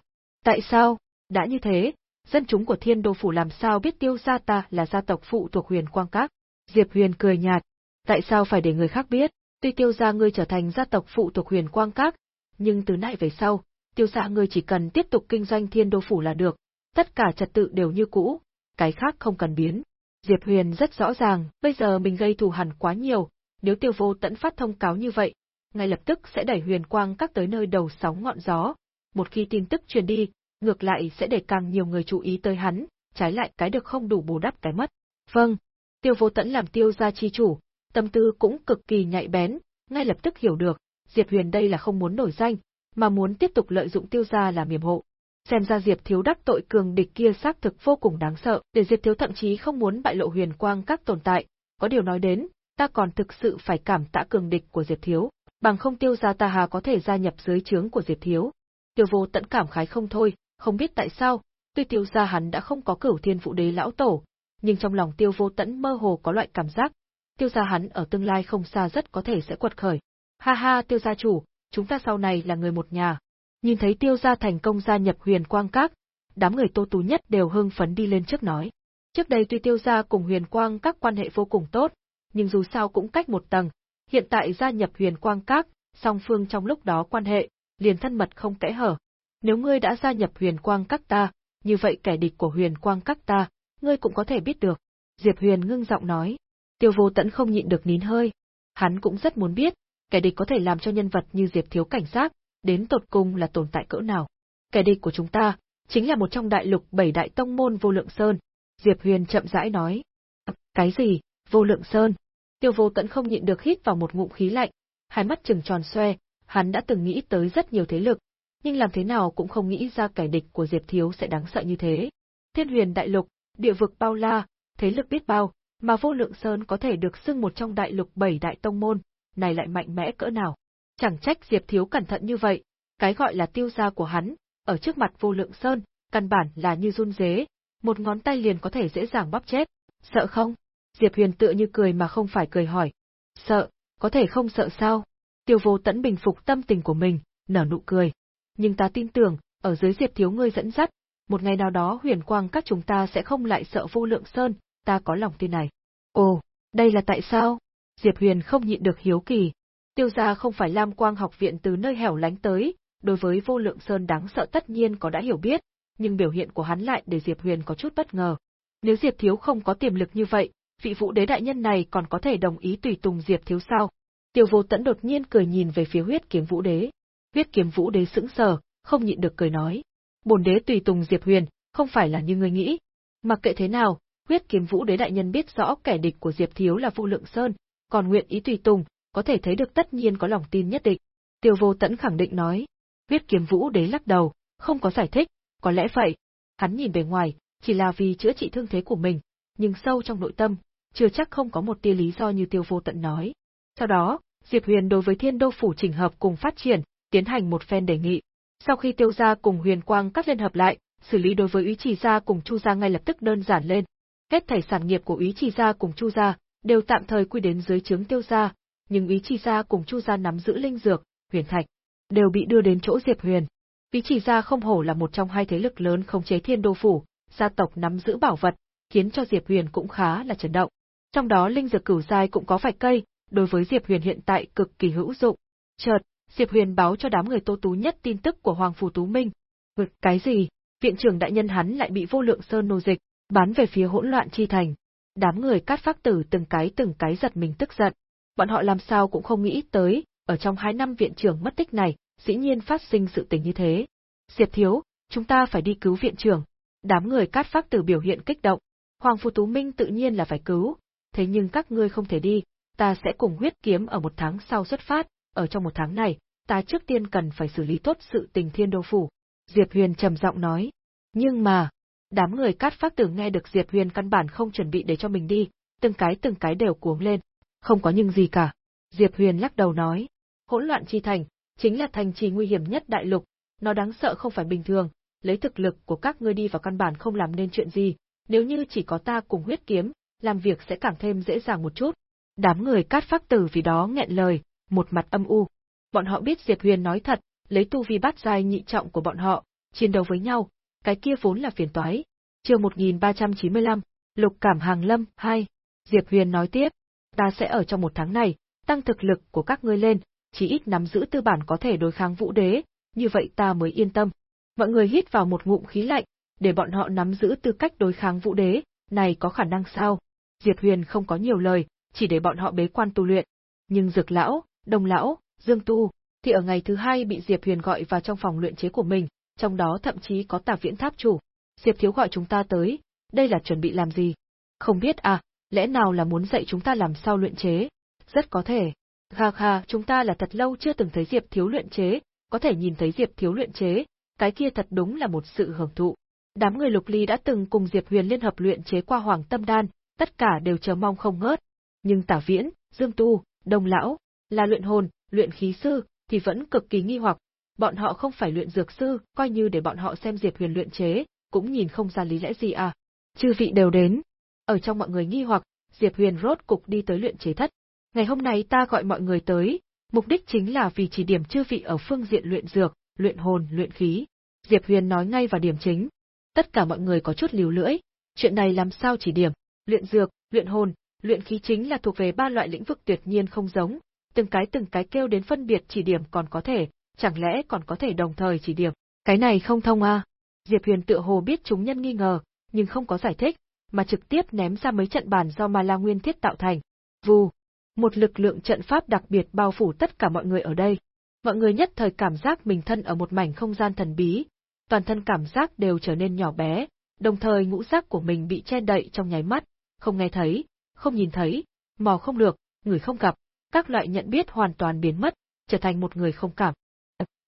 Tại sao? Đã như thế, dân chúng của thiên đô phủ làm sao biết tiêu gia ta là gia tộc phụ thuộc huyền quang các. Diệp huyền cười nhạt. Tại sao phải để người khác biết? Tuy tiêu gia ngươi trở thành gia tộc phụ thuộc huyền quang các, nhưng từ nay về sau, tiêu gia ngươi chỉ cần tiếp tục kinh doanh thiên đô phủ là được, tất cả trật tự đều như cũ, cái khác không cần biến. Diệp Huyền rất rõ ràng, bây giờ mình gây thù hằn quá nhiều, nếu tiêu vô tẫn phát thông cáo như vậy, ngay lập tức sẽ đẩy huyền quang các tới nơi đầu sóng ngọn gió. Một khi tin tức truyền đi, ngược lại sẽ để càng nhiều người chú ý tới hắn, trái lại cái được không đủ bù đắp cái mất. Vâng, tiêu vô tẫn làm tiêu gia chi chủ, tâm tư cũng cực kỳ nhạy bén, ngay lập tức hiểu được, Diệp Huyền đây là không muốn nổi danh, mà muốn tiếp tục lợi dụng tiêu gia làm yểm hộ. Xem ra Diệp Thiếu đắc tội cường địch kia xác thực vô cùng đáng sợ, để Diệp Thiếu thậm chí không muốn bại lộ huyền quang các tồn tại, có điều nói đến, ta còn thực sự phải cảm tạ cường địch của Diệp Thiếu, bằng không tiêu gia ta hà có thể gia nhập dưới trướng của Diệp Thiếu. Tiêu vô tận cảm khái không thôi, không biết tại sao, tuy tiêu gia hắn đã không có cửu thiên phụ đế lão tổ, nhưng trong lòng tiêu vô tẫn mơ hồ có loại cảm giác, tiêu gia hắn ở tương lai không xa rất có thể sẽ quật khởi. Ha ha tiêu gia chủ, chúng ta sau này là người một nhà. Nhìn thấy tiêu gia thành công gia nhập huyền quang các, đám người tô tú nhất đều hưng phấn đi lên trước nói. Trước đây tuy tiêu gia cùng huyền quang các quan hệ vô cùng tốt, nhưng dù sao cũng cách một tầng, hiện tại gia nhập huyền quang các, song phương trong lúc đó quan hệ, liền thân mật không kẽ hở. Nếu ngươi đã gia nhập huyền quang các ta, như vậy kẻ địch của huyền quang các ta, ngươi cũng có thể biết được. Diệp Huyền ngưng giọng nói. Tiêu vô tẫn không nhịn được nín hơi. Hắn cũng rất muốn biết, kẻ địch có thể làm cho nhân vật như Diệp Thiếu cảnh giác, đến tột cùng là tồn tại cỡ nào. Kẻ địch của chúng ta, chính là một trong đại lục bảy đại tông môn vô lượng sơn. Diệp Huyền chậm rãi nói. Cái gì, vô lượng sơn? Tiêu vô tẫn không nhịn được hít vào một ngụm khí lạnh, hai mắt trừng tròn xoe, hắn đã từng nghĩ tới rất nhiều thế lực, nhưng làm thế nào cũng không nghĩ ra kẻ địch của Diệp Thiếu sẽ đáng sợ như thế. Thiên huyền đại lục, địa vực bao la, thế lực biết bao, mà vô lượng sơn có thể được xưng một trong đại lục bảy đại tông môn, này lại mạnh mẽ cỡ nào. Chẳng trách Diệp Thiếu cẩn thận như vậy, cái gọi là tiêu gia của hắn, ở trước mặt vô lượng sơn, căn bản là như run dế, một ngón tay liền có thể dễ dàng bóp chết. Sợ không? Diệp Huyền tựa như cười mà không phải cười hỏi. Sợ, có thể không sợ sao? Tiêu vô tẫn bình phục tâm tình của mình, nở nụ cười. Nhưng ta tin tưởng, ở dưới Diệp Thiếu ngươi dẫn dắt, một ngày nào đó huyền quang các chúng ta sẽ không lại sợ vô lượng sơn, ta có lòng tin này. Ồ, đây là tại sao? Diệp Huyền không nhịn được hiếu kỳ. Tiêu gia không phải Lam Quang học viện từ nơi hẻo lánh tới, đối với vô lượng sơn đáng sợ tất nhiên có đã hiểu biết, nhưng biểu hiện của hắn lại để Diệp Huyền có chút bất ngờ. Nếu Diệp Thiếu không có tiềm lực như vậy, vị vũ đế đại nhân này còn có thể đồng ý tùy tùng Diệp Thiếu sao? Tiêu vô tẫn đột nhiên cười nhìn về phía huyết kiếm vũ đế. Huyết kiếm vũ đế sững sờ, không nhịn được cười nói. Bồn đế tùy tùng Diệp Huyền, không phải là như người nghĩ. Mặc kệ thế nào, huyết kiếm vũ đế đại nhân biết rõ kẻ địch của Diệp Thiếu là Vu Lượng Sơn, còn nguyện ý tùy tùng, có thể thấy được tất nhiên có lòng tin nhất định. Tiêu vô tẫn khẳng định nói. Huyết kiếm vũ đế lắc đầu, không có giải thích, có lẽ vậy. Hắn nhìn bề ngoài, chỉ là vì chữa trị thương thế của mình, nhưng sâu trong nội tâm, chưa chắc không có một tia lý do như tiêu vô tận nói. Sau đó, Diệp Huyền đối với thiên đô phủ chỉnh hợp cùng phát triển, tiến hành một phen đề nghị. Sau khi tiêu gia cùng huyền quang các liên hợp lại, xử lý đối với úy trì gia cùng chu gia ngay lập tức đơn giản lên. Hết thảy sản nghiệp của úy trì gia cùng chu gia, đều tạm thời quy đến dưới trướng tiêu gia, nhưng úy trì gia cùng chu gia nắm giữ linh dược, huyền thạch, đều bị đưa đến chỗ Diệp Huyền. Úy trì gia không hổ là một trong hai thế lực lớn không chế thiên đô phủ, gia tộc nắm giữ bảo vật, khiến cho Diệp Huyền cũng khá là chấn động. Trong đó linh dược cửu giai cũng có vài cây, đối với Diệp Huyền hiện tại cực kỳ hữu dụng. Chợt, Diệp Huyền báo cho đám người Tô Tú nhất tin tức của Hoàng phủ Tú Minh. Vực cái gì? Viện trưởng đại nhân hắn lại bị vô lượng sơn nô dịch, bán về phía hỗn loạn chi thành. Đám người cát phác tử từng cái từng cái giật mình tức giận. Bọn họ làm sao cũng không nghĩ tới, ở trong hai năm viện trưởng mất tích này, dĩ nhiên phát sinh sự tình như thế. Diệp thiếu, chúng ta phải đi cứu viện trưởng. Đám người cát phác tử biểu hiện kích động. Hoàng phủ Tú Minh tự nhiên là phải cứu, thế nhưng các ngươi không thể đi, ta sẽ cùng huyết kiếm ở một tháng sau xuất phát, ở trong một tháng này, ta trước tiên cần phải xử lý tốt sự tình thiên đô phủ. Diệp Huyền trầm giọng nói. Nhưng mà, đám người cát phát tử nghe được Diệp Huyền căn bản không chuẩn bị để cho mình đi, từng cái từng cái đều cuống lên. Không có nhưng gì cả. Diệp Huyền lắc đầu nói. Hỗn loạn chi thành, chính là thành trì nguy hiểm nhất đại lục, nó đáng sợ không phải bình thường, lấy thực lực của các ngươi đi vào căn bản không làm nên chuyện gì, nếu như chỉ có ta cùng huyết kiếm, làm việc sẽ càng thêm dễ dàng một chút. Đám người cát phác tử vì đó nghẹn lời, một mặt âm u. Bọn họ biết Diệp Huyền nói thật, lấy tu vi bát giai nhị trọng của bọn họ, chiến đấu với nhau, cái kia vốn là phiền toái. Chương 1395, Lục Cảm Hàng Lâm 2. Diệp Huyền nói tiếp, ta sẽ ở trong một tháng này, tăng thực lực của các ngươi lên, chỉ ít nắm giữ tư bản có thể đối kháng vũ đế, như vậy ta mới yên tâm. Mọi người hít vào một ngụm khí lạnh, để bọn họ nắm giữ tư cách đối kháng vũ đế, này có khả năng sao? Diệp Huyền không có nhiều lời, chỉ để bọn họ bế quan tu luyện. Nhưng Dược lão, Đông lão, Dương Tu, thì ở ngày thứ hai bị Diệp Huyền gọi vào trong phòng luyện chế của mình, trong đó thậm chí có Tà Viễn Tháp chủ. Diệp thiếu gọi chúng ta tới, đây là chuẩn bị làm gì? Không biết à, lẽ nào là muốn dạy chúng ta làm sao luyện chế? Rất có thể. Kha kha, chúng ta là thật lâu chưa từng thấy Diệp thiếu luyện chế, có thể nhìn thấy Diệp thiếu luyện chế, cái kia thật đúng là một sự hưởng thụ. Đám người Lục Ly đã từng cùng Diệp Huyền liên hợp luyện chế qua Hoàng Tâm Đan, tất cả đều chờ mong không ngớt. Nhưng Tả Viễn, Dương Tu, Đông Lão, là luyện hồn, luyện khí sư, thì vẫn cực kỳ nghi hoặc. Bọn họ không phải luyện dược sư, coi như để bọn họ xem Diệp Huyền luyện chế, cũng nhìn không ra lý lẽ gì à. Chư vị đều đến. Ở trong mọi người nghi hoặc, Diệp Huyền rốt cục đi tới luyện chế thất. Ngày hôm nay ta gọi mọi người tới, mục đích chính là vì chỉ điểm chư vị ở phương diện luyện dược, luyện hồn, luyện khí. Diệp Huyền nói ngay vào điểm chính. Tất cả mọi người có chút liều lưỡi, Chuyện này làm sao chỉ điểm? Luyện dược, luyện hồn, luyện khí chính là thuộc về ba loại lĩnh vực tuyệt nhiên không giống, từng cái từng cái kêu đến phân biệt chỉ điểm còn có thể, chẳng lẽ còn có thể đồng thời chỉ điểm. Cái này không thông. À? Diệp Huyền tựa hồ biết chúng nhân nghi ngờ, nhưng không có giải thích, mà trực tiếp ném ra mấy trận bàn do Ma La Nguyên Thiết tạo thành. Vù, một lực lượng trận pháp đặc biệt bao phủ tất cả mọi người ở đây. Mọi người nhất thời cảm giác mình thân ở một mảnh không gian thần bí, toàn thân cảm giác đều trở nên nhỏ bé, đồng thời ngũ giác của mình bị che đậy trong nháy mắt, không nghe thấy, không nhìn thấy, mò không được, người không gặp, các loại nhận biết hoàn toàn biến mất, trở thành một người không cảm.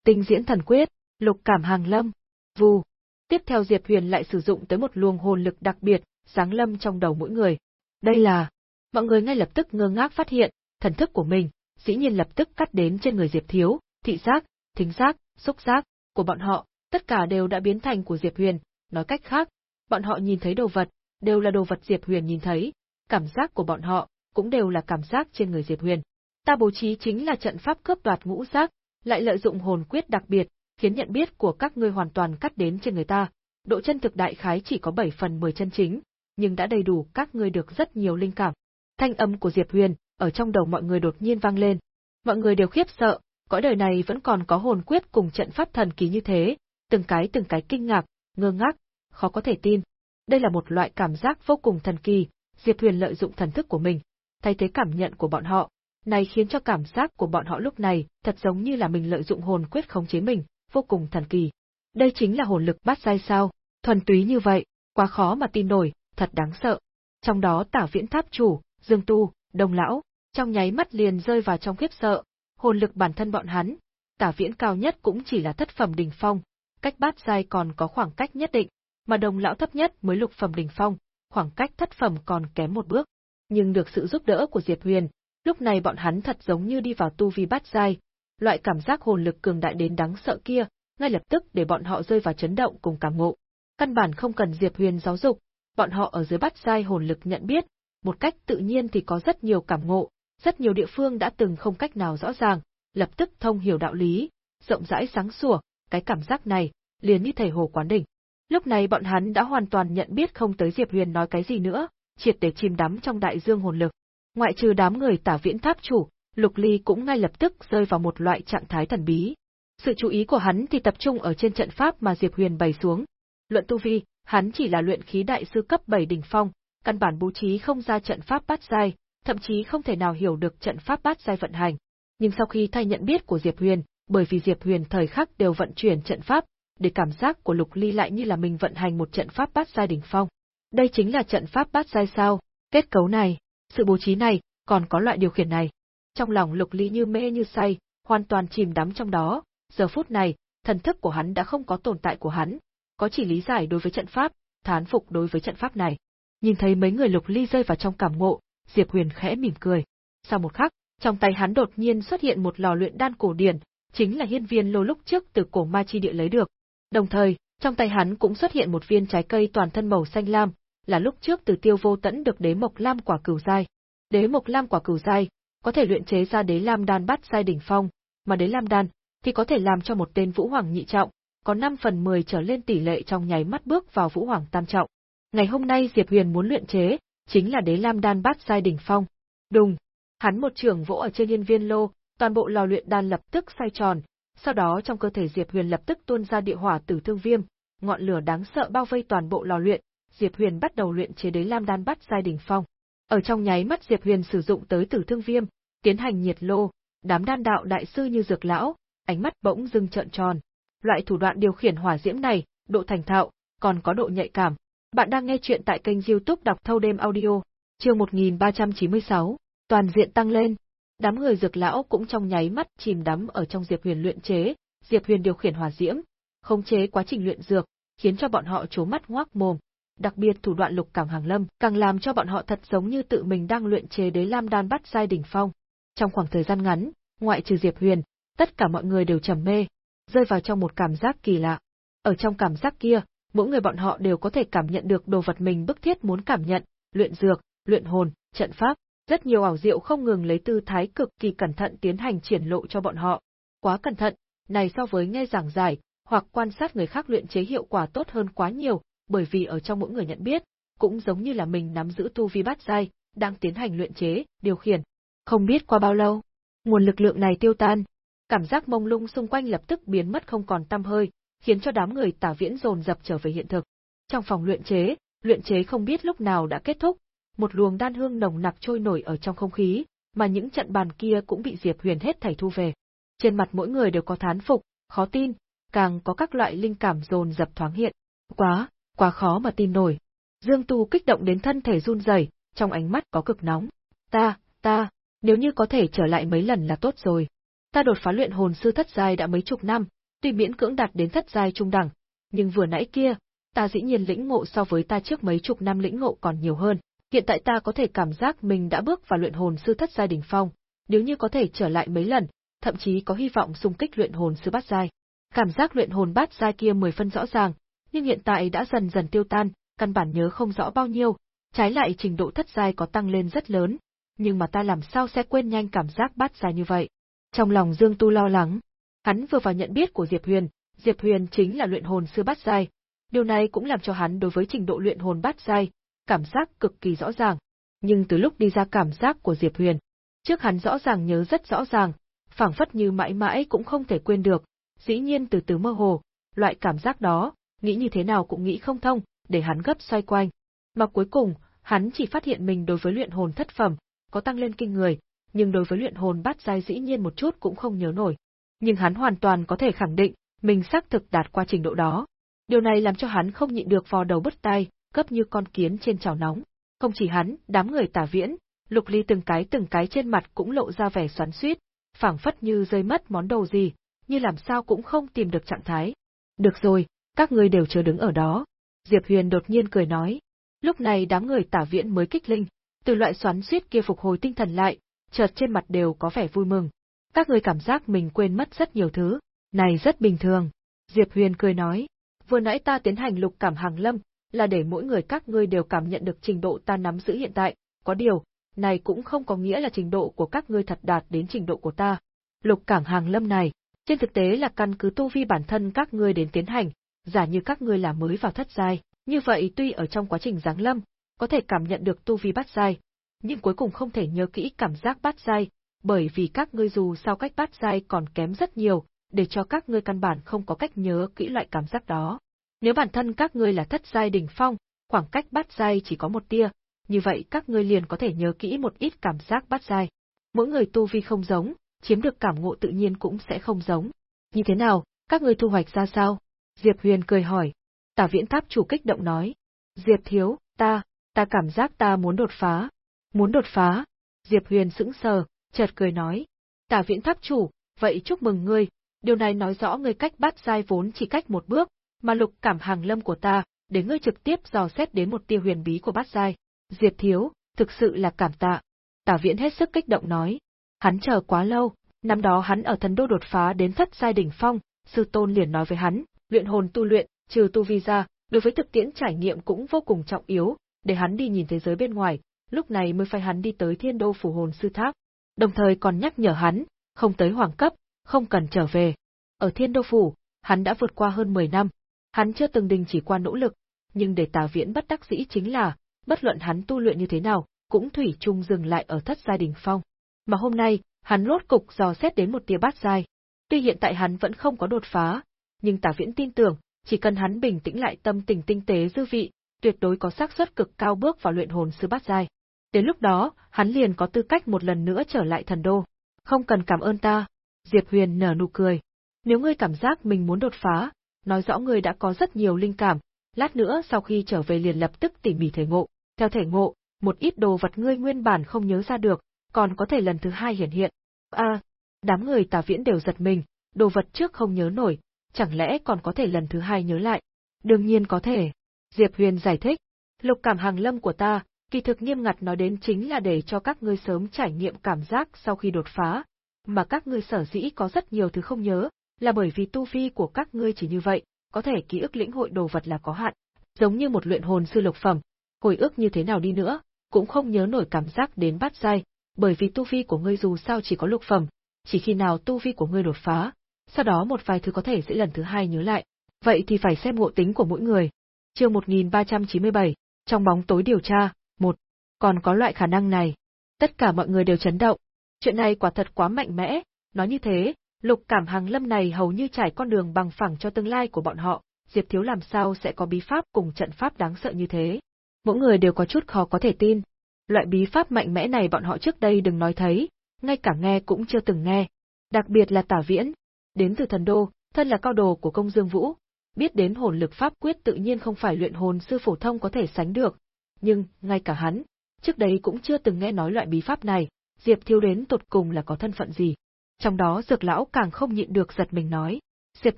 Tinh diễn thần quyết, lục cảm hàng lâm, vù. Tiếp theo Diệp Huyền lại sử dụng tới một luồng hồn lực đặc biệt, sáng lâm trong đầu mỗi người. Đây là... Mọi người ngay lập tức ngơ ngác phát hiện, thần thức của mình, dĩ nhiên lập tức cắt đến trên người Diệp Thiếu, thị giác, thính giác, xúc giác, của bọn họ, tất cả đều đã biến thành của Diệp Huyền, nói cách khác, bọn họ nhìn thấy đồ vật, đều là đồ vật Diệp Huyền nhìn thấy, cảm giác của bọn họ, cũng đều là cảm giác trên người Diệp Huyền. Ta bố trí chính là trận pháp cướp đoạt ngũ giác, lại lợi dụng hồn quyết đặc biệt, khiến nhận biết của các ngươi hoàn toàn cắt đến trên người ta. Độ chân thực đại khái chỉ có 7 phần 10 chân chính, nhưng đã đầy đủ các ngươi được rất nhiều linh cảm. Thanh âm của Diệp Huyền, ở trong đầu mọi người đột nhiên vang lên. Mọi người đều khiếp sợ, cõi đời này vẫn còn có hồn quyết cùng trận pháp thần kỳ như thế, từng cái từng cái kinh ngạc, ngơ ngác, khó có thể tin. Đây là một loại cảm giác vô cùng thần kỳ, Diệp Huyền lợi dụng thần thức của mình, thay thế cảm nhận của bọn họ, này khiến cho cảm giác của bọn họ lúc này thật giống như là mình lợi dụng hồn quyết khống chế mình, vô cùng thần kỳ. Đây chính là hồn lực bát giai sao, thuần túy như vậy, quá khó mà tin nổi, thật đáng sợ. Trong đó Tả Viễn Tháp chủ, Dương Tu, Đông lão, trong nháy mắt liền rơi vào trong khiếp sợ, hồn lực bản thân bọn hắn, Tả Viễn cao nhất cũng chỉ là thất phẩm đỉnh phong, cách bát giai còn có khoảng cách nhất định, mà Đông lão thấp nhất mới lục phẩm đỉnh phong, khoảng cách thất phẩm còn kém một bước. Nhưng được sự giúp đỡ của Diệp Huyền, lúc này bọn hắn thật giống như đi vào tu vi bát giai, loại cảm giác hồn lực cường đại đến đáng sợ kia, ngay lập tức để bọn họ rơi vào chấn động cùng cảm ngộ. Căn bản không cần Diệp Huyền giáo dục, bọn họ ở dưới bát giai hồn lực nhận biết, một cách tự nhiên thì có rất nhiều cảm ngộ, rất nhiều địa phương đã từng không cách nào rõ ràng, lập tức thông hiểu đạo lý, rộng rãi sáng sủa, cái cảm giác này, liền như thầy hồ quán đỉnh. Lúc này bọn hắn đã hoàn toàn nhận biết không tới Diệp Huyền nói cái gì nữa, triệt để chìm đắm trong đại dương hồn lực. Ngoại trừ đám người tả viễn tháp chủ, Lục Ly cũng ngay lập tức rơi vào một loại trạng thái thần bí. Sự chú ý của hắn thì tập trung ở trên trận pháp mà Diệp Huyền bày xuống. Luận tu vi, hắn chỉ là luyện khí đại sư cấp 7 đỉnh phong, căn bản bố trí không ra trận pháp bát giai, thậm chí không thể nào hiểu được trận pháp bát giai vận hành. Nhưng sau khi thay nhận biết của Diệp Huyền, bởi vì Diệp Huyền thời khắc đều vận chuyển trận pháp, để cảm giác của Lục Ly lại như là mình vận hành một trận pháp bát giai đỉnh phong. Đây chính là trận pháp bát giai sao? Kết cấu này, sự bố trí này, còn có loại điều khiển này. Trong lòng Lục Ly như mê như say, hoàn toàn chìm đắm trong đó, giờ phút này, thần thức của hắn đã không có tồn tại của hắn, có chỉ lý giải đối với trận pháp, thán phục đối với trận pháp này. Nhìn thấy mấy người Lục Ly rơi vào trong cảm ngộ, Diệp Huyền khẽ mỉm cười. Sau một khắc, trong tay hắn đột nhiên xuất hiện một lò luyện đan cổ điển, chính là hiên viên lô lúc trước từ cổ ma chi địa lấy được. Đồng thời, trong tay hắn cũng xuất hiện một viên trái cây toàn thân màu xanh lam, là lúc trước từ tiêu vô tẫn được đế mộc lam quả cửu giai. Đế mộc lam quả cửu giai, có thể luyện chế ra đế lam đan bát giai đỉnh phong, mà đế lam đan thì có thể làm cho một tên vũ hoàng nhị trọng, có 5 phần 10 trở lên tỷ lệ trong nháy mắt bước vào vũ hoàng tam trọng. Ngày hôm nay Diệp Huyền muốn luyện chế, chính là đế lam đan bát giai đỉnh phong. Đùng, hắn một trường vỗ ở trên nhân viên lô, toàn bộ lò luyện đan lập tức xoay tròn, sau đó trong cơ thể Diệp Huyền lập tức tuôn ra địa hỏa tử thương viêm, ngọn lửa đáng sợ bao vây toàn bộ lò luyện, Diệp Huyền bắt đầu luyện chế đế lam đan bắt giai đỉnh phong. Ở trong nháy mắt Diệp Huyền sử dụng tới tử thương viêm, tiến hành nhiệt lô, đám đan đạo đại sư như dược lão, ánh mắt bỗng dưng trợn tròn. Loại thủ đoạn điều khiển hỏa diễm này, độ thành thạo, còn có độ nhạy cảm. Bạn đang nghe chuyện tại kênh youtube đọc thâu đêm audio, chương 1396, toàn diện tăng lên. Đám người dược lão cũng trong nháy mắt chìm đắm ở trong Diệp Huyền luyện chế, Diệp Huyền điều khiển hỏa diễm, khống chế quá trình luyện dược, khiến cho bọn họ trố mắt ngoác mồm. Đặc biệt thủ đoạn lục cảm hàng lâm, càng làm cho bọn họ thật giống như tự mình đang luyện chế đế lam đan bắt giai đỉnh phong. Trong khoảng thời gian ngắn, ngoại trừ Diệp Huyền, tất cả mọi người đều trầm mê, rơi vào trong một cảm giác kỳ lạ. Ở trong cảm giác kia, mỗi người bọn họ đều có thể cảm nhận được đồ vật mình bức thiết muốn cảm nhận, luyện dược, luyện hồn, trận pháp, rất nhiều ảo diệu không ngừng lấy tư thái cực kỳ cẩn thận tiến hành triển lộ cho bọn họ. Quá cẩn thận, này so với nghe giảng giải, hoặc quan sát người khác luyện chế hiệu quả tốt hơn quá nhiều, bởi vì ở trong mỗi người nhận biết, cũng giống như là mình nắm giữ tu vi bát giai, đang tiến hành luyện chế, điều khiển. Không biết qua bao lâu, nguồn lực lượng này tiêu tan, cảm giác mông lung xung quanh lập tức biến mất không còn tăm hơi, khiến cho đám người Tả Viễn dồn dập trở về hiện thực. Trong phòng luyện chế, luyện chế không biết lúc nào đã kết thúc, một luồng đan hương nồng nặc trôi nổi ở trong không khí, mà những trận bàn kia cũng bị Diệp Huyền hết thảy thu về. Trên mặt mỗi người đều có thán phục, khó tin, càng có các loại linh cảm dồn dập thoáng hiện. Quá, quá khó mà tin nổi. Dương Tu kích động đến thân thể run rẩy, trong ánh mắt có cực nóng. Ta, ta, nếu như có thể trở lại mấy lần là tốt rồi. Ta đột phá luyện hồn sư thất giai đã mấy chục năm, tuy miễn cưỡng đạt đến thất giai trung đẳng, nhưng vừa nãy kia, ta dĩ nhiên lĩnh ngộ so với ta trước mấy chục năm lĩnh ngộ còn nhiều hơn. Hiện tại ta có thể cảm giác mình đã bước vào luyện hồn sư thất giai đỉnh phong, nếu như có thể trở lại mấy lần, thậm chí có hy vọng xung kích luyện hồn sư bát giai. Cảm giác luyện hồn bát giai kia mười phân rõ ràng, nhưng hiện tại đã dần dần tiêu tan, căn bản nhớ không rõ bao nhiêu, trái lại trình độ thất giai có tăng lên rất lớn, nhưng mà ta làm sao sẽ quên nhanh cảm giác bát giai như vậy. Trong lòng Dương Tu lo lắng, hắn vừa vào nhận biết của Diệp Huyền, Diệp Huyền chính là luyện hồn sư bát giai, điều này cũng làm cho hắn đối với trình độ luyện hồn bát giai, cảm giác cực kỳ rõ ràng. Nhưng từ lúc đi ra cảm giác của Diệp Huyền, trước hắn rõ ràng nhớ rất rõ ràng, phảng phất như mãi mãi cũng không thể quên được, dĩ nhiên từ từ mơ hồ, loại cảm giác đó, nghĩ như thế nào cũng nghĩ không thông, để hắn gấp xoay quanh. Mà cuối cùng, hắn chỉ phát hiện mình đối với luyện hồn thất phẩm, có tăng lên kinh người, nhưng đối với luyện hồn bát giai dĩ nhiên một chút cũng không nhớ nổi. Nhưng hắn hoàn toàn có thể khẳng định, mình xác thực đạt qua trình độ đó. Điều này làm cho hắn không nhịn được vò đầu bứt tai, gấp như con kiến trên chảo nóng. Không chỉ hắn, đám người tả viễn, lục ly từng cái từng cái trên mặt cũng lộ ra vẻ xoắn xuýt, phảng phất như rơi mất món đồ gì, như làm sao cũng không tìm được trạng thái. Được rồi, các ngươi đều chờ đứng ở đó. Diệp Huyền đột nhiên cười nói. Lúc này đám người tả viễn mới kích linh, từ loại xoắn suýt kia phục hồi tinh thần lại, chợt trên mặt đều có vẻ vui mừng. Các ngươi cảm giác mình quên mất rất nhiều thứ, này rất bình thường. Diệp Huyền cười nói, vừa nãy ta tiến hành lục cảm hàng lâm, là để mỗi người các ngươi đều cảm nhận được trình độ ta nắm giữ hiện tại, có điều, này cũng không có nghĩa là trình độ của các ngươi thật đạt đến trình độ của ta. Lục cảm hàng lâm này, trên thực tế là căn cứ tu vi bản thân các ngươi đến tiến hành, giả như các ngươi là mới vào thất giai, như vậy tuy ở trong quá trình giáng lâm, có thể cảm nhận được tu vi bát giai, nhưng cuối cùng không thể nhớ kỹ cảm giác bát giai, bởi vì các ngươi dù sao cách bát giai còn kém rất nhiều, để cho các ngươi căn bản không có cách nhớ kỹ loại cảm giác đó. Nếu bản thân các ngươi là thất giai đỉnh phong, khoảng cách bát giai chỉ có một tia, như vậy các ngươi liền có thể nhớ kỹ một ít cảm giác bát giai. Mỗi người tu vi không giống, chiếm được cảm ngộ tự nhiên cũng sẽ không giống. Như thế nào, các ngươi thu hoạch ra sao? Diệp Huyền cười hỏi. Tả Viễn Tháp chủ kích động nói. Diệp Thiếu, ta, ta cảm giác ta muốn đột phá. Muốn đột phá? Diệp Huyền sững sờ, chợt cười nói. Tả Viễn Tháp chủ, vậy chúc mừng ngươi, điều này nói rõ ngươi cách bát giai vốn chỉ cách một bước, mà lục cảm hàng lâm của ta, để ngươi trực tiếp dò xét đến một tia huyền bí của bát giai. Diệp Thiếu, thực sự là cảm tạ. Tả Viễn hết sức kích động nói. Hắn chờ quá lâu, năm đó hắn ở thần đô đột phá đến thất giai đỉnh phong, sư tôn liền nói với hắn, luyện hồn tu luyện, trừ tu vi ra, đối với thực tiễn trải nghiệm cũng vô cùng trọng yếu, để hắn đi nhìn thế giới bên ngoài, lúc này mới phải hắn đi tới thiên đô phủ hồn sư tháp. Đồng thời còn nhắc nhở hắn, không tới hoàng cấp, không cần trở về. Ở thiên đô phủ, hắn đã vượt qua hơn 10 năm, hắn chưa từng đình chỉ qua nỗ lực, nhưng để tà viễn bất đắc dĩ chính là, bất luận hắn tu luyện như thế nào, cũng thủy chung dừng lại ở thất gia đình phong. Mà hôm nay, hắn lốt cục dò xét đến một tia bát giai. Tuy hiện tại hắn vẫn không có đột phá, nhưng Tả Viễn tin tưởng, chỉ cần hắn bình tĩnh lại tâm tình tinh tế dư vị, tuyệt đối có xác suất cực cao bước vào luyện hồn sư bát giai. Đến lúc đó, hắn liền có tư cách một lần nữa trở lại thần đô. Không cần cảm ơn ta. Diệp Huyền nở nụ cười. Nếu ngươi cảm giác mình muốn đột phá, nói rõ ngươi đã có rất nhiều linh cảm, lát nữa sau khi trở về liền lập tức tỉ mỉ thể ngộ. Theo thể ngộ, một ít đồ vật ngươi nguyên bản không nhớ ra được, còn có thể lần thứ hai hiển hiện. A, đám người tà viễn đều giật mình, đồ vật trước không nhớ nổi, chẳng lẽ còn có thể lần thứ hai nhớ lại? Đương nhiên có thể. Diệp Huyền giải thích, lục cảm hàng lâm của ta, kỳ thực nghiêm ngặt nói đến chính là để cho các ngươi sớm trải nghiệm cảm giác sau khi đột phá, mà các ngươi sở dĩ có rất nhiều thứ không nhớ, là bởi vì tu vi của các ngươi chỉ như vậy, có thể ký ức lĩnh hội đồ vật là có hạn, giống như một luyện hồn sư lục phẩm, hồi ức như thế nào đi nữa, cũng không nhớ nổi cảm giác đến bát giai, bởi vì tu vi của ngươi dù sao chỉ có lục phẩm, chỉ khi nào tu vi của ngươi đột phá, sau đó một vài thứ có thể sẽ lần thứ hai nhớ lại. Vậy thì phải xem ngộ tính của mỗi người. Chương 1397, Trong bóng tối điều tra, một, còn có loại khả năng này. Tất cả mọi người đều chấn động. Chuyện này quả thật quá mạnh mẽ, nói như thế, lục cảm hàng lâm này hầu như trải con đường bằng phẳng cho tương lai của bọn họ, Diệp Thiếu làm sao sẽ có bí pháp cùng trận pháp đáng sợ như thế. Mỗi người đều có chút khó có thể tin. Loại bí pháp mạnh mẽ này bọn họ trước đây đừng nói thấy, ngay cả nghe cũng chưa từng nghe. Đặc biệt là tả viễn, đến từ thần đô, thân là cao đồ của công dương vũ, biết đến hồn lực pháp quyết tự nhiên không phải luyện hồn sư phổ thông có thể sánh được. Nhưng, ngay cả hắn, trước đấy cũng chưa từng nghe nói loại bí pháp này, Diệp Thiếu đến tột cùng là có thân phận gì. Trong đó dược lão càng không nhịn được giật mình nói, Diệp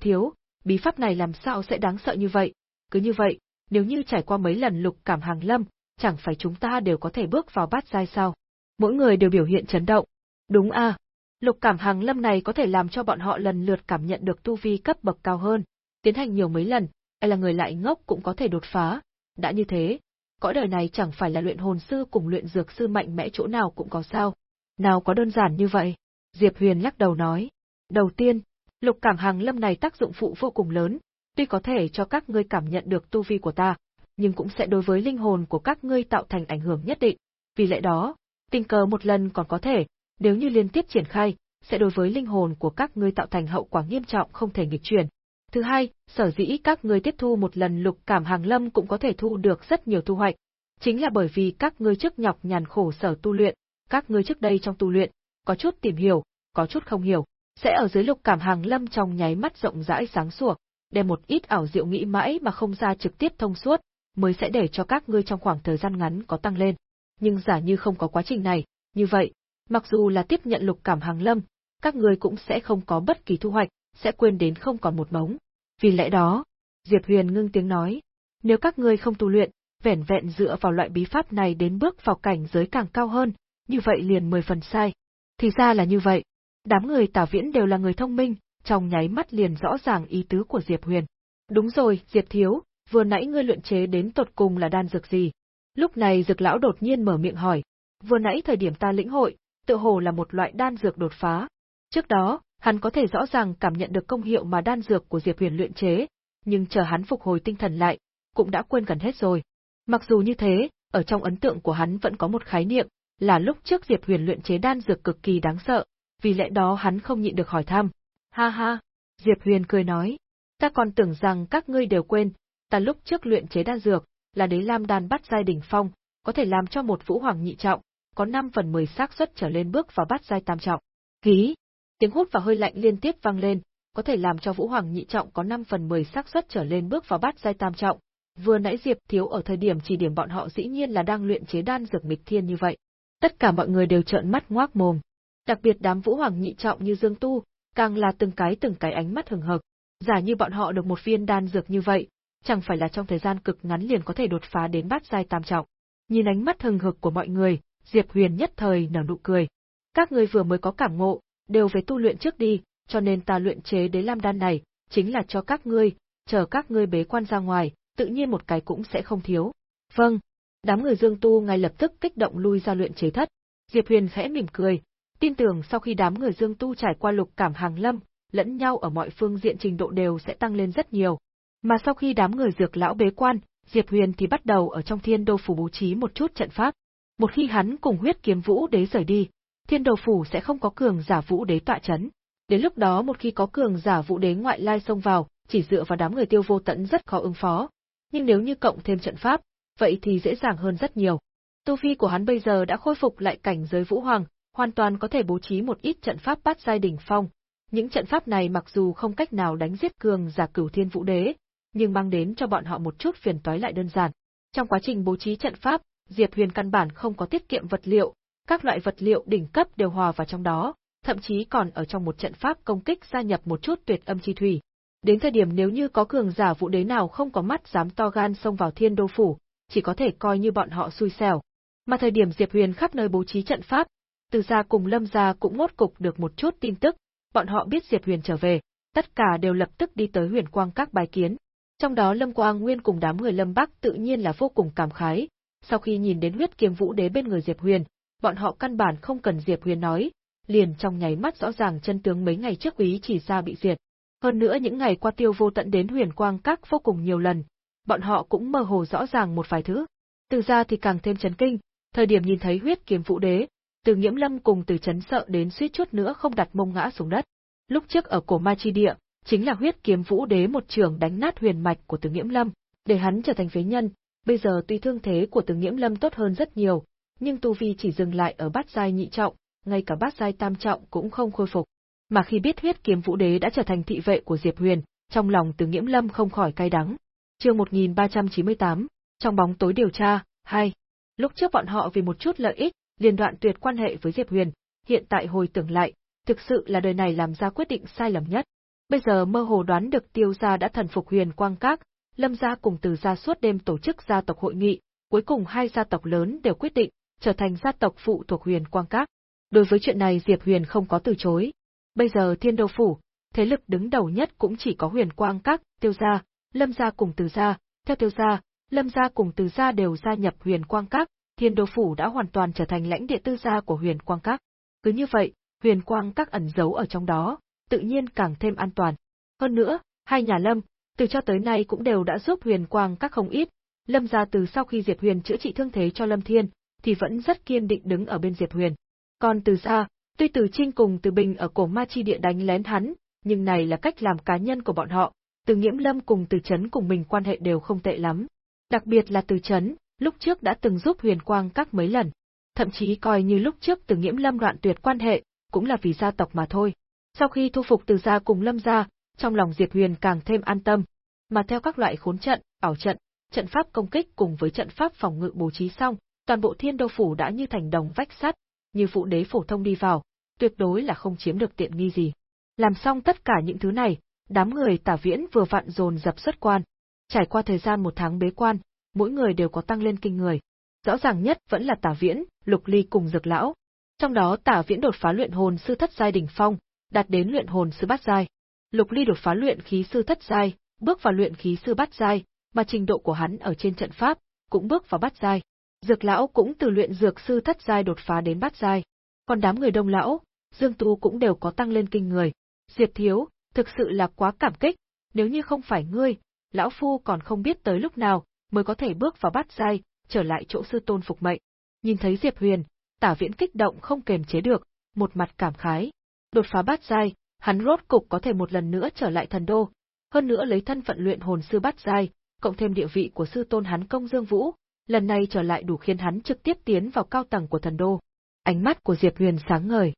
Thiếu, bí pháp này làm sao sẽ đáng sợ như vậy? Cứ như vậy, nếu như trải qua mấy lần lục cảm hàng lâm, chẳng phải chúng ta đều có thể bước vào bát giai sao? Mỗi người đều biểu hiện chấn động. Đúng a, lục cảm hàng lâm này có thể làm cho bọn họ lần lượt cảm nhận được tu vi cấp bậc cao hơn, tiến hành nhiều mấy lần, ai là người lại ngốc cũng có thể đột phá. Đã như thế, cõi đời này chẳng phải là luyện hồn sư cùng luyện dược sư mạnh mẽ chỗ nào cũng có sao. Nào có đơn giản như vậy? Diệp Huyền lắc đầu nói. Đầu tiên, lục cảm hàng lâm này tác dụng phụ vô cùng lớn, tuy có thể cho các ngươi cảm nhận được tu vi của ta, nhưng cũng sẽ đối với linh hồn của các ngươi tạo thành ảnh hưởng nhất định. Vì lẽ đó, tình cờ một lần còn có thể, nếu như liên tiếp triển khai, sẽ đối với linh hồn của các ngươi tạo thành hậu quả nghiêm trọng không thể nghịch chuyển. Thứ hai, sở dĩ các ngươi tiếp thu một lần lục cảm hàng lâm cũng có thể thu được rất nhiều thu hoạch, chính là bởi vì các ngươi trước nhọc nhằn khổ sở tu luyện, các ngươi trước đây trong tu luyện, có chút tìm hiểu, có chút không hiểu, sẽ ở dưới lục cảm hàng lâm trong nháy mắt rộng rãi sáng sủa, đem một ít ảo diệu nghĩ mãi mà không ra trực tiếp thông suốt, mới sẽ để cho các ngươi trong khoảng thời gian ngắn có tăng lên. Nhưng giả như không có quá trình này, như vậy, mặc dù là tiếp nhận lục cảm hàng lâm, các ngươi cũng sẽ không có bất kỳ thu hoạch, sẽ quên đến không còn một mống. Vì lẽ đó, Diệp Huyền ngưng tiếng nói, nếu các ngươi không tu luyện, vẻn vẹn dựa vào loại bí pháp này đến bước vào cảnh giới càng cao hơn, như vậy liền mười phần sai. Thì ra là như vậy. Đám người tả viễn đều là người thông minh, trong nháy mắt liền rõ ràng ý tứ của Diệp Huyền. Đúng rồi, Diệp Thiếu, vừa nãy ngươi luyện chế đến tột cùng là đan dược gì? Lúc này dược lão đột nhiên mở miệng hỏi, vừa nãy thời điểm ta lĩnh hội, tự hồ là một loại đan dược đột phá. Trước đó, hắn có thể rõ ràng cảm nhận được công hiệu mà đan dược của Diệp Huyền luyện chế, nhưng chờ hắn phục hồi tinh thần lại, cũng đã quên gần hết rồi. Mặc dù như thế, ở trong ấn tượng của hắn vẫn có một khái niệm, là lúc trước Diệp Huyền luyện chế đan dược cực kỳ đáng sợ, vì lẽ đó hắn không nhịn được hỏi thăm. Ha ha, Diệp Huyền cười nói, ta còn tưởng rằng các ngươi đều quên, ta lúc trước luyện chế đan dược, là đế lam đan bắt giai đỉnh phong, có thể làm cho một vũ hoàng nhị trọng, có 5 phần 10 xác suất trở lên bước vào bát giai tam trọng. Ký, tiếng hút và hơi lạnh liên tiếp vang lên, có thể làm cho vũ hoàng nhị trọng có 5 phần 10 xác suất trở lên bước vào bát giai tam trọng. Vừa nãy Diệp Thiếu ở thời điểm chỉ điểm bọn họ dĩ nhiên là đang luyện chế đan dược nghịch thiên như vậy. Tất cả mọi người đều trợn mắt ngoác mồm. Đặc biệt đám vũ hoàng nhị trọng như Dương Tu, càng là từng cái từng cái ánh mắt hừng hực. Giả như bọn họ được một viên đan dược như vậy, chẳng phải là trong thời gian cực ngắn liền có thể đột phá đến bát giai tam trọng. Nhìn ánh mắt hừng hực của mọi người, Diệp Huyền nhất thời nở nụ cười. Các ngươi vừa mới có cảm ngộ, đều về tu luyện trước đi, cho nên ta luyện chế đế lam đan này, chính là cho các ngươi, chờ các ngươi bế quan ra ngoài, tự nhiên một cái cũng sẽ không thiếu. Vâng. Đám người Dương Tu ngay lập tức kích động lui ra luyện chế thất. Diệp Huyền khẽ mỉm cười, tin tưởng sau khi đám người Dương Tu trải qua lục cảm hàng lâm, lẫn nhau ở mọi phương diện trình độ đều sẽ tăng lên rất nhiều. Mà sau khi đám người dược lão bế quan, Diệp Huyền thì bắt đầu ở trong thiên đô phủ bố trí một chút trận pháp. Một khi hắn cùng huyết kiếm vũ đế rời đi, thiên đầu phủ sẽ không có cường giả vũ đế tọa chấn. Đến lúc đó một khi có cường giả vũ đế ngoại lai xông vào, chỉ dựa vào đám người tiêu vô tận rất khó ứng phó. Nhưng nếu như cộng thêm trận pháp, vậy thì dễ dàng hơn rất nhiều. Tu vi của hắn bây giờ đã khôi phục lại cảnh giới vũ hoàng, hoàn toàn có thể bố trí một ít trận pháp bát giai đỉnh phong. Những trận pháp này mặc dù không cách nào đánh giết cường giả cửu thiên vũ đế, nhưng mang đến cho bọn họ một chút phiền toái lại đơn giản. Trong quá trình bố trí trận pháp, Diệp Huyền căn bản không có tiết kiệm vật liệu, các loại vật liệu đỉnh cấp đều hòa vào trong đó, thậm chí còn ở trong một trận pháp công kích gia nhập một chút tuyệt âm chi thủy. Đến thời điểm nếu như có cường giả vũ đế nào không có mắt dám to gan xông vào thiên đô phủ, chỉ có thể coi như bọn họ xui xẻo. Mà thời điểm Diệp Huyền khắp nơi bố trí trận pháp, từ gia cùng Lâm gia cũng ngốt cục được một chút tin tức, bọn họ biết Diệp Huyền trở về, tất cả đều lập tức đi tới Huyền Quang các bài kiến. Trong đó Lâm Quang Nguyên cùng đám người Lâm Bắc tự nhiên là vô cùng cảm khái, sau khi nhìn đến huyết kiếm vũ đế bên người Diệp Huyền, bọn họ căn bản không cần Diệp Huyền nói, liền trong nháy mắt rõ ràng chân tướng mấy ngày trước ý chỉ ra bị diệt. Hơn nữa những ngày qua tiêu vô tận đến huyền quang các vô cùng nhiều lần, bọn họ cũng mơ hồ rõ ràng một vài thứ. Từ ra thì càng thêm chấn kinh, thời điểm nhìn thấy huyết kiếm vũ đế, từ nghiễm lâm cùng từ chấn sợ đến suýt chút nữa không đặt mông ngã xuống đất. Lúc trước ở cổ ma chi địa, chính là huyết kiếm vũ đế một trường đánh nát huyền mạch của từ nghiễm lâm, để hắn trở thành phế nhân. Bây giờ tuy thương thế của từ nghiễm lâm tốt hơn rất nhiều, nhưng tu vi chỉ dừng lại ở bát giai nhị trọng, ngay cả bát giai tam trọng cũng không khôi phục. Mà khi biết huyết kiếm vũ đế đã trở thành thị vệ của Diệp Huyền, trong lòng từ nghiễm lâm không khỏi cay đắng. Chương 1398, trong bóng tối điều tra, 2. Lúc trước bọn họ vì một chút lợi ích, liền đoạn tuyệt quan hệ với Diệp Huyền, hiện tại hồi tưởng lại, thực sự là đời này làm ra quyết định sai lầm nhất. Bây giờ mơ hồ đoán được tiêu gia đã thần phục huyền quang các, lâm gia cùng từ gia suốt đêm tổ chức gia tộc hội nghị, cuối cùng hai gia tộc lớn đều quyết định, trở thành gia tộc phụ thuộc huyền quang các. Đối với chuyện này Diệp Huyền không có từ chối. Bây giờ thiên đô phủ, thế lực đứng đầu nhất cũng chỉ có huyền quang các, tiêu gia, lâm gia cùng từ gia, theo tiêu gia, lâm gia cùng từ gia đều gia nhập huyền quang các, thiên đô phủ đã hoàn toàn trở thành lãnh địa tư gia của huyền quang các. Cứ như vậy, huyền quang các ẩn giấu ở trong đó, tự nhiên càng thêm an toàn. Hơn nữa, hai nhà lâm, từ cho tới nay cũng đều đã giúp huyền quang các không ít, lâm gia từ sau khi Diệp Huyền chữa trị thương thế cho lâm thiên, thì vẫn rất kiên định đứng ở bên Diệp Huyền. Còn từ gia, tuy từ Trinh cùng từ Bình ở cổ ma chi địa đánh lén hắn, nhưng này là cách làm cá nhân của bọn họ, từ nghiễm lâm cùng từ chấn cùng mình quan hệ đều không tệ lắm. Đặc biệt là từ chấn, lúc trước đã từng giúp huyền quang các mấy lần. Thậm chí coi như lúc trước từ nghiễm lâm đoạn tuyệt quan hệ, cũng là vì gia tộc mà thôi. Sau khi thu phục từ gia cùng lâm gia, trong lòng Diệp Huyền càng thêm an tâm. Mà theo các loại khốn trận, ảo trận, trận pháp công kích cùng với trận pháp phòng ngự bố trí xong, toàn bộ thiên đô phủ đã như thành đồng vách sắt, như phụ đế phổ thông đi vào, tuyệt đối là không chiếm được tiện nghi gì. Làm xong tất cả những thứ này, đám người tả viễn vừa vặn dồn dập xuất quan. Trải qua thời gian một tháng bế quan, mỗi người đều có tăng lên kinh người. Rõ ràng nhất vẫn là tả viễn, lục ly cùng dược lão. Trong đó tả viễn đột phá luyện hồn sư thất giai đỉnh phong, đạt đến luyện hồn sư bát giai. Lục ly đột phá luyện khí sư thất giai, bước vào luyện khí sư bát giai, mà trình độ của hắn ở trên trận pháp cũng bước vào bát giai. Dược lão cũng từ luyện dược sư thất giai đột phá đến bát giai. Còn đám người đông lão, Dương Tu cũng đều có tăng lên kinh người. Diệp Thiếu, thực sự là quá cảm kích, nếu như không phải ngươi, lão phu còn không biết tới lúc nào mới có thể bước vào bát giai, trở lại chỗ sư tôn phục mệnh. Nhìn thấy Diệp Huyền, Tả Viễn kích động không kềm chế được, một mặt cảm khái. Đột phá bát giai, hắn rốt cục có thể một lần nữa trở lại thần đô, hơn nữa lấy thân phận luyện hồn sư bát giai, cộng thêm địa vị của sư tôn hắn Công Dương Vũ, lần này trở lại đủ khiến hắn trực tiếp tiến vào cao tầng của thần đô. Ánh mắt của Diệp Huyền sáng ngời.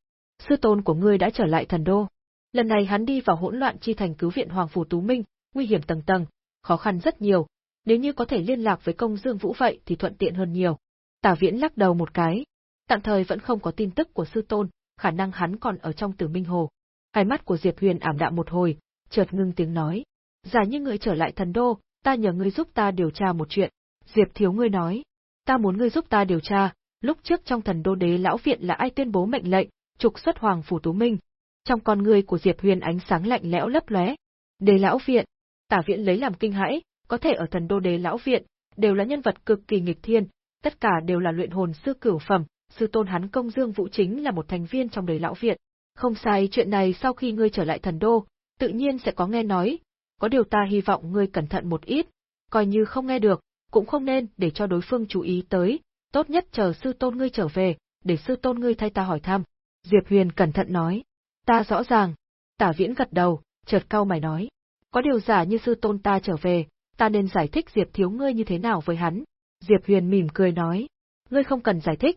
Sư tôn của ngươi đã trở lại thần đô. Lần này hắn đi vào hỗn loạn chi thành cứu viện Hoàng Phủ Tú Minh, nguy hiểm tầng tầng, khó khăn rất nhiều, nếu như có thể liên lạc với công Dương Vũ vậy thì thuận tiện hơn nhiều. Tả Viễn lắc đầu một cái. Tạm thời vẫn không có tin tức của sư tôn, khả năng hắn còn ở trong tử minh hồ. Hai mắt của Diệp Huyền ảm đạm một hồi, chợt ngưng tiếng nói. Giả như ngươi trở lại thần đô, ta nhờ ngươi giúp ta điều tra một chuyện. Diệp thiếu ngươi nói. Ta muốn ngươi giúp ta điều tra, lúc trước trong thần đô đế lão viện là ai tuyên bố mệnh lệnh, trục xuất Hoàng Phủ Tú Minh. Trong con ngươi của Diệp Huyền ánh sáng lạnh lẽo lấp lóe. Đế lão viện. Tả viện lấy làm kinh hãi, có thể ở thần đô đế lão viện, đều là nhân vật cực kỳ nghịch thiên, tất cả đều là luyện hồn sư cửu phẩm, sư tôn hắn công dương vũ chính là một thành viên trong đời lão viện. Không sai chuyện này sau khi ngươi trở lại thần đô, tự nhiên sẽ có nghe nói, có điều ta hy vọng ngươi cẩn thận một ít, coi như không nghe được, cũng không nên để cho đối phương chú ý tới, tốt nhất chờ sư tôn ngươi trở về, để sư tôn ngươi thay ta hỏi thăm. Diệp Huyền cẩn thận nói, ta rõ ràng. Tả Viễn gật đầu, chợt cau mày nói, có điều giả như sư tôn ta trở về, ta nên giải thích Diệp thiếu ngươi như thế nào với hắn. Diệp Huyền mỉm cười nói, ngươi không cần giải thích,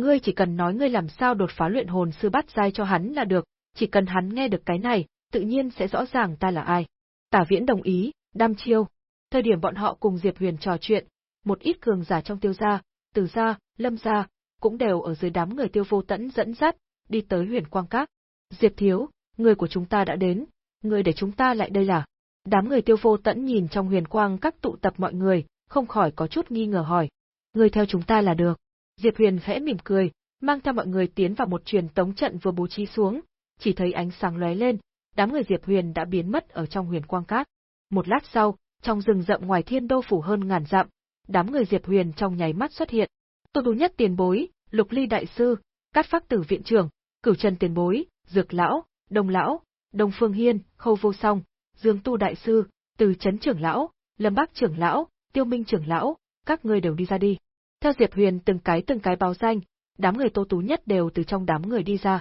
ngươi chỉ cần nói ngươi làm sao đột phá luyện hồn sư bắt giai cho hắn là được, chỉ cần hắn nghe được cái này, tự nhiên sẽ rõ ràng ta là ai. Tả Viễn đồng ý, đam chiêu. Thời điểm bọn họ cùng Diệp Huyền trò chuyện, một ít cường giả trong tiêu gia, từ gia, lâm gia, cũng đều ở dưới đám người tiêu vô tẫn dẫn dắt, đi tới huyền quang các. Diệp thiếu, người của chúng ta đã đến, người để chúng ta lại đây là. Đám người tiêu vô tẫn nhìn trong huyền quang các tụ tập mọi người, không khỏi có chút nghi ngờ hỏi. Người theo chúng ta là được. Diệp huyền khẽ mỉm cười, mang theo mọi người tiến vào một truyền tống trận vừa bố trí xuống, chỉ thấy ánh sáng lóe lên, đám người Diệp huyền đã biến mất ở trong huyền quang cát. Một lát sau, trong rừng rậm ngoài thiên đô phủ hơn ngàn dặm, đám người Diệp huyền trong nháy mắt xuất hiện. Tô Tú Nhất tiền bối, Lục Ly đại sư, Cát Phác Tử viện trưởng, Cửu Trần tiền bối, Dược lão, Đông lão, Đông Phương Hiên, Khâu Vô Song, Dương Tu đại sư, Từ Chấn trưởng lão, Lâm Bắc trưởng lão, Tiêu Minh trưởng lão, các ngươi đều đi ra đi. Theo Diệp Huyền từng cái từng cái báo danh, đám người Tô Tú nhất đều từ trong đám người đi ra.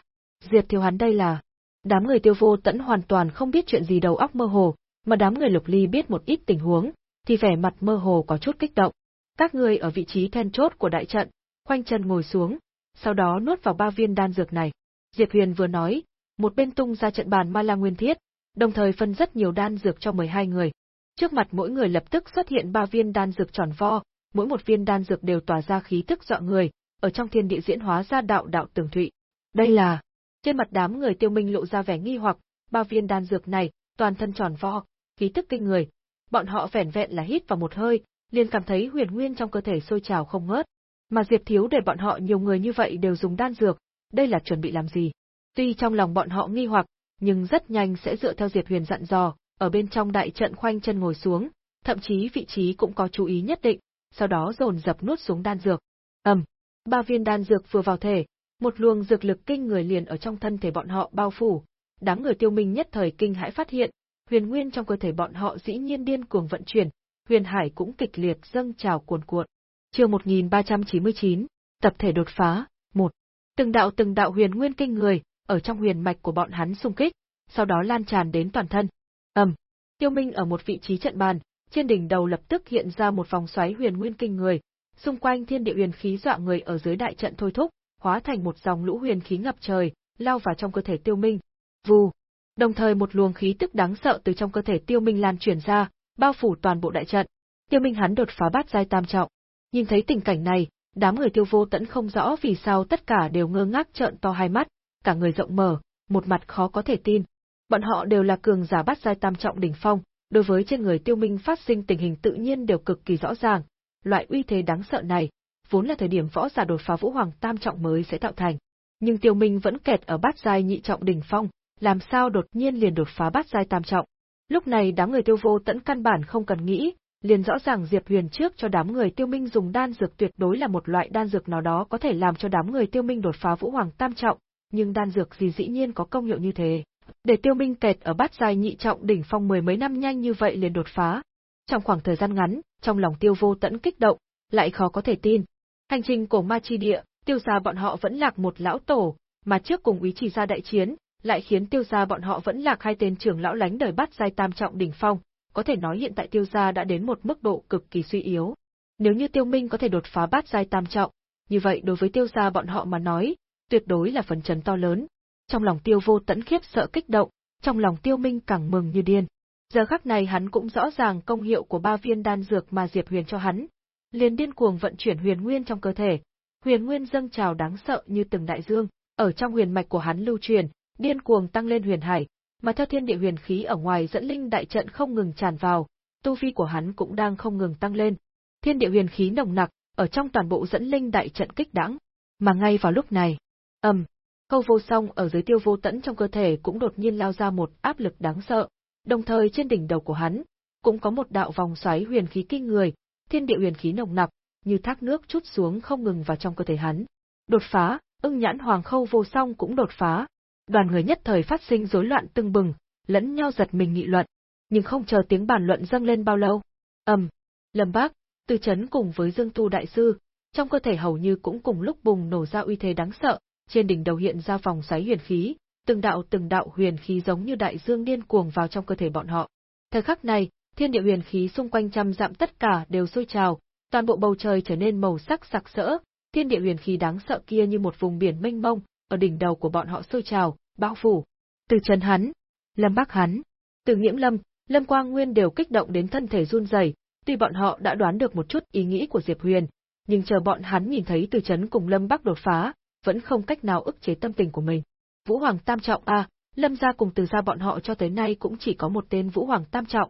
Diệp Thiếu hắn đây là... Đám người tiêu vô tẫn hoàn toàn không biết chuyện gì đầu óc mơ hồ, mà đám người lục ly biết một ít tình huống, thì vẻ mặt mơ hồ có chút kích động. Các người ở vị trí then chốt của đại trận, khoanh chân ngồi xuống, sau đó nuốt vào ba viên đan dược này. Diệp Huyền vừa nói, một bên tung ra trận bàn ma la nguyên thiết, đồng thời phân rất nhiều đan dược cho 12 người. Trước mặt mỗi người lập tức xuất hiện ba viên đan dược tròn vo, mỗi một viên đan dược đều tỏa ra khí tức dọa người, ở trong thiên địa diễn hóa ra đạo đạo tường thụy. Đây là... Trên mặt đám người tiêu minh lộ ra vẻ nghi hoặc, ba viên đan dược này, toàn thân tròn vo, khí tức kinh người. Bọn họ vẻn vẹn là hít vào một hơi, liền cảm thấy huyền nguyên trong cơ thể sôi trào không ngớt. Mà Diệp Thiếu để bọn họ nhiều người như vậy đều dùng đan dược, đây là chuẩn bị làm gì? Tuy trong lòng bọn họ nghi hoặc, nhưng rất nhanh sẽ dựa theo Diệp Huyền dặn dò, ở bên trong đại trận khoanh chân ngồi xuống, thậm chí vị trí cũng có chú ý nhất định, sau đó dồn dập nuốt xuống đan dược. Ầm, ba viên đan dược vừa vào thể, một luồng dược lực kinh người liền ở trong thân thể bọn họ bao phủ. Đám người tiêu minh nhất thời kinh hãi phát hiện, huyền nguyên trong cơ thể bọn họ dĩ nhiên điên cuồng vận chuyển, huyền hải cũng kịch liệt dâng trào cuồn cuộn. Chương 1399, tập thể đột phá, 1. Từng đạo từng đạo huyền nguyên kinh người, ở trong huyền mạch của bọn hắn xung kích, sau đó lan tràn đến toàn thân. Ầm. Tiêu Minh ở một vị trí trận bàn, trên đỉnh đầu lập tức hiện ra một vòng xoáy huyền nguyên kinh người, xung quanh thiên địa huyền khí dọa người ở dưới đại trận thôi thúc, hóa thành một dòng lũ huyền khí ngập trời, lao vào trong cơ thể Tiêu Minh. Vù. Đồng thời một luồng khí tức đáng sợ từ trong cơ thể Tiêu Minh lan truyền ra, bao phủ toàn bộ đại trận. Tiêu Minh hắn đột phá bát giai tam trọng. Nhìn thấy tình cảnh này, đám người Tiêu Vô Tẫn không rõ vì sao tất cả đều ngơ ngác trợn to hai mắt, cả người rộng mở, một mặt khó có thể tin. Bọn họ đều là cường giả bát giai tam trọng đỉnh phong, đối với trên người Tiêu Minh phát sinh tình hình tự nhiên đều cực kỳ rõ ràng. Loại uy thế đáng sợ này, vốn là thời điểm võ giả đột phá vũ hoàng tam trọng mới sẽ tạo thành. Nhưng Tiêu Minh vẫn kẹt ở bát giai nhị trọng đỉnh phong, làm sao đột nhiên liền đột phá bát giai tam trọng. Lúc này đám người Tiêu Vô Tẫn căn bản không cần nghĩ, liền rõ ràng Diệp Huyền trước cho đám người Tiêu Minh dùng đan dược tuyệt đối là một loại đan dược nào đó có thể làm cho đám người Tiêu Minh đột phá vũ hoàng tam trọng, nhưng đan dược gì dĩ nhiên có công hiệu như thế. Để Tiêu Minh kẹt ở bát giai nhị trọng đỉnh phong mười mấy năm nhanh như vậy liền đột phá. Trong khoảng thời gian ngắn, trong lòng Tiêu Vô Tẫn kích động, lại khó có thể tin. Hành trình của ma chi địa, Tiêu gia bọn họ vẫn lạc một lão tổ, mà trước cùng ý chỉ ra đại chiến, lại khiến Tiêu gia bọn họ vẫn lạc hai tên trưởng lão lánh đời bắt giai tam trọng đỉnh phong, có thể nói hiện tại Tiêu gia đã đến một mức độ cực kỳ suy yếu. Nếu như Tiêu Minh có thể đột phá bát giai tam trọng, như vậy đối với Tiêu gia bọn họ mà nói, tuyệt đối là phần chấn to lớn. Trong lòng Tiêu Vô Tẫn khiếp sợ kích động, trong lòng Tiêu Minh càng mừng như điên. Giờ khắc này hắn cũng rõ ràng công hiệu của ba viên đan dược mà Diệp Huyền cho hắn, liền điên cuồng vận chuyển huyền nguyên trong cơ thể. Huyền nguyên dâng trào đáng sợ như từng đại dương, ở trong huyền mạch của hắn lưu truyền, điên cuồng tăng lên huyền hải, mà theo thiên địa huyền khí ở ngoài dẫn linh đại trận không ngừng tràn vào, tu vi của hắn cũng đang không ngừng tăng lên. Thiên địa huyền khí nồng nặc, ở trong toàn bộ dẫn linh đại trận kích đãng, mà ngay vào lúc này, ầm, Khâu Vô Song ở dưới Tiêu Vô Tẫn trong cơ thể cũng đột nhiên lao ra một áp lực đáng sợ, đồng thời trên đỉnh đầu của hắn cũng có một đạo vòng xoáy huyền khí kinh người, thiên địa huyền khí nồng nặc, như thác nước chút xuống không ngừng vào trong cơ thể hắn. Đột phá, ưng nhãn hoàng khâu vô song cũng đột phá. Đoàn người nhất thời phát sinh rối loạn tưng bừng, lẫn nhau giật mình nghị luận, nhưng không chờ tiếng bàn luận dâng lên bao lâu. ầm, Lâm Bác, Từ Chấn cùng với Dương Tu đại sư, trong cơ thể hầu như cũng cùng lúc bùng nổ ra uy thế đáng sợ, trên đỉnh đầu hiện ra vòng xoáy huyền khí, từng đạo từng đạo huyền khí giống như đại dương điên cuồng vào trong cơ thể bọn họ. Thời khắc này, thiên địa huyền khí xung quanh trăm dặm tất cả đều sôi trào, toàn bộ bầu trời trở nên màu sắc sặc sỡ, thiên địa huyền khí đáng sợ kia như một vùng biển mênh mông, ở đỉnh đầu của bọn họ sôi trào, bao phủ. Từ Trần hắn, Lâm Bắc hắn, từ Nghiễm Lâm, Lâm Quang Nguyên đều kích động đến thân thể run rẩy, tuy bọn họ đã đoán được một chút ý nghĩ của Diệp Huyền, nhưng chờ bọn hắn nhìn thấy Từ Trấn cùng Lâm Bắc đột phá, vẫn không cách nào ức chế tâm tình của mình. Vũ Hoàng Tam Trọng a, Lâm gia cùng Từ gia bọn họ cho tới nay cũng chỉ có một tên Vũ Hoàng Tam Trọng,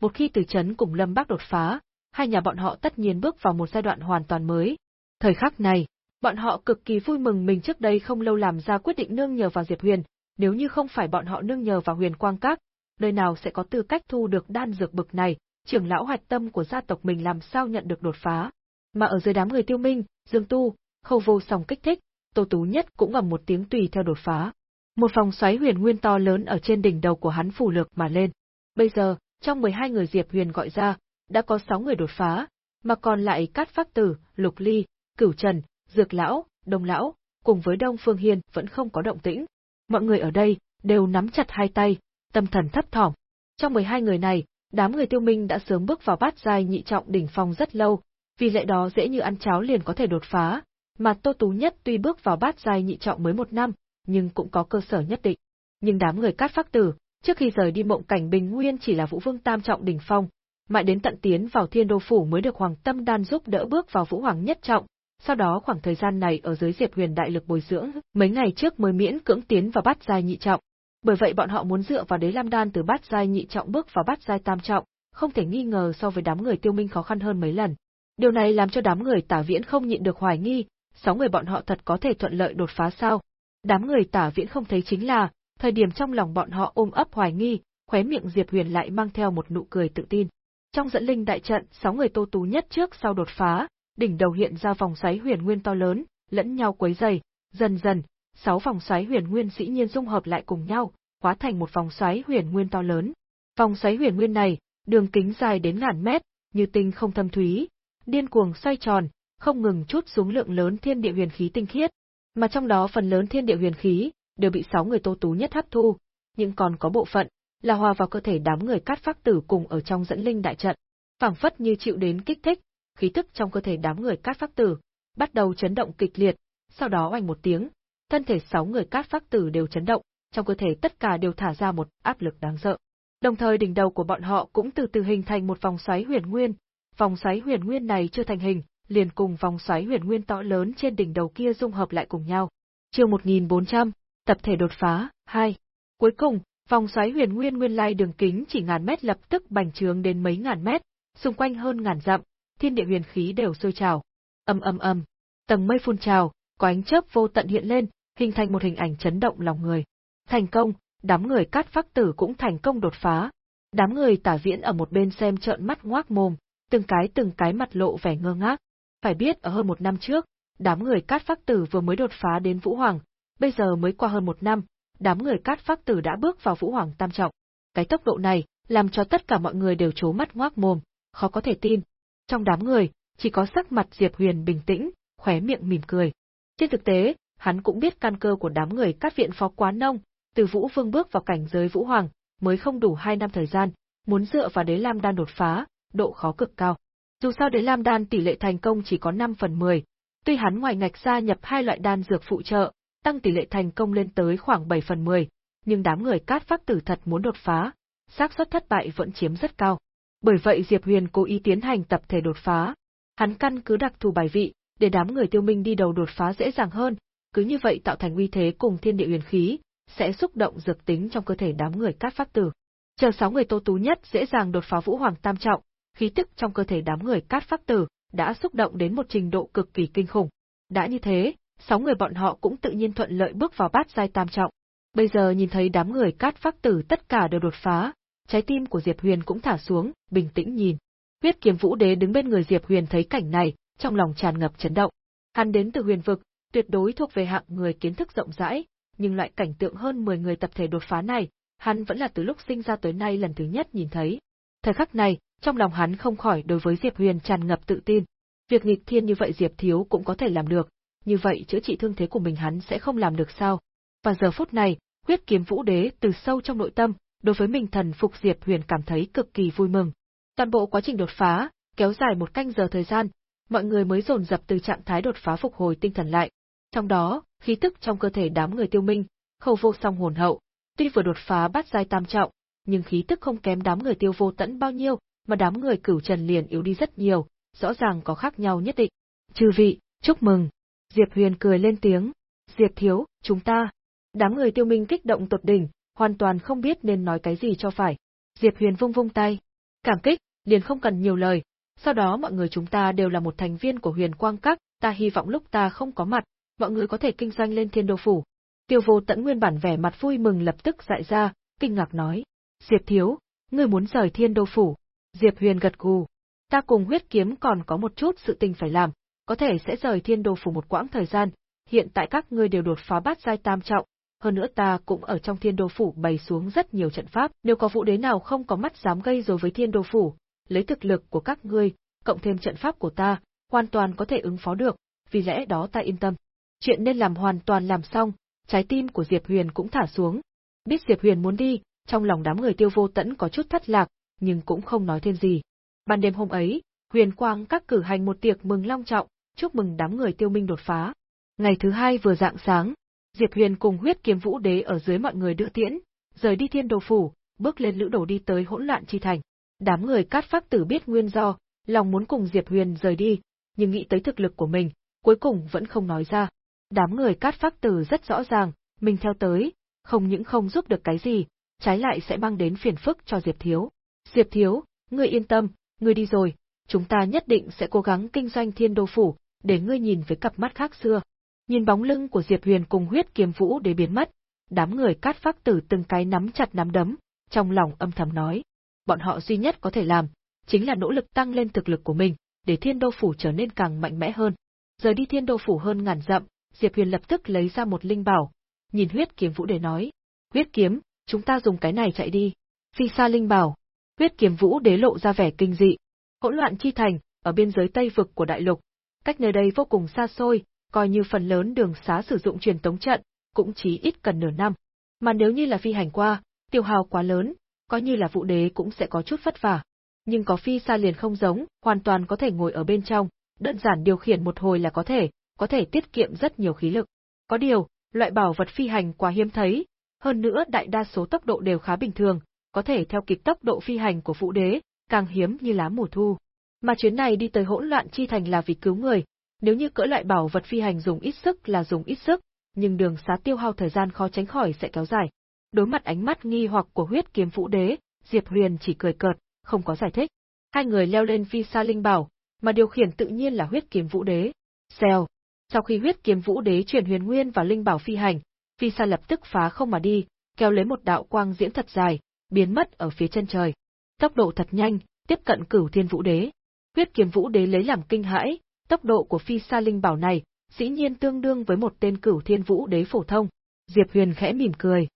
một khi từ chấn cùng Lâm Bác đột phá, hai nhà bọn họ tất nhiên bước vào một giai đoạn hoàn toàn mới. Thời khắc này, bọn họ cực kỳ vui mừng mình trước đây không lâu làm ra quyết định nương nhờ vào Diệp Huyền, nếu như không phải bọn họ nương nhờ vào Huyền Quang Các, nơi nào sẽ có tư cách thu được đan dược bực này, trưởng lão hoạch tâm của gia tộc mình làm sao nhận được đột phá. Mà ở dưới đám người tiêu minh, Dương Tu, khâu vô song kích thích, Tô Tú Nhất cũng ngầm một tiếng tùy theo đột phá. Một vòng xoáy huyền nguyên to lớn ở trên đỉnh đầu của hắn phủ lược mà lên. Bây giờ, trong 12 người Diệp Huyền gọi ra, đã có 6 người đột phá, mà còn lại Cát Phác Tử, Lục Ly, Cửu Trần, Dược Lão, Đông Lão, cùng với Đông Phương Hiên vẫn không có động tĩnh. Mọi người ở đây đều nắm chặt hai tay, tâm thần thấp thỏm. Trong 12 người này, đám người tiêu minh đã sớm bước vào bát giai nhị trọng đỉnh phong rất lâu, vì lẽ đó dễ như ăn cháo liền có thể đột phá, mà Tô Tú Nhất tuy bước vào bát giai nhị trọng mới một năm, nhưng cũng có cơ sở nhất định. Nhưng đám người cát phác tử, trước khi rời đi mộng cảnh bình nguyên chỉ là Vũ Vương tam trọng đỉnh phong, mãi đến tận tiến vào Thiên Đô phủ mới được Hoàng Tâm Đan giúp đỡ bước vào Vũ Hoàng nhất trọng, sau đó khoảng thời gian này ở dưới Diệp Huyền đại lực bồi dưỡng, mấy ngày trước mới miễn cưỡng tiến vào bát giai nhị trọng. Bởi vậy bọn họ muốn dựa vào đế lam đan từ bát giai nhị trọng bước vào bát giai tam trọng, không thể nghi ngờ so với đám người tiêu minh khó khăn hơn mấy lần. Điều này làm cho đám người tả viễn không nhịn được hoài nghi, sáu người bọn họ thật có thể thuận lợi đột phá sao? Đám người tả viễn không thấy chính là, thời điểm trong lòng bọn họ ôm ấp hoài nghi, khóe miệng Diệp Huyền lại mang theo một nụ cười tự tin. Trong dẫn linh đại trận, sáu người tô tú nhất trước sau đột phá, đỉnh đầu hiện ra vòng xoáy huyền nguyên to lớn, lẫn nhau quấy dày, dần dần, sáu vòng xoáy huyền nguyên dĩ nhiên dung hợp lại cùng nhau, hóa thành một vòng xoáy huyền nguyên to lớn. Vòng xoáy huyền nguyên này, đường kính dài đến ngàn mét, như tinh không thâm thúy, điên cuồng xoay tròn, không ngừng chút xuống lượng lớn thiên địa huyền khí tinh khiết, mà trong đó phần lớn thiên địa huyền khí đều bị sáu người Tô Tú nhất hấp thu, nhưng còn có bộ phận là hòa vào cơ thể đám người cát phác tử cùng ở trong dẫn linh đại trận, phảng phất như chịu đến kích thích, khí tức trong cơ thể đám người cát phác tử bắt đầu chấn động kịch liệt, sau đó oanh một tiếng, thân thể sáu người cát phác tử đều chấn động, trong cơ thể tất cả đều thả ra một áp lực đáng sợ. Đồng thời đỉnh đầu của bọn họ cũng từ từ hình thành một vòng xoáy huyền nguyên, vòng xoáy huyền nguyên này chưa thành hình, liền cùng vòng xoáy huyền nguyên to lớn trên đỉnh đầu kia dung hợp lại cùng nhau. Chương 1400, tập thể đột phá 2. Cuối cùng, vòng xoáy huyền nguyên nguyên lai đường kính chỉ ngàn mét lập tức bành trướng đến mấy ngàn mét, xung quanh hơn ngàn dặm, thiên địa huyền khí đều sôi trào. Ầm ầm ầm, tầng mây phun trào, có ánh chớp vô tận hiện lên, hình thành một hình ảnh chấn động lòng người. Thành công, đám người cát phác tử cũng thành công đột phá. Đám người tả viễn ở một bên xem trợn mắt ngoác mồm, từng cái từng cái mặt lộ vẻ ngơ ngác. Phải biết ở hơn một năm trước, đám người cát phác tử vừa mới đột phá đến Vũ Hoàng, bây giờ mới qua hơn một năm, đám người cát phác tử đã bước vào Vũ Hoàng tam trọng. Cái tốc độ này, làm cho tất cả mọi người đều trố mắt ngoác mồm, khó có thể tin. Trong đám người, chỉ có sắc mặt Diệp Huyền bình tĩnh, khóe miệng mỉm cười. Trên thực tế, hắn cũng biết căn cơ của đám người cát viện phó quá nông, từ Vũ Vương bước vào cảnh giới Vũ Hoàng, mới không đủ hai năm thời gian, muốn dựa vào đế lam đan đột phá, độ khó cực cao. Dù sao đế lam đan tỷ lệ thành công chỉ có 5 phần 10, tuy hắn ngoài ngạch gia nhập hai loại đan dược phụ trợ, tăng tỷ lệ thành công lên tới khoảng 7 phần 10, nhưng đám người cát phác tử thật muốn đột phá, xác suất thất bại vẫn chiếm rất cao. Bởi vậy Diệp Huyền cố ý tiến hành tập thể đột phá. Hắn căn cứ đặc thù bài vị, để đám người tiêu minh đi đầu đột phá dễ dàng hơn, cứ như vậy tạo thành uy thế cùng thiên địa huyền khí, sẽ xúc động dược tính trong cơ thể đám người cát pháp tử. Chờ sáu người Tô Tú nhất dễ dàng đột phá Vũ Hoàng tam trọng, khí tức trong cơ thể đám người cát pháp tử đã xúc động đến một trình độ cực kỳ kinh khủng. Đã như thế, sáu người bọn họ cũng tự nhiên thuận lợi bước vào bát giai tam trọng. Bây giờ nhìn thấy đám người cát pháp tử tất cả đều đột phá, trái tim của Diệp Huyền cũng thả xuống, bình tĩnh nhìn. Huyết kiếm vũ đế đứng bên người Diệp Huyền thấy cảnh này, trong lòng tràn ngập chấn động. Hắn đến từ huyền vực, tuyệt đối thuộc về hạng người kiến thức rộng rãi, nhưng loại cảnh tượng hơn 10 người tập thể đột phá này, hắn vẫn là từ lúc sinh ra tới nay lần thứ nhất nhìn thấy. Thời khắc này, trong lòng hắn không khỏi đối với Diệp Huyền tràn ngập tự tin. Việc nghịch thiên như vậy Diệp Thiếu cũng có thể làm được, như vậy chữa trị thương thế của mình hắn sẽ không làm được sao? Và giờ phút này, huyết kiếm vũ đế từ sâu trong nội tâm, đối với mình thần phục Diệp Huyền cảm thấy cực kỳ vui mừng. Toàn bộ quá trình đột phá, kéo dài một canh giờ thời gian, mọi người mới dồn dập từ trạng thái đột phá phục hồi tinh thần lại. Trong đó, khí tức trong cơ thể đám người tiêu minh, khâu vô song hồn hậu, tuy vừa đột phá bát giai tam trọng, nhưng khí tức không kém đám người tiêu vô tẫn bao nhiêu, mà đám người cửu trần liền yếu đi rất nhiều, rõ ràng có khác nhau nhất định. Chư vị, chúc mừng. Diệp Huyền cười lên tiếng. Diệp thiếu, chúng ta. Đám người tiêu minh kích động tột đỉnh, hoàn toàn không biết nên nói cái gì cho phải. Diệp Huyền vung vung tay. Cảm kích, liền không cần nhiều lời. Sau đó mọi người chúng ta đều là một thành viên của Huyền Quang Các, ta hy vọng lúc ta không có mặt, mọi người có thể kinh doanh lên thiên đô phủ. Tiêu vô tẫn nguyên bản vẻ mặt vui mừng lập tức dại ra, kinh ngạc nói. Diệp thiếu, ngươi muốn rời thiên đô phủ. Diệp huyền gật gù. Ta cùng huyết kiếm còn có một chút sự tình phải làm, có thể sẽ rời thiên đô phủ một quãng thời gian. Hiện tại các ngươi đều đột phá bát giai tam trọng, hơn nữa ta cũng ở trong thiên đô phủ bày xuống rất nhiều trận pháp, nếu có vụ đế nào không có mắt dám gây rồi với thiên đô phủ, lấy thực lực của các ngươi, cộng thêm trận pháp của ta, hoàn toàn có thể ứng phó được, vì lẽ đó ta yên tâm. Chuyện nên làm hoàn toàn làm xong, trái tim của Diệp Huyền cũng thả xuống. Biết Diệp Huyền muốn đi, trong lòng đám người tiêu vô tẫn có chút thất lạc, nhưng cũng không nói thêm gì. Ban đêm hôm ấy, Huyền Quang các cử hành một tiệc mừng long trọng, chúc mừng đám người tiêu minh đột phá. Ngày thứ hai vừa dạng sáng, Diệp Huyền cùng huyết kiếm vũ đế ở dưới mọi người đưa tiễn, rời đi thiên đồ phủ, bước lên lữ đồ đi tới hỗn loạn chi thành. Đám người cát phác tử biết nguyên do, lòng muốn cùng Diệp Huyền rời đi, nhưng nghĩ tới thực lực của mình, cuối cùng vẫn không nói ra. Đám người cát phác tử rất rõ ràng, mình theo tới, không những không giúp được cái gì, trái lại sẽ mang đến phiền phức cho Diệp Thiếu. Diệp Thiếu, ngươi yên tâm, ngươi đi rồi, chúng ta nhất định sẽ cố gắng kinh doanh thiên đô phủ, để ngươi nhìn với cặp mắt khác xưa. Nhìn bóng lưng của Diệp Huyền cùng huyết kiếm vũ để biến mất, đám người cát phác tử từng cái nắm chặt nắm đấm, trong lòng âm thầm nói. Bọn họ duy nhất có thể làm, chính là nỗ lực tăng lên thực lực của mình, để thiên đô phủ trở nên càng mạnh mẽ hơn. Rời đi thiên đô phủ hơn ngàn dặm, Diệp Huyền lập tức lấy ra một linh bảo, nhìn huyết kiếm vũ để nói. Huyết kiếm, chúng ta dùng cái này chạy đi. Phi xa linh bảo. Huyết kiếm vũ đế lộ ra vẻ kinh dị. Hỗn loạn chi thành, ở biên giới tây vực của đại lục, cách nơi đây vô cùng xa xôi, coi như phần lớn đường xá sử dụng truyền tống trận, cũng chỉ ít cần nửa năm. Mà nếu như là phi hành qua, tiêu hào quá lớn, coi như là vụ đế cũng sẽ có chút vất vả. Nhưng có phi xa liền không giống, hoàn toàn có thể ngồi ở bên trong, đơn giản điều khiển một hồi là có thể, có thể tiết kiệm rất nhiều khí lực. Có điều, loại bảo vật phi hành quá hiếm thấy, hơn nữa đại đa số tốc độ đều khá bình thường, có thể theo kịp tốc độ phi hành của phụ đế, càng hiếm như lá mùa thu. Mà chuyến này đi tới hỗn loạn chi thành là vì cứu người, nếu như cỡ loại bảo vật phi hành dùng ít sức là dùng ít sức, nhưng đường xá tiêu hao thời gian khó tránh khỏi sẽ kéo dài. Đối mặt ánh mắt nghi hoặc của huyết kiếm vũ đế, Diệp Huyền chỉ cười cợt, không có giải thích. Hai người leo lên phi xa linh bảo, mà điều khiển tự nhiên là huyết kiếm vũ đế. Xèo. Sau khi huyết kiếm vũ đế chuyển huyền nguyên vào linh bảo phi hành, phi xa lập tức phá không mà đi, kéo lấy một đạo quang diễm thật dài, biến mất ở phía chân trời. Tốc độ thật nhanh, tiếp cận cửu thiên vũ đế. Huyết kiếm vũ đế lấy làm kinh hãi, tốc độ của phi sa linh bảo này, dĩ nhiên tương đương với một tên cửu thiên vũ đế phổ thông. Diệp Huyền khẽ mỉm cười.